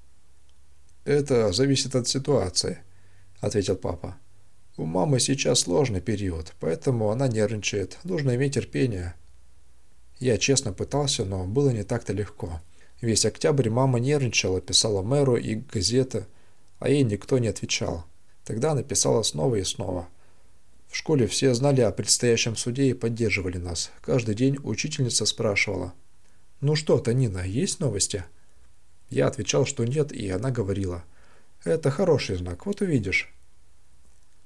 «Это зависит от ситуации», — ответил папа. «У мамы сейчас сложный период, поэтому она нервничает. Нужно иметь терпение». Я честно пытался, но было не так-то легко. Весь октябрь мама нервничала, писала мэру и газеты, а ей никто не отвечал. Тогда она писала снова и снова — в школе все знали о предстоящем суде и поддерживали нас. Каждый день учительница спрашивала. «Ну что, Танина, есть новости?» Я отвечал, что нет, и она говорила. «Это хороший знак, вот увидишь».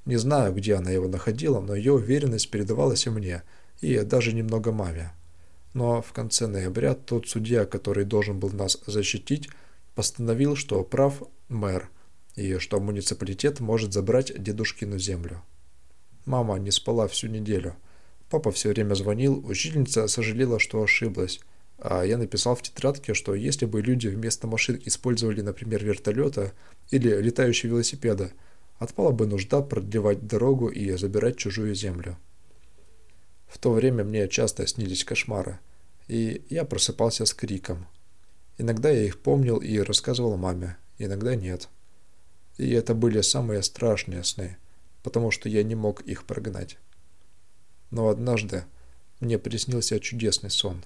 Не знаю, где она его находила, но ее уверенность передавалась и мне, и даже немного маме. Но в конце ноября тот судья, который должен был нас защитить, постановил, что прав мэр, и что муниципалитет может забрать дедушкину землю. Мама не спала всю неделю. Папа все время звонил, учительница сожалела, что ошиблась. А я написал в тетрадке, что если бы люди вместо машин использовали, например, вертолета или летающие велосипеда, отпала бы нужда продлевать дорогу и забирать чужую землю. В то время мне часто снились кошмары, и я просыпался с криком. Иногда я их помнил и рассказывал маме, иногда нет. И это были самые страшные сны, потому что я не мог их прогнать. Но однажды мне приснился чудесный сон.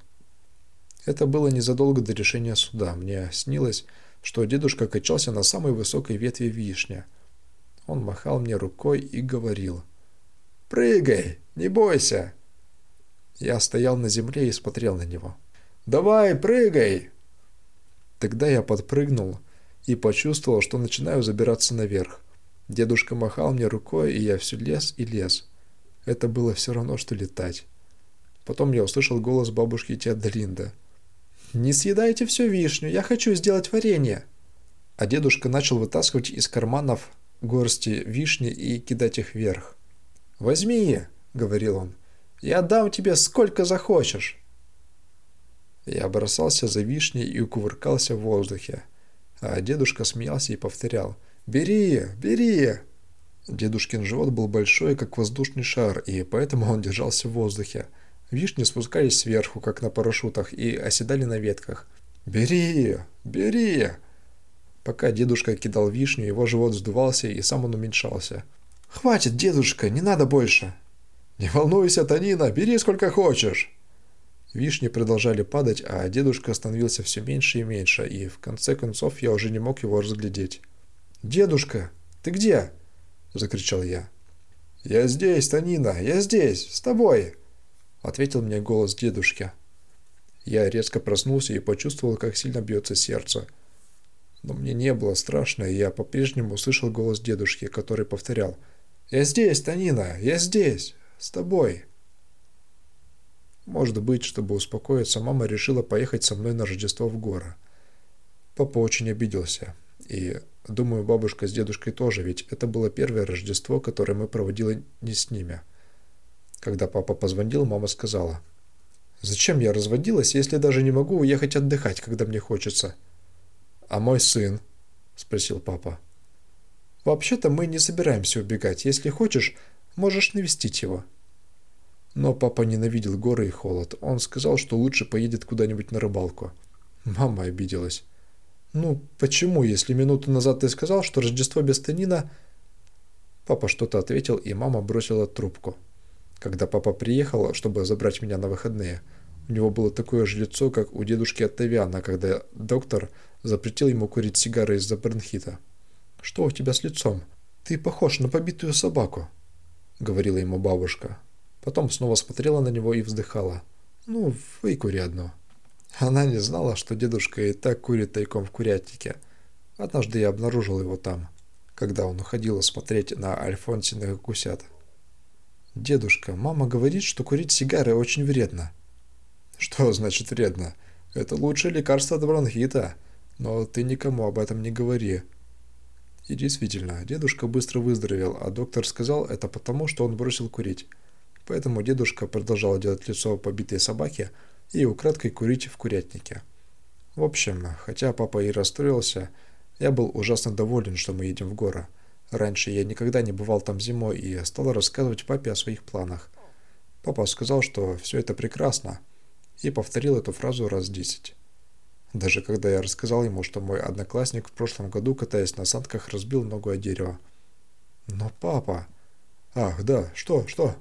Это было незадолго до решения суда. Мне снилось, что дедушка качался на самой высокой ветви вишни. Он махал мне рукой и говорил «Прыгай, не бойся!» Я стоял на земле и смотрел на него. «Давай, прыгай!» Тогда я подпрыгнул и почувствовал, что начинаю забираться наверх. Дедушка махал мне рукой, и я все лез и лез. Это было все равно, что летать. Потом я услышал голос бабушки Теодолинда. «Не съедайте всю вишню, я хочу сделать варенье!» А дедушка начал вытаскивать из карманов горсти вишни и кидать их вверх. «Возьми!» — говорил он. «Я дам тебе сколько захочешь!» Я бросался за вишней и кувыркался в воздухе. А дедушка смеялся и повторял «Бери! Бери!» Дедушкин живот был большой, как воздушный шар, и поэтому он держался в воздухе. Вишни спускались сверху, как на парашютах, и оседали на ветках. «Бери! Бери!» Пока дедушка кидал вишню, его живот вздувался, и сам он уменьшался. «Хватит, дедушка, не надо больше!» «Не волнуйся, Танина, бери сколько хочешь!» Вишни продолжали падать, а дедушка становился все меньше и меньше, и в конце концов я уже не мог его разглядеть. «Дедушка, ты где?» – закричал я. «Я здесь, Танина, я здесь, с тобой!» – ответил мне голос дедушки. Я резко проснулся и почувствовал, как сильно бьется сердце. Но мне не было страшно, и я по-прежнему слышал голос дедушки, который повторял «Я здесь, Танина, я здесь, с тобой!» Может быть, чтобы успокоиться, мама решила поехать со мной на Рождество в горы. Папа очень обиделся. И, думаю, бабушка с дедушкой тоже, ведь это было первое Рождество, которое мы проводили не с ними. Когда папа позвонил, мама сказала, «Зачем я разводилась, если даже не могу уехать отдыхать, когда мне хочется?» «А мой сын?» – спросил папа. «Вообще-то мы не собираемся убегать. Если хочешь, можешь навестить его», но папа ненавидел горы и холод. Он сказал, что лучше поедет куда-нибудь на рыбалку. Мама обиделась. «Ну, почему, если минуту назад ты сказал, что Рождество без Танина...» Папа что-то ответил, и мама бросила трубку. Когда папа приехал, чтобы забрать меня на выходные, у него было такое же лицо, как у дедушки Оттавиана, когда доктор запретил ему курить сигары из-за бронхита. «Что у тебя с лицом? Ты похож на побитую собаку», — говорила ему бабушка. Потом снова смотрела на него и вздыхала. «Ну, выкури одно». Она не знала, что дедушка и так курит тайком в курятнике. Однажды я обнаружил его там, когда он уходил смотреть на альфонсиных гусят. «Дедушка, мама говорит, что курить сигары очень вредно». «Что значит вредно? Это лучшее лекарство от бронхита. Но ты никому об этом не говори». И действительно, дедушка быстро выздоровел, а доктор сказал это потому, что он бросил курить. Поэтому дедушка продолжал делать лицо побитой собаки и украдкой курить в курятнике. В общем, хотя папа и расстроился, я был ужасно доволен, что мы едем в горы. Раньше я никогда не бывал там зимой и стал рассказывать папе о своих планах. Папа сказал, что все это прекрасно, и повторил эту фразу раз десять. Даже когда я рассказал ему, что мой одноклассник в прошлом году, катаясь на санках, разбил ногу о дерево. «Но папа...» «Ах, да, что, что?»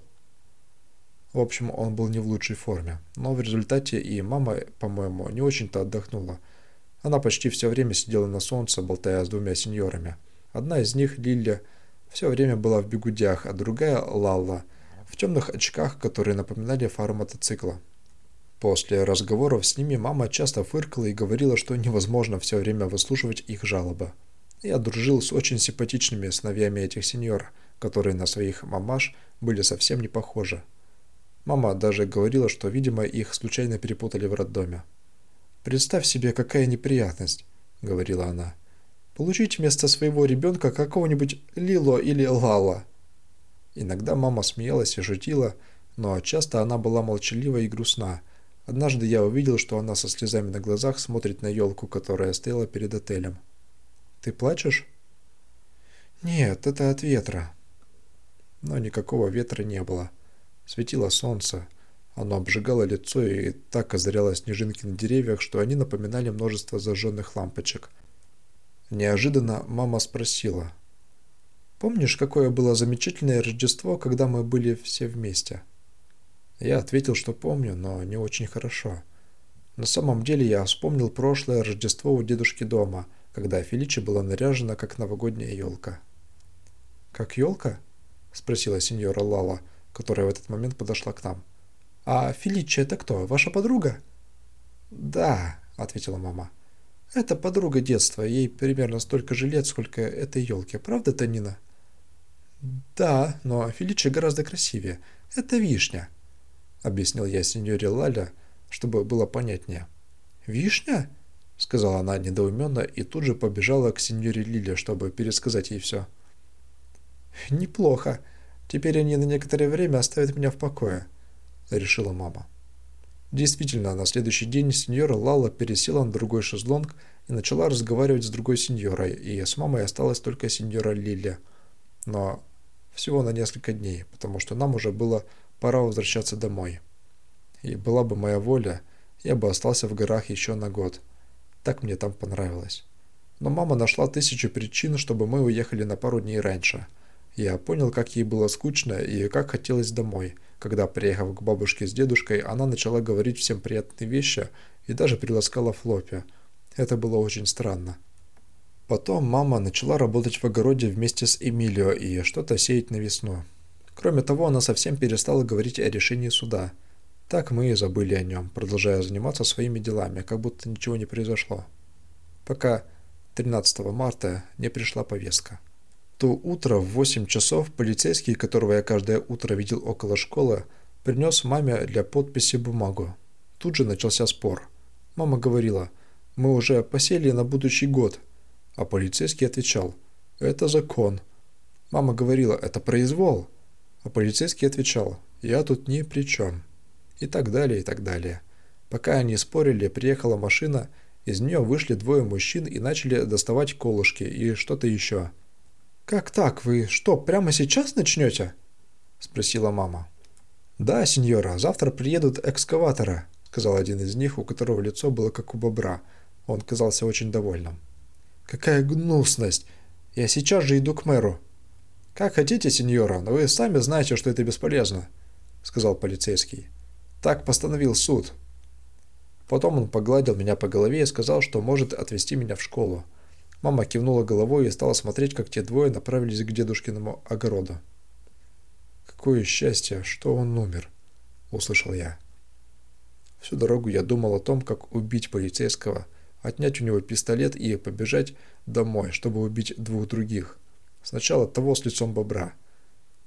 В общем, он был не в лучшей форме. Но в результате и мама, по-моему, не очень-то отдохнула. Она почти все время сидела на солнце, болтая с двумя сеньорами. Одна из них, Лилля, все время была в бегудях, а другая, Лалла, в темных очках, которые напоминали фары мотоцикла. После разговоров с ними мама часто фыркала и говорила, что невозможно все время выслушивать их жалобы. Я дружил с очень симпатичными сыновьями этих сеньор, которые на своих мамаш были совсем не похожи. Мама даже говорила, что, видимо, их случайно перепутали в роддоме. «Представь себе, какая неприятность», — говорила она. «Получить вместо своего ребенка какого-нибудь Лило или Лала». Иногда мама смеялась и шутила, но часто она была молчалива и грустна, Однажды я увидел, что она со слезами на глазах смотрит на елку, которая стояла перед отелем. «Ты плачешь?» «Нет, это от ветра». Но никакого ветра не было. Светило солнце. Оно обжигало лицо и так озаряло снежинки на деревьях, что они напоминали множество зажженных лампочек. Неожиданно мама спросила. «Помнишь, какое было замечательное Рождество, когда мы были все вместе?» Я ответил, что помню, но не очень хорошо. На самом деле я вспомнил прошлое Рождество у дедушки дома, когда Феличи была наряжена, как новогодняя елка. «Как елка?» – спросила сеньора Лала, которая в этот момент подошла к нам. «А Феличи это кто, ваша подруга?» «Да», – ответила мама. «Это подруга детства, ей примерно столько же лет, сколько этой елке, правда, Танина?» «Да, но Феличи гораздо красивее. Это вишня», объяснил я сеньоре Лаля, чтобы было понятнее. «Вишня?» — сказала она недоуменно и тут же побежала к сеньоре Лиле, чтобы пересказать ей все. «Неплохо. Теперь они на некоторое время оставят меня в покое», — решила мама. Действительно, на следующий день сеньора Лала пересела на другой шезлонг и начала разговаривать с другой сеньорой, и с мамой осталась только сеньора Лилия. Но всего на несколько дней, потому что нам уже было пора возвращаться домой. И была бы моя воля, я бы остался в горах еще на год. Так мне там понравилось. Но мама нашла тысячу причин, чтобы мы уехали на пару дней раньше. Я понял, как ей было скучно и как хотелось домой, когда, приехав к бабушке с дедушкой, она начала говорить всем приятные вещи и даже приласкала Флоппи. Это было очень странно. Потом мама начала работать в огороде вместе с Эмилио и что-то сеять на весну. Кроме того, она совсем перестала говорить о решении суда. Так мы и забыли о нем, продолжая заниматься своими делами, как будто ничего не произошло. Пока 13 марта не пришла повестка. То утро в 8 часов полицейский, которого я каждое утро видел около школы, принес маме для подписи бумагу. Тут же начался спор. Мама говорила, мы уже посели на будущий год. А полицейский отвечал, это закон. Мама говорила, это произвол. А полицейский отвечал, я тут ни при чем. И так далее, и так далее. Пока они спорили, приехала машина, из нее вышли двое мужчин и начали доставать колышки и что-то еще. «Как так? Вы что, прямо сейчас начнете?» – спросила мама. «Да, сеньора, завтра приедут экскаваторы», – сказал один из них, у которого лицо было как у бобра. Он казался очень довольным. «Какая гнусность! Я сейчас же иду к мэру. «Как хотите, сеньора, но вы сами знаете, что это бесполезно», — сказал полицейский. «Так постановил суд». Потом он погладил меня по голове и сказал, что может отвезти меня в школу. Мама кивнула головой и стала смотреть, как те двое направились к дедушкиному огороду. «Какое счастье, что он умер», — услышал я. Всю дорогу я думал о том, как убить полицейского, отнять у него пистолет и побежать домой, чтобы убить двух других. Сначала того с лицом бобра.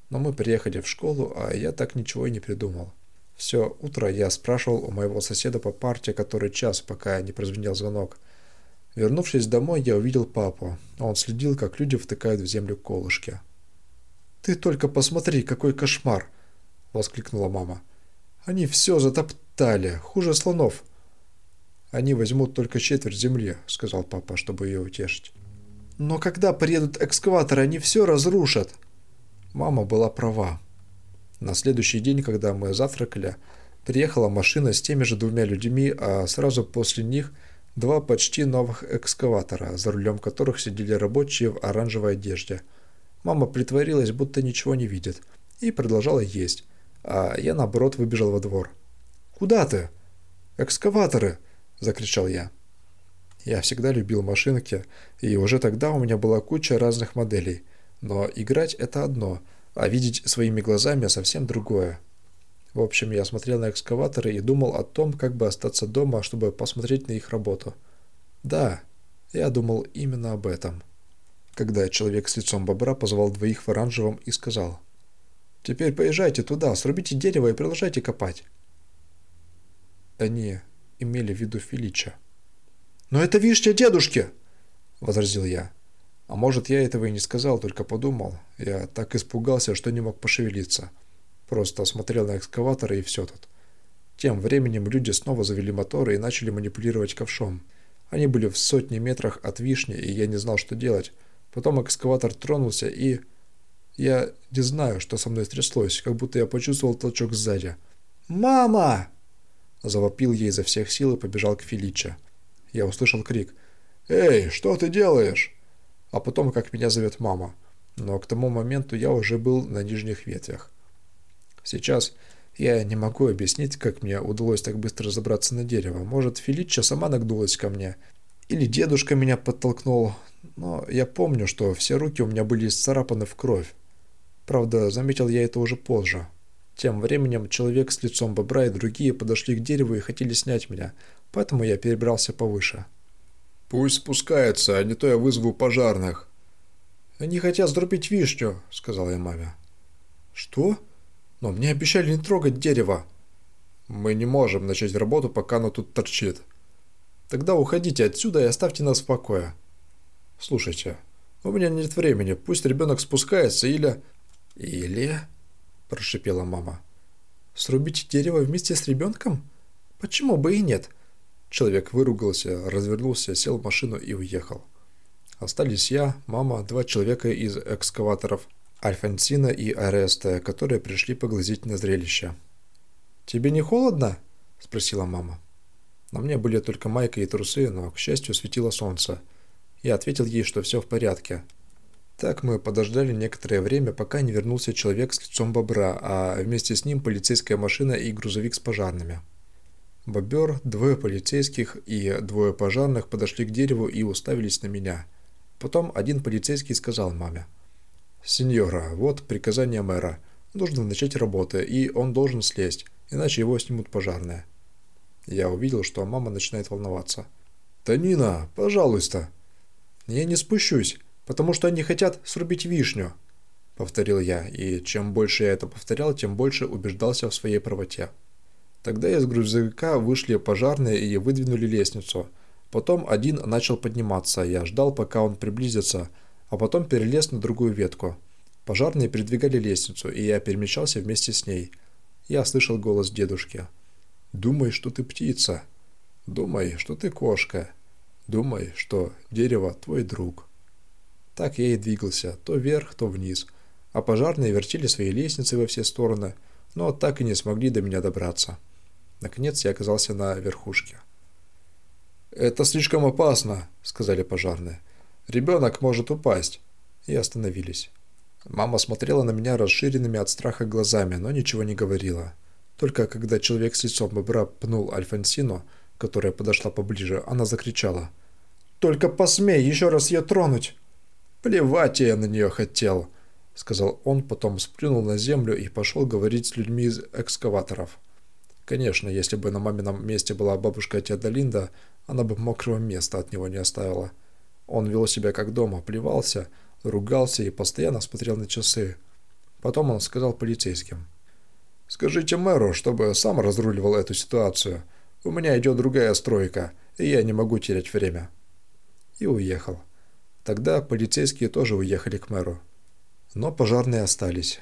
Но мы приехали в школу, а я так ничего и не придумал. Все утро я спрашивал у моего соседа по парте, который час, пока не прозвенел звонок. Вернувшись домой, я увидел папу. Он следил, как люди втыкают в землю колышки. «Ты только посмотри, какой кошмар!» — воскликнула мама. «Они все затоптали, хуже слонов!» «Они возьмут только четверть земли», — сказал папа, чтобы ее утешить. Но когда приедут экскаваторы, они все разрушат. Мама была права. На следующий день, когда мы завтракали, приехала машина с теми же двумя людьми, а сразу после них два почти новых экскаватора, за рулем которых сидели рабочие в оранжевой одежде. Мама притворилась, будто ничего не видит, и продолжала есть, а я, наоборот, выбежал во двор. «Куда ты?» «Экскаваторы!» – закричал я. Я всегда любил машинки, и уже тогда у меня была куча разных моделей. Но играть это одно, а видеть своими глазами совсем другое. В общем, я смотрел на экскаваторы и думал о том, как бы остаться дома, чтобы посмотреть на их работу. Да, я думал именно об этом. Когда человек с лицом бобра позвал двоих в оранжевом и сказал «Теперь поезжайте туда, срубите дерево и продолжайте копать». Они имели в виду Филича. «Но это вишня дедушки!» – возразил я. А может, я этого и не сказал, только подумал. Я так испугался, что не мог пошевелиться. Просто смотрел на экскаватор и все тут. Тем временем люди снова завели моторы и начали манипулировать ковшом. Они были в сотне метрах от вишни, и я не знал, что делать. Потом экскаватор тронулся, и... Я не знаю, что со мной стряслось, как будто я почувствовал толчок сзади. «Мама!» Завопил ей изо всех сил и побежал к Феличе. Я услышал крик. «Эй, что ты делаешь?» А потом, как меня зовет мама. Но к тому моменту я уже был на нижних ветвях. Сейчас я не могу объяснить, как мне удалось так быстро забраться на дерево. Может, Фелича сама нагнулась ко мне. Или дедушка меня подтолкнул. Но я помню, что все руки у меня были исцарапаны в кровь. Правда, заметил я это уже позже. Тем временем человек с лицом бобра и другие подошли к дереву и хотели снять меня, поэтому я перебрался повыше. «Пусть спускается, а не то я вызову пожарных». «Они хотят сдрубить вишню», — сказал я маме. «Что?» Но мне обещали не трогать дерево. Мы не можем начать работу, пока оно тут торчит. Тогда уходите отсюда и оставьте нас в покое. Слушайте, у меня нет времени. Пусть ребенок спускается или... Или... Прошипела мама. Срубите дерево вместе с ребенком? Почему бы и нет? Человек выругался, развернулся, сел в машину и уехал. Остались я, мама, два человека из экскаваторов – Альфонсина и Ареста, которые пришли поглазеть на зрелище. «Тебе не холодно?» – спросила мама. На мне были только майка и трусы, но, к счастью, светило солнце. Я ответил ей, что все в порядке. Так мы подождали некоторое время, пока не вернулся человек с лицом бобра, а вместе с ним полицейская машина и грузовик с пожарными. Бобер, двое полицейских и двое пожарных подошли к дереву и уставились на меня. Потом один полицейский сказал маме – «Сеньора, вот приказание мэра. Нужно начать работы, и он должен слезть, иначе его снимут пожарные». Я увидел, что мама начинает волноваться. «Танина, пожалуйста!» «Я не спущусь, потому что они хотят срубить вишню», — повторил я, и чем больше я это повторял, тем больше убеждался в своей правоте. Тогда из грузовика вышли пожарные и выдвинули лестницу. Потом один начал подниматься, я ждал, пока он приблизится, — а потом перелез на другую ветку. Пожарные передвигали лестницу, и я перемещался вместе с ней. Я слышал голос дедушки. «Думай, что ты птица. Думай, что ты кошка. Думай, что дерево твой друг». Так я и двигался, то вверх, то вниз. А пожарные вертели свои лестницы во все стороны, но так и не смогли до меня добраться. Наконец я оказался на верхушке. «Это слишком опасно», — сказали пожарные. Ребенок может упасть. И остановились. Мама смотрела на меня расширенными от страха глазами, но ничего не говорила. Только когда человек с лицом бобра пнул Альфонсину, которая подошла поближе, она закричала. «Только посмей еще раз ее тронуть!» «Плевать я на нее хотел!» — сказал он, потом сплюнул на землю и пошел говорить с людьми из экскаваторов. Конечно, если бы на мамином месте была бабушка Теодолинда, она бы мокрого места от него не оставила. Он вел себя как дома, плевался, ругался и постоянно смотрел на часы. Потом он сказал полицейским. «Скажите мэру, чтобы сам разруливал эту ситуацию. У меня идет другая стройка, и я не могу терять время». И уехал. Тогда полицейские тоже уехали к мэру. Но пожарные остались.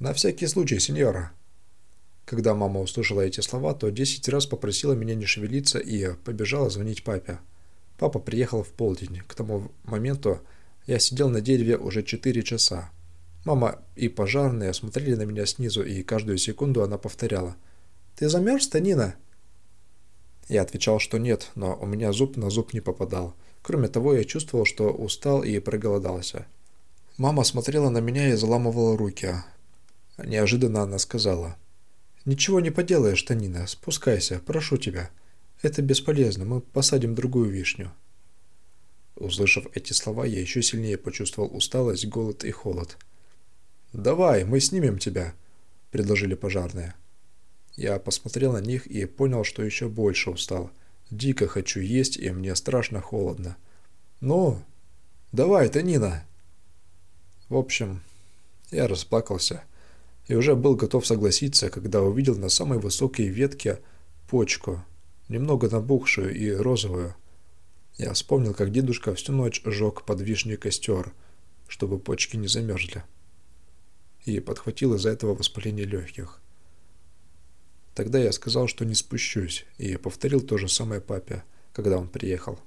«На всякий случай, сеньора». Когда мама услышала эти слова, то десять раз попросила меня не шевелиться и побежала звонить папе. Папа приехал в полдень. К тому моменту я сидел на дереве уже 4 часа. Мама и пожарные смотрели на меня снизу, и каждую секунду она повторяла. «Ты замерз, Танина?» Я отвечал, что нет, но у меня зуб на зуб не попадал. Кроме того, я чувствовал, что устал и проголодался. Мама смотрела на меня и заламывала руки. Неожиданно она сказала. «Ничего не поделаешь, Танина, спускайся, прошу тебя». Это бесполезно, мы посадим другую вишню. Услышав эти слова, я еще сильнее почувствовал усталость, голод и холод. «Давай, мы снимем тебя», — предложили пожарные. Я посмотрел на них и понял, что еще больше устал. Дико хочу есть, и мне страшно холодно. «Ну, давай, Танина!» В общем, я расплакался и уже был готов согласиться, когда увидел на самой высокой ветке почку, немного набухшую и розовую. Я вспомнил, как дедушка всю ночь жег под вишней костер, чтобы почки не замерзли. И подхватил из-за этого воспаление легких. Тогда я сказал, что не спущусь, и повторил то же самое папе, когда он приехал.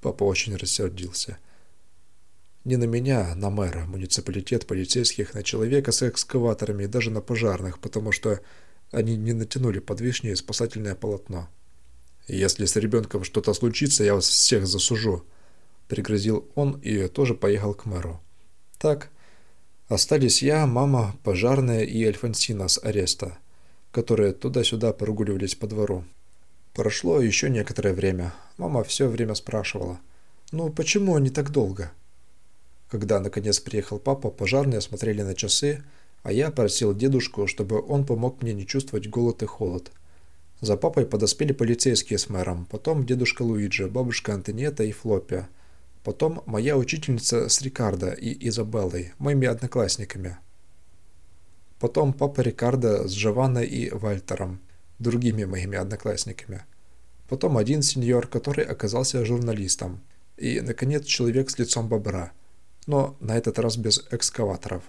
Папа очень рассердился. Не на меня, а на мэра, муниципалитет, полицейских, на человека с экскаваторами и даже на пожарных, потому что они не натянули под вишней спасательное полотно. «Если с ребенком что-то случится, я вас всех засужу», — пригрозил он и тоже поехал к мэру. Так, остались я, мама, пожарная и Альфонсина с ареста, которые туда-сюда прогуливались по двору. Прошло еще некоторое время. Мама все время спрашивала, «Ну, почему они так долго?» Когда наконец приехал папа, пожарные смотрели на часы, а я просил дедушку, чтобы он помог мне не чувствовать голод и холод. За папой подоспели полицейские с мэром, потом дедушка Луиджи, бабушка Антониета и Флоппия, потом моя учительница с Рикардо и Изабеллой, моими одноклассниками. Потом папа Рикардо с Джованной и Вальтером, другими моими одноклассниками. Потом один сеньор, который оказался журналистом. И, наконец, человек с лицом бобра – но на этот раз без экскаваторов.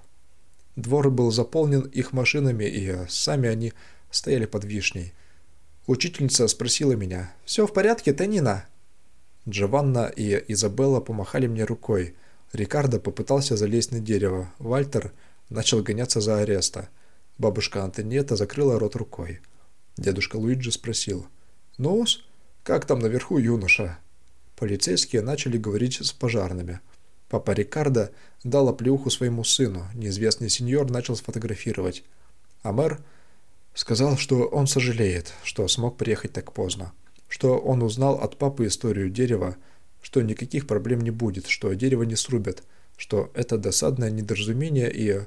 Двор был заполнен их машинами, и сами они стояли под вишней. Учительница спросила меня, «Все в порядке, Танина?» Джованна и Изабелла помахали мне рукой. Рикардо попытался залезть на дерево. Вальтер начал гоняться за ареста. Бабушка Антонета закрыла рот рукой. Дедушка Луиджи спросил, ну как там наверху юноша?» Полицейские начали говорить с пожарными – Папа Рикардо дал оплеуху своему сыну, неизвестный сеньор начал сфотографировать. А мэр сказал, что он сожалеет, что смог приехать так поздно, что он узнал от папы историю дерева, что никаких проблем не будет, что дерево не срубят, что это досадное недоразумение и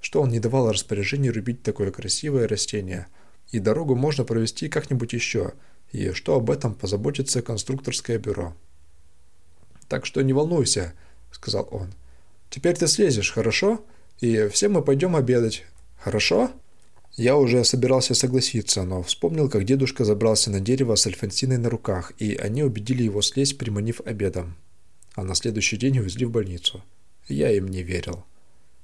что он не давал распоряжений рубить такое красивое растение, и дорогу можно провести как-нибудь еще, и что об этом позаботится конструкторское бюро. Так что не волнуйся, — сказал он. «Теперь ты слезешь, хорошо? И все мы пойдем обедать. Хорошо?» Я уже собирался согласиться, но вспомнил, как дедушка забрался на дерево с Альфонсиной на руках, и они убедили его слезть, приманив обедом. А на следующий день увезли в больницу. Я им не верил.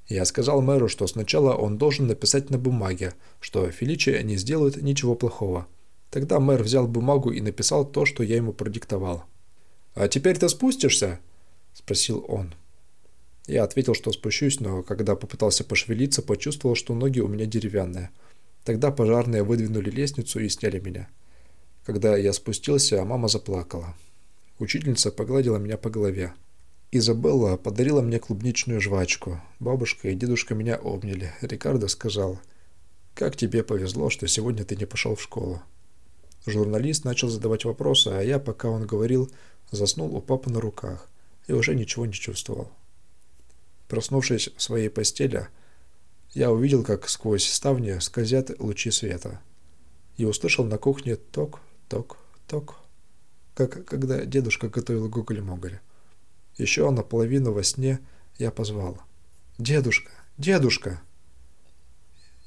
Я сказал мэру, что сначала он должен написать на бумаге, что Феличи не сделают ничего плохого. Тогда мэр взял бумагу и написал то, что я ему продиктовал. «А теперь ты спустишься?» – спросил он. Я ответил, что спущусь, но когда попытался пошевелиться, почувствовал, что ноги у меня деревянные. Тогда пожарные выдвинули лестницу и сняли меня. Когда я спустился, мама заплакала. Учительница погладила меня по голове. Изабелла подарила мне клубничную жвачку. Бабушка и дедушка меня обняли. Рикардо сказал, «Как тебе повезло, что сегодня ты не пошел в школу». Журналист начал задавать вопросы, а я, пока он говорил, заснул у папы на руках и уже ничего не чувствовал. Проснувшись в своей постели, я увидел, как сквозь ставни скользят лучи света, и услышал на кухне ток, ток, ток, как когда дедушка готовил гоголь-моголь. Еще наполовину во сне я позвал. «Дедушка! Дедушка!»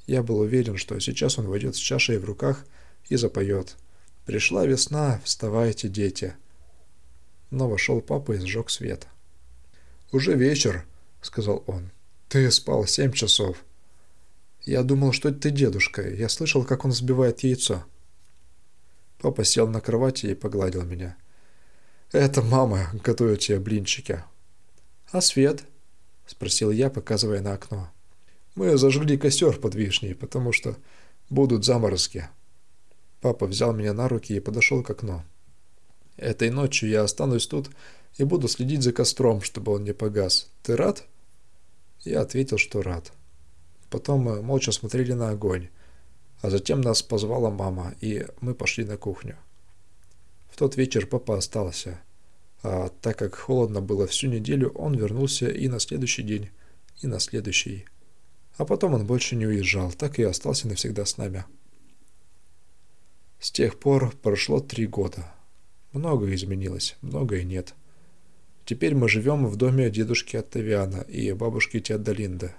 Я был уверен, что сейчас он войдет с чашей в руках и запоет. «Пришла весна, вставайте, дети!» Но вошел папа и сжег свет. «Уже вечер», — сказал он. «Ты спал семь часов». «Я думал, что ты дедушка. Я слышал, как он взбивает яйцо». Папа сел на кровати и погладил меня. «Это мама готовит тебе блинчики». «А свет?» — спросил я, показывая на окно. «Мы зажгли костер под вишней, потому что будут заморозки». Папа взял меня на руки и подошел к окну. Этой ночью я останусь тут и буду следить за костром, чтобы он не погас. Ты рад?» Я ответил, что рад. Потом мы молча смотрели на огонь, а затем нас позвала мама, и мы пошли на кухню. В тот вечер папа остался, а так как холодно было всю неделю, он вернулся и на следующий день, и на следующий. А потом он больше не уезжал, так и остался навсегда с нами. С тех пор прошло три года. Многое изменилось, многое нет. Теперь мы живем в доме дедушки Оттавиана и бабушки Теодолинда.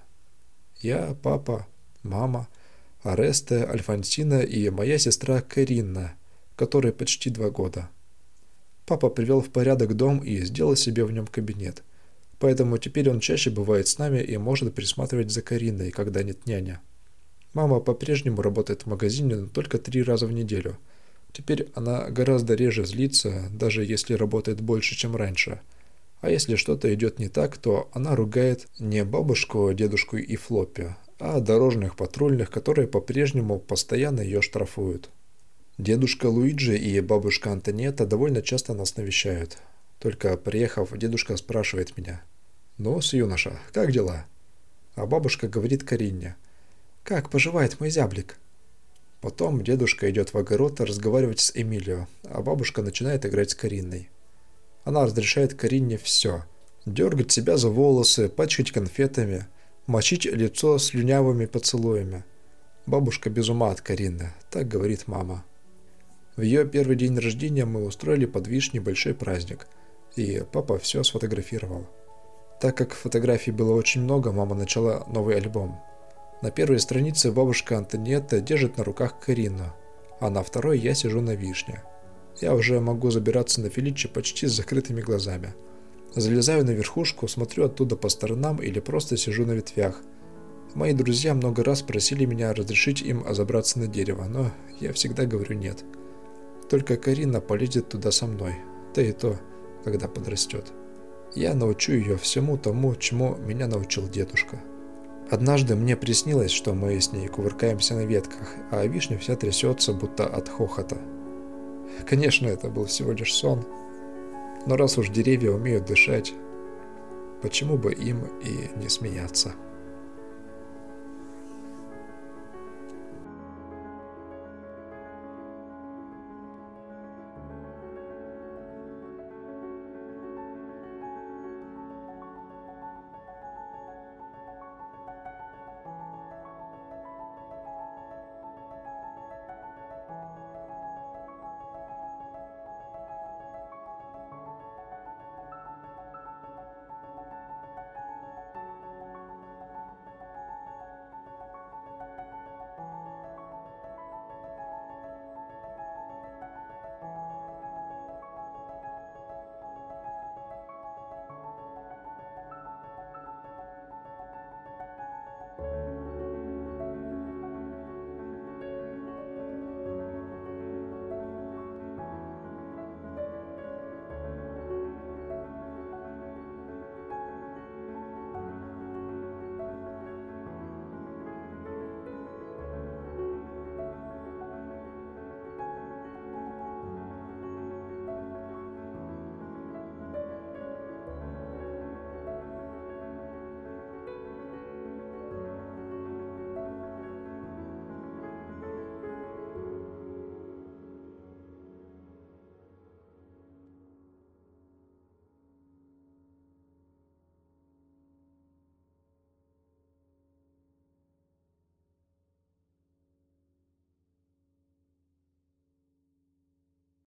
Я, папа, мама, Аресте, Альфонсина и моя сестра Каринна, которой почти два года. Папа привел в порядок дом и сделал себе в нем кабинет. Поэтому теперь он чаще бывает с нами и может присматривать за Кариной, когда нет няня. Мама по-прежнему работает в магазине, но только три раза в неделю. Теперь она гораздо реже злится, даже если работает больше, чем раньше. А если что-то идет не так, то она ругает не бабушку, дедушку и Флоппи, а дорожных патрульных, которые по-прежнему постоянно ее штрафуют. Дедушка Луиджи и бабушка Антонета довольно часто нас навещают. Только приехав, дедушка спрашивает меня. «Ну, с юноша, как дела?» А бабушка говорит Карине. «Как поживает мой зяблик?» Потом дедушка идет в огород разговаривать с Эмилио, а бабушка начинает играть с Кариной. Она разрешает Карине все. Дергать себя за волосы, пачкать конфетами, мочить лицо слюнявыми поцелуями. Бабушка без ума от Карины, так говорит мама. В ее первый день рождения мы устроили под вишней большой праздник, и папа все сфотографировал. Так как фотографий было очень много, мама начала новый альбом. На первой странице бабушка Антонетта держит на руках Карину, а на второй я сижу на вишне. Я уже могу забираться на Феличи почти с закрытыми глазами. Залезаю на верхушку, смотрю оттуда по сторонам или просто сижу на ветвях. Мои друзья много раз просили меня разрешить им забраться на дерево, но я всегда говорю нет – только Карина полезет туда со мной, да и то, когда подрастет. Я научу ее всему тому, чему меня научил дедушка. Однажды мне приснилось, что мы с ней кувыркаемся на ветках, а вишня вся трясется, будто от хохота. Конечно, это был всего лишь сон, но раз уж деревья умеют дышать, почему бы им и не смеяться?»